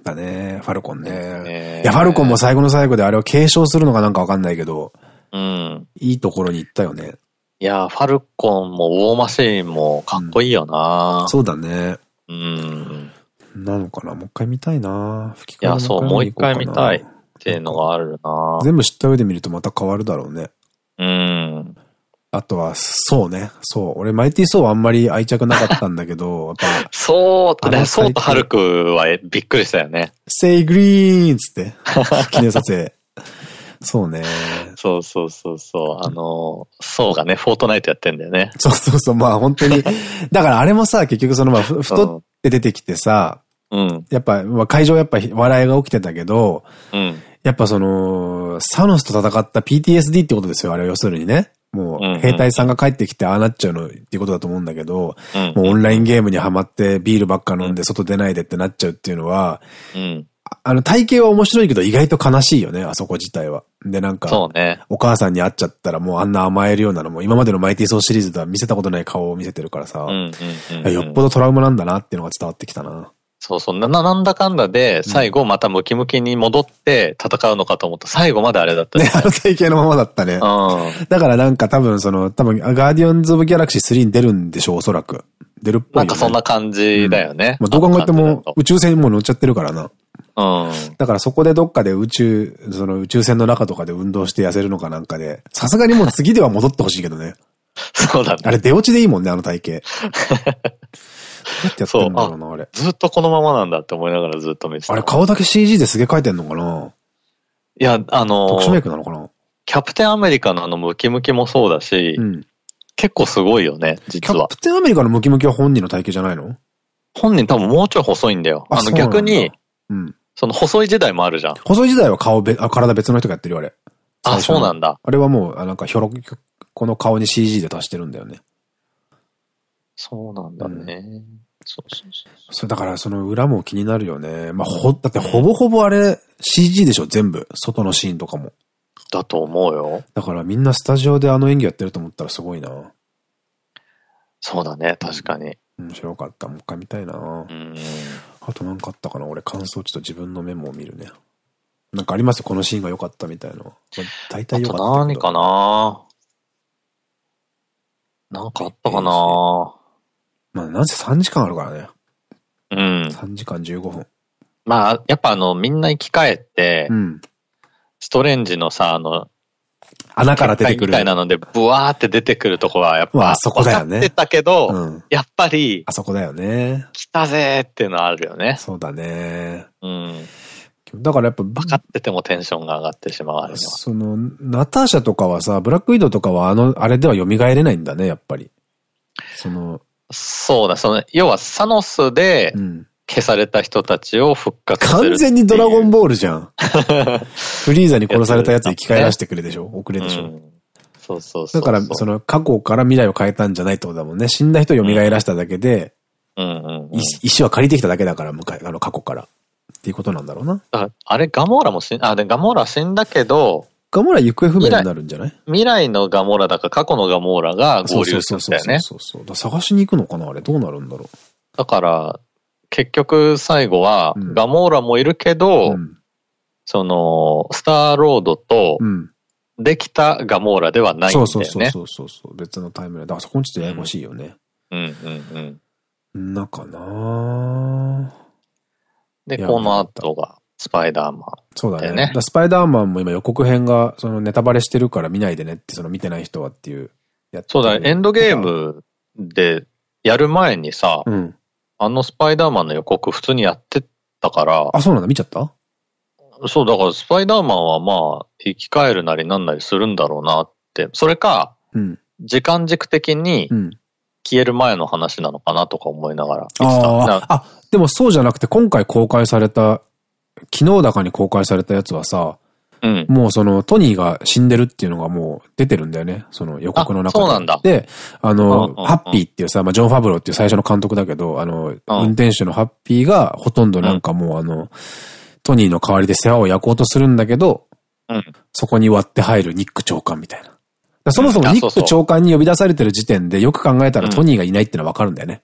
だね、ファルコンね。いや、ファルコンも最後の最後であれを継承するのかなんかわかんないけど、うん。いいところに行ったよね。いや、ファルコンもウォーマシーンもかっこいいよな、うん、そうだね。うん。なのかなもう一回見たいな吹き替えいや、そう、もう一回見たいっていうのがあるな全部知った上で見るとまた変わるだろうね。うん。あとは、そうね。そう。俺、マイティー・ソーはあんまり愛着なかったんだけど、やっぱ。そうね、ソーとハルクはびっくりしたよね。セイグリーンつって。記念撮影。そうね。そうそうそうそう。あの、そうがね、フォートナイトやってんだよね。そうそうそう。まあ本当に。だからあれもさ、結局そのまあ、太って出てきてさ、うん。やっぱ、まあ、会場やっぱ笑いが起きてたけど、うん。やっぱその、サノスと戦った PTSD ってことですよ、あれ要するにね。もう、兵隊さんが帰ってきてああなっちゃうのっていうことだと思うんだけど、もうオンラインゲームにはまってビールばっか飲んで外出ないでってなっちゃうっていうのは、うん、あの体型は面白いけど意外と悲しいよね、あそこ自体は。で、なんか、そうね。お母さんに会っちゃったらもうあんな甘えるようなのも今までのマイティーソーシリーズでは見せたことない顔を見せてるからさ、よっぽどトラウマなんだなっていうのが伝わってきたな。そうそう。な、なんだかんだで、最後またムキムキに戻って戦うのかと思った。最後まであれだったね。ね、あの体型のままだったね。うん。だからなんか多分その、多分ガーディアンズ・オブ・ギャラクシー3に出るんでしょう、おそらく。出るっぽい、ね。なんかそんな感じだよね。うん、まあどう考えても宇宙船にも乗っちゃってるからな。うん。だからそこでどっかで宇宙、その宇宙船の中とかで運動して痩せるのかなんかで、さすがにもう次では戻ってほしいけどね。そうだね。あれ出落ちでいいもんね、あの体型。ってやってんだろうな、あれ。ずっとこのままなんだって思いながらずっと見てた。あれ顔だけ CG ですげえ描いてんのかな？いや、あのー、特殊メイクなのかな？キャプテンアメリカのあのムキムキもそうだし、うん、結構すごいよね、実は。キャプテンアメリカのムキムキは本人の体型じゃないの？本人多分もうちょい細いんだよ。あの逆に、うん、その細い時代もあるじゃん。細い時代は顔べ、あ、体別の人がやってるよ、あれ。あ、そうなんだ。あれはもう、あなんかひょろ、この顔に CG で足してるんだよね。そうなんだね。うんそうそうそう。そう、だからその裏も気になるよね。まあ、ほ、だってほぼほぼあれ CG でしょ、全部。外のシーンとかも。だと思うよ。だからみんなスタジオであの演技やってると思ったらすごいな。そうだね、確かに。面白かった。もう一回見たいな。うん。あと何かあったかな俺感想ちょっと自分のメモを見るね。なんかあります？このシーンが良かったみたいな。大体良かった。何かな？なんかあったかな？まあ、なんせ3時間あるからね。うん。3時間15分。まあ、やっぱあの、みんな生き返って、うん、ストレンジのさ、あの、穴から出てくる。みたいなので、ブワーって出てくるとこは、やっぱ、あそこだよね。ってたけど、うん、やっぱり、あそこだよね。来たぜっていうのはあるよね。そうだね。うん。だからやっぱ、分かっててもテンションが上がってしまうその、ナターシャとかはさ、ブラックウィドウとかはあの、あれでは蘇れないんだね、やっぱり。その、そうだ、その、要はサノスで、消された人たちを復活する完全にドラゴンボールじゃん。フリーザに殺されたやつ生き返らせてくれでしょ？遅れでしょ、うん、そうそうそうだから、その過去から未来を変えたんじゃないってことだもんね。死んだ人を蘇らしただけで、石は借りてきただけだから、あの過去から。っていうことなんだろうな。ああれ、ガモーラも死ん、あ、で、ガモーラ死んだけど、ガモーラ行方不明になるんじゃない？未来のガモーラだか過去のガモーラが合流するんだよね。そうそうそう探しに行くのかな？あれどうなるんだろう？だから、結局最後は、ガモーラもいるけど、うん、その、スターロードと、できたガモーラではないんだよね。そうそうそうそうそう。別のタイムライン。だからそこにちょっとややこしいよね。うん、うん、うんうん。なかなで、この後が、スパイダーマン、そうだね。だスパイダーマンも今予告編が、そのネタバレしてるから見ないでねって、その見てない人はっていうそうだ、エンドゲームでやる前にさ、うん、あのスパイダーマンの予告普通にやってたから。あ、そうなんだ、見ちゃった？そう、だからスパイダーマンはまあ、生き返るなりなんなりするんだろうなって。それか、うん、時間軸的に、消える前の話なのかなとか思いながらああ、でもそうじゃなくて今回公開された昨日だかに公開されたやつはさ、うん、もうそのトニーが死んでるっていうのがもう出てるんだよね。その予告の中で。そうなんだ。で、あの、ハッピーっていうさ、まあ、ジョン・ファブローっていう最初の監督だけど、あの、運転手のハッピーがほとんどなんかもうあの、トニーの代わりで世話を焼こうとするんだけど、うん、そこに割って入るニック長官みたいな。そもそもニック長官に呼び出されてる時点でよく考えたらトニーがいないってのはわかるんだよね。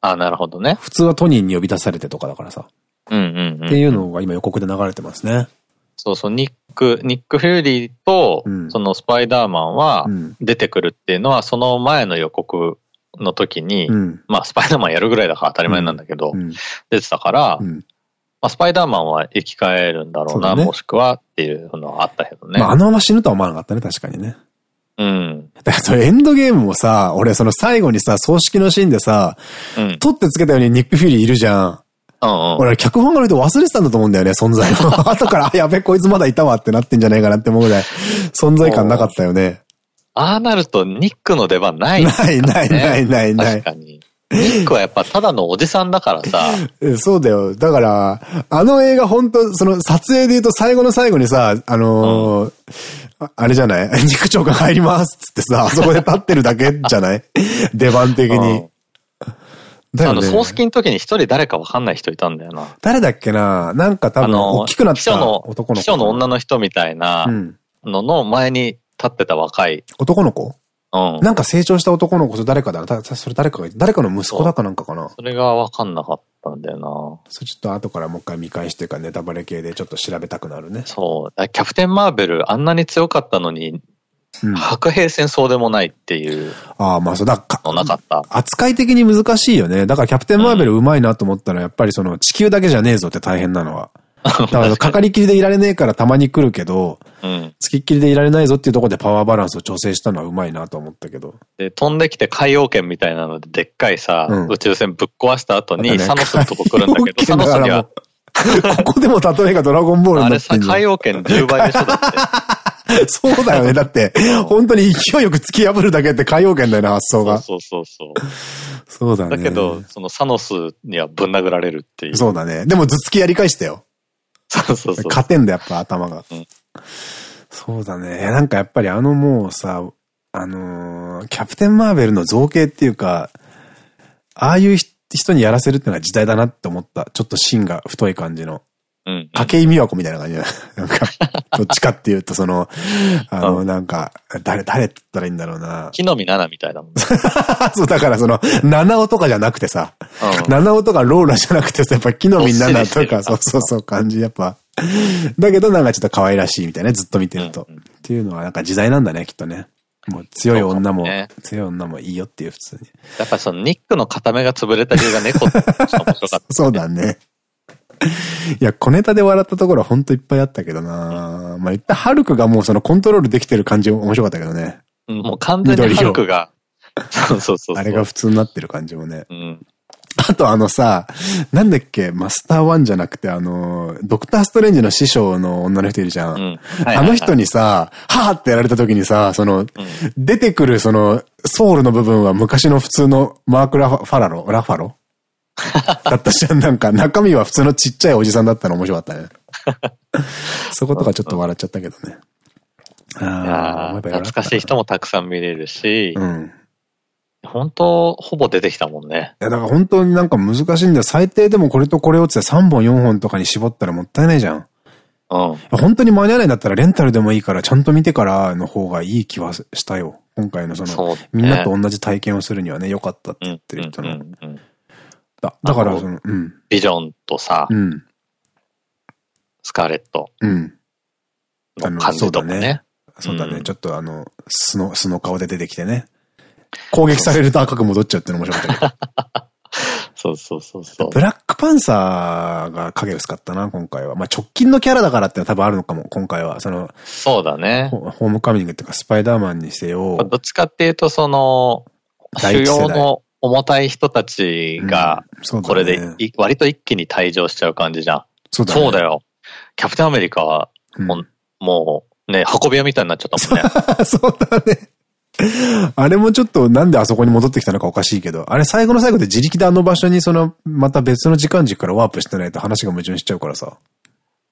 あ、なるほどね。普通はトニーに呼び出されてとかだからさ。っていうのが今予告で流れてますね。そうそう、ニック、ニック・フューリーと、そのスパイダーマンは出てくるっていうのは、その前の予告の時に、うん、まあ、スパイダーマンやるぐらいだから当たり前なんだけど、うん、出てたから、うん、まあ、スパイダーマンは生き返るんだろうな、うね、もしくはっていうのはあったけどね。まあ、あのまま死ぬとは思わなかったね、確かにね。うん。だからそれエンドゲームもさ、俺その最後にさ、葬式のシーンでさ、うん、取ってつけたようにニック・フューリーいるじゃん。俺、脚本が見て忘れてたんだと思うんだよね、存在を。後から、あ、やべ、こいつまだいたわってなってんじゃないかなって思うぐらい、存在感なかったよね。ああなると、ニックの出番ない、ね、ないないないないない。確かに。ニックはやっぱただのおじさんだからさ。そうだよ。だから、あの映画本当その撮影で言うと最後の最後にさ、あのーうん、あれじゃない？肉長官入りますっつってさ、あそこで立ってるだけじゃない？出番的に。だよね。あの、葬式の時に一人誰かわかんない人いたんだよな。誰だっけな？なんか多分、大きくなった男の子。秘書の女の人みたいなのの前に立ってた若い。男の子？うん。なんか成長した男の子と誰かだ？な。それ誰かが、誰かの息子だかなんかかな？それがわかんなかったんだよな。それちょっと後からもう一回見返してかネタバレ系でちょっと調べたくなるね。そう。キャプテンマーベルあんなに強かったのに、白兵戦そうでもないっていう。ああ、まあそうだか。なかった。扱い的に難しいよね。だからキャプテンマーベルうまいなと思ったら、やっぱりその地球だけじゃねえぞって大変なのは。だからかかりきりでいられねえからたまに来るけど、うん、つきっきりでいられないぞっていうところでパワーバランスを調整したのはうまいなと思ったけど。で、飛んできて海洋圏みたいなのででっかいさ、うん、宇宙船ぶっ壊した後に、サノスのとこ来るんだけど、サノスには。ここでも例えがドラゴンボールになってんあれさ、海洋圏10倍でしょだって。そうだよね。だって、本当に勢いよく突き破るだけって海洋圏だよね、発想が。そうそうそう。そうだね。だけど、そのサノスにはぶん殴られるっていう。そうだね。でも頭突きやり返したよ。そうそうそう。勝てんだ、やっぱ頭が。うん、そうだね。なんかやっぱりあのもうさ、あのー、キャプテンマーベルの造形っていうか、ああいう人にやらせるってのは時代だなって思った。ちょっと芯が太い感じの。うん。筧美和子みたいな感じなんか、どっちかっていうと、その、あの、なんか、誰、誰って言ったらいいんだろうな。木の実奈々みたいだもんね。そう、だからその、七尾とかじゃなくてさ、七尾とかローラじゃなくてさ、やっぱ木の実奈々とか、そうそうそう感じ、やっぱ。だけどなんかちょっと可愛らしいみたいな、ずっと見てると。っていうのはなんか時代なんだね、きっとね。もう強い女も、ね、強い女もいいよっていう普通に。やっぱそのニックの片目が潰れた理由が 猫って面白かった、ね、そうだね。いや、小ネタで笑ったところはほんといっぱいあったけどな、うん、まあ、いっぱいハルクがもうそのコントロールできてる感じ面白かったけどね。もう完全にハルクが。そうそうそうあれが普通になってる感じもね。うん。あとあのさ、なんだっけ、マスターワンじゃなくて、あの、ドクターストレンジの師匠の女の人いるじゃん。あの人にさ、はーってやられた時にさ、その、うん、出てくるその、ソウルの部分は昔の普通のマーク・ラファラロ？ラファロ？だったじゃん。なんか中身は普通のちっちゃいおじさんだったの。面白かったね。そことかちょっと笑っちゃったけどね。ああ、懐かしい人もたくさん見れるし、うん、本当、ほぼ出てきたもんね。いや、だから本当になんか難しいんだよ。最低でもこれとこれをって3本4本とかに絞ったらもったいないじゃん。うん。本当に間に合わないんだったらレンタルでもいいからちゃんと見てからの方がいい気はしたよ。今回のその、ね、みんなと同じ体験をするにはね、良かったって言ってる人の。だだからその、うん。ビジョンとさ、うん、スカーレット。うん。の感じとかね。そうだね。ちょっとあの、素の、素の顔で出てきてね。攻撃されると赤く戻っちゃうっての面白かったけど。そうそうそうそう。ブラックパンサーが影薄かったな、今回は。まあ直近のキャラだからってのは多分あるのかも、今回は。その、そうだね。ホームカミングっていうか、スパイダーマンにせよ。どっちかっていうと、その、主要の重たい人たちが、これで、割と一気に退場しちゃう感じじゃん。そうだ,、そうだよ。キャプテンアメリカは、もう、もうね、運び屋みたいになっちゃったもんね。そうだね。あれもちょっとなんであそこに戻ってきたのかおかしいけど、あれ最後の最後で自力であの場所にその、また別の時間軸からワープしてないと話が矛盾しちゃうからさ。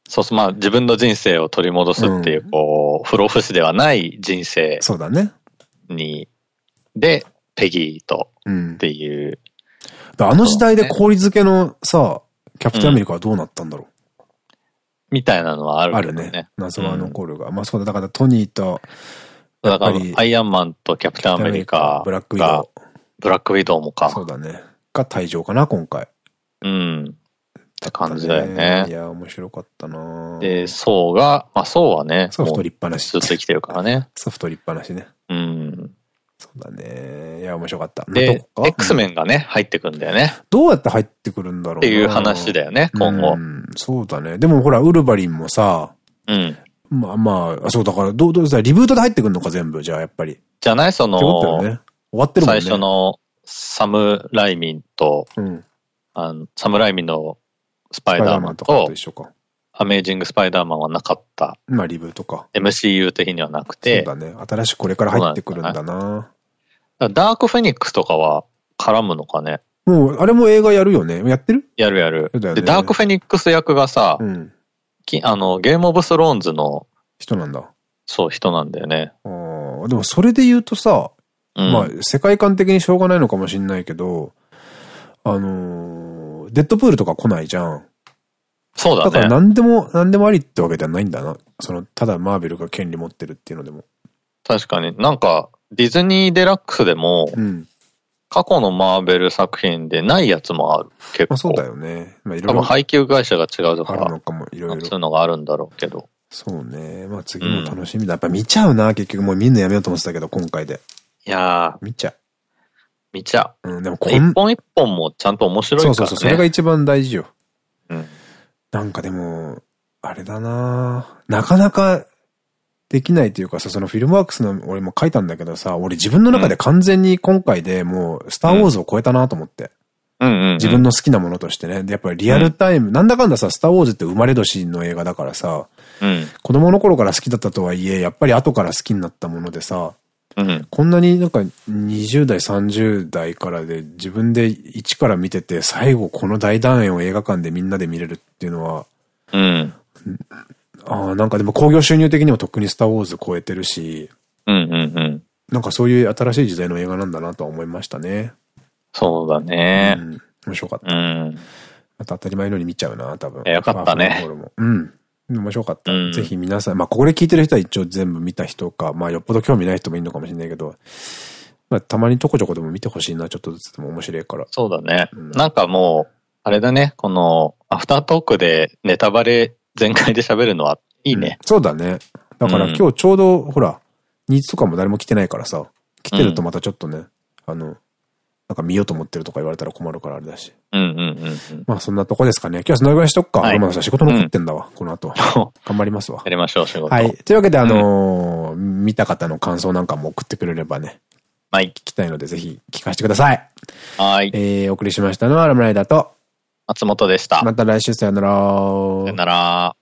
そうそう、まあ自分の人生を取り戻すっていう、こう、不老不死ではない人生。そうだね。に、で、ペギーとっていう。うん、あの時代で氷漬けのさ、キャプテンアメリカはどうなったんだろう、うん、みたいなのはあるね。あるね。謎は残るが。うん、まあそうだ、だからトニーと、だから、アイアンマンとキャプテンアメリカブラックウィドウ。ブラックウィドウもか。そうだね。が退場かな、今回。うん。って感じだよね。いや、面白かったなで、ソウが、まあ、ソウはね、ソフト立派なし。ずっと生きてるからね。ソフト立派なしね。うん。そうだね。いや、面白かった。で、X メンがね、入ってくんだよね。どうやって入ってくるんだろうっていう話だよね、今後。そうだね。でもほら、ウルヴァリンもさ、うん。まあまあ、そうだから、どう、どうさ、リブートで入ってくるのか全部、じゃあやっぱり。じゃないその、ね、終わってるもんね。最初のサム・ライミンと、うん、あのサム・ライミンのスパイダーマンと、と一緒か。アメージング・スパイダーマンはなかった。まあリブートか。MCU 的にはなくて。そうだね。新しくこれから入ってくるんだな。ダーク・フェニックスとかは絡むのかね。もう、あれも映画やるよね。やってる？やるやる。ね、で、ダーク・フェニックス役がさ、うん、きあの、ゲームオブスローンズの人なんだ。そう、人なんだよね。ああ、でもそれで言うとさ、うん、まあ、世界観的にしょうがないのかもしんないけど、あのー、デッドプールとか来ないじゃん。そうだね。だから何でも、何でもありってわけではないんだな。その、ただマーベルが権利持ってるっていうのでも。確かに。なんか、ディズニーデラックスでも、うん、過去のマーベル作品でないやつもある。結構。まあそうだよね。まあいろいろ。多分配給会社が違うとか。あるのかも、いろいろ。そういうのがあるんだろうけど。そうね。まあ次も楽しみだ。やっぱ見ちゃうな、結局もう見るのやめようと思ってたけど、今回で。いやー。見ちゃう。見ちゃう。うん、でもこん一本一本もちゃんと面白いからね。そうそうそう、それが一番大事よ。うん。なんかでも、あれだななかなかできないというかさ、そのフィルムワークスの俺も書いたんだけどさ、俺自分の中で完全に今回でもう、スターウォーズを超えたなと思って。自分の好きなものとしてね。で、やっぱりリアルタイム、うん、なんだかんださ、スターウォーズって生まれ年の映画だからさ、うん、子供の頃から好きだったとはいえ、やっぱり後から好きになったものでさ、うん、こんなになんか20代、30代からで自分で一から見てて、最後この大団円を映画館でみんなで見れるっていうのは、うん、ああ、なんかでも興行収入的にもとっくにスターウォーズ超えてるし、うんうんうん。なんかそういう新しい時代の映画なんだなとは思いましたね。そうだね。うん、面白かった。うん。また当たり前のように見ちゃうな、多分。よかったね。うん。面白かった。うん、ぜひ皆さん、まあ、ここで聞いてる人は一応全部見た人か、まあ、よっぽど興味ない人もいるのかもしれないけど、まあ、たまにちょこちょこでも見てほしいな、ちょっとずつでも面白いから。そうだね。うん、なんかもう、あれだね、この、アフタートークでネタバレ全開で喋るのはいいね。うん、そうだね。だから今日ちょうど、ほら、ニーツとかも誰も来てないからさ、来てるとまたちょっとね、あの、なんか見ようと思ってるとか言われたら困るからあれだし。うんうんうん、まあそんなとこですかね。今日はそのぐらいしとくか。はい、仕事残ってんだわ、うん、この後。頑張りますわ。やりましょう、仕事。はい。というわけで、あの見た方の感想なんかも送ってくれればね。はい。聞きたいので、ぜひ聞かせてください。はい。えー、お送りしましたのは、ラムライダーと、松本でした。また来週さよなら。さよなら。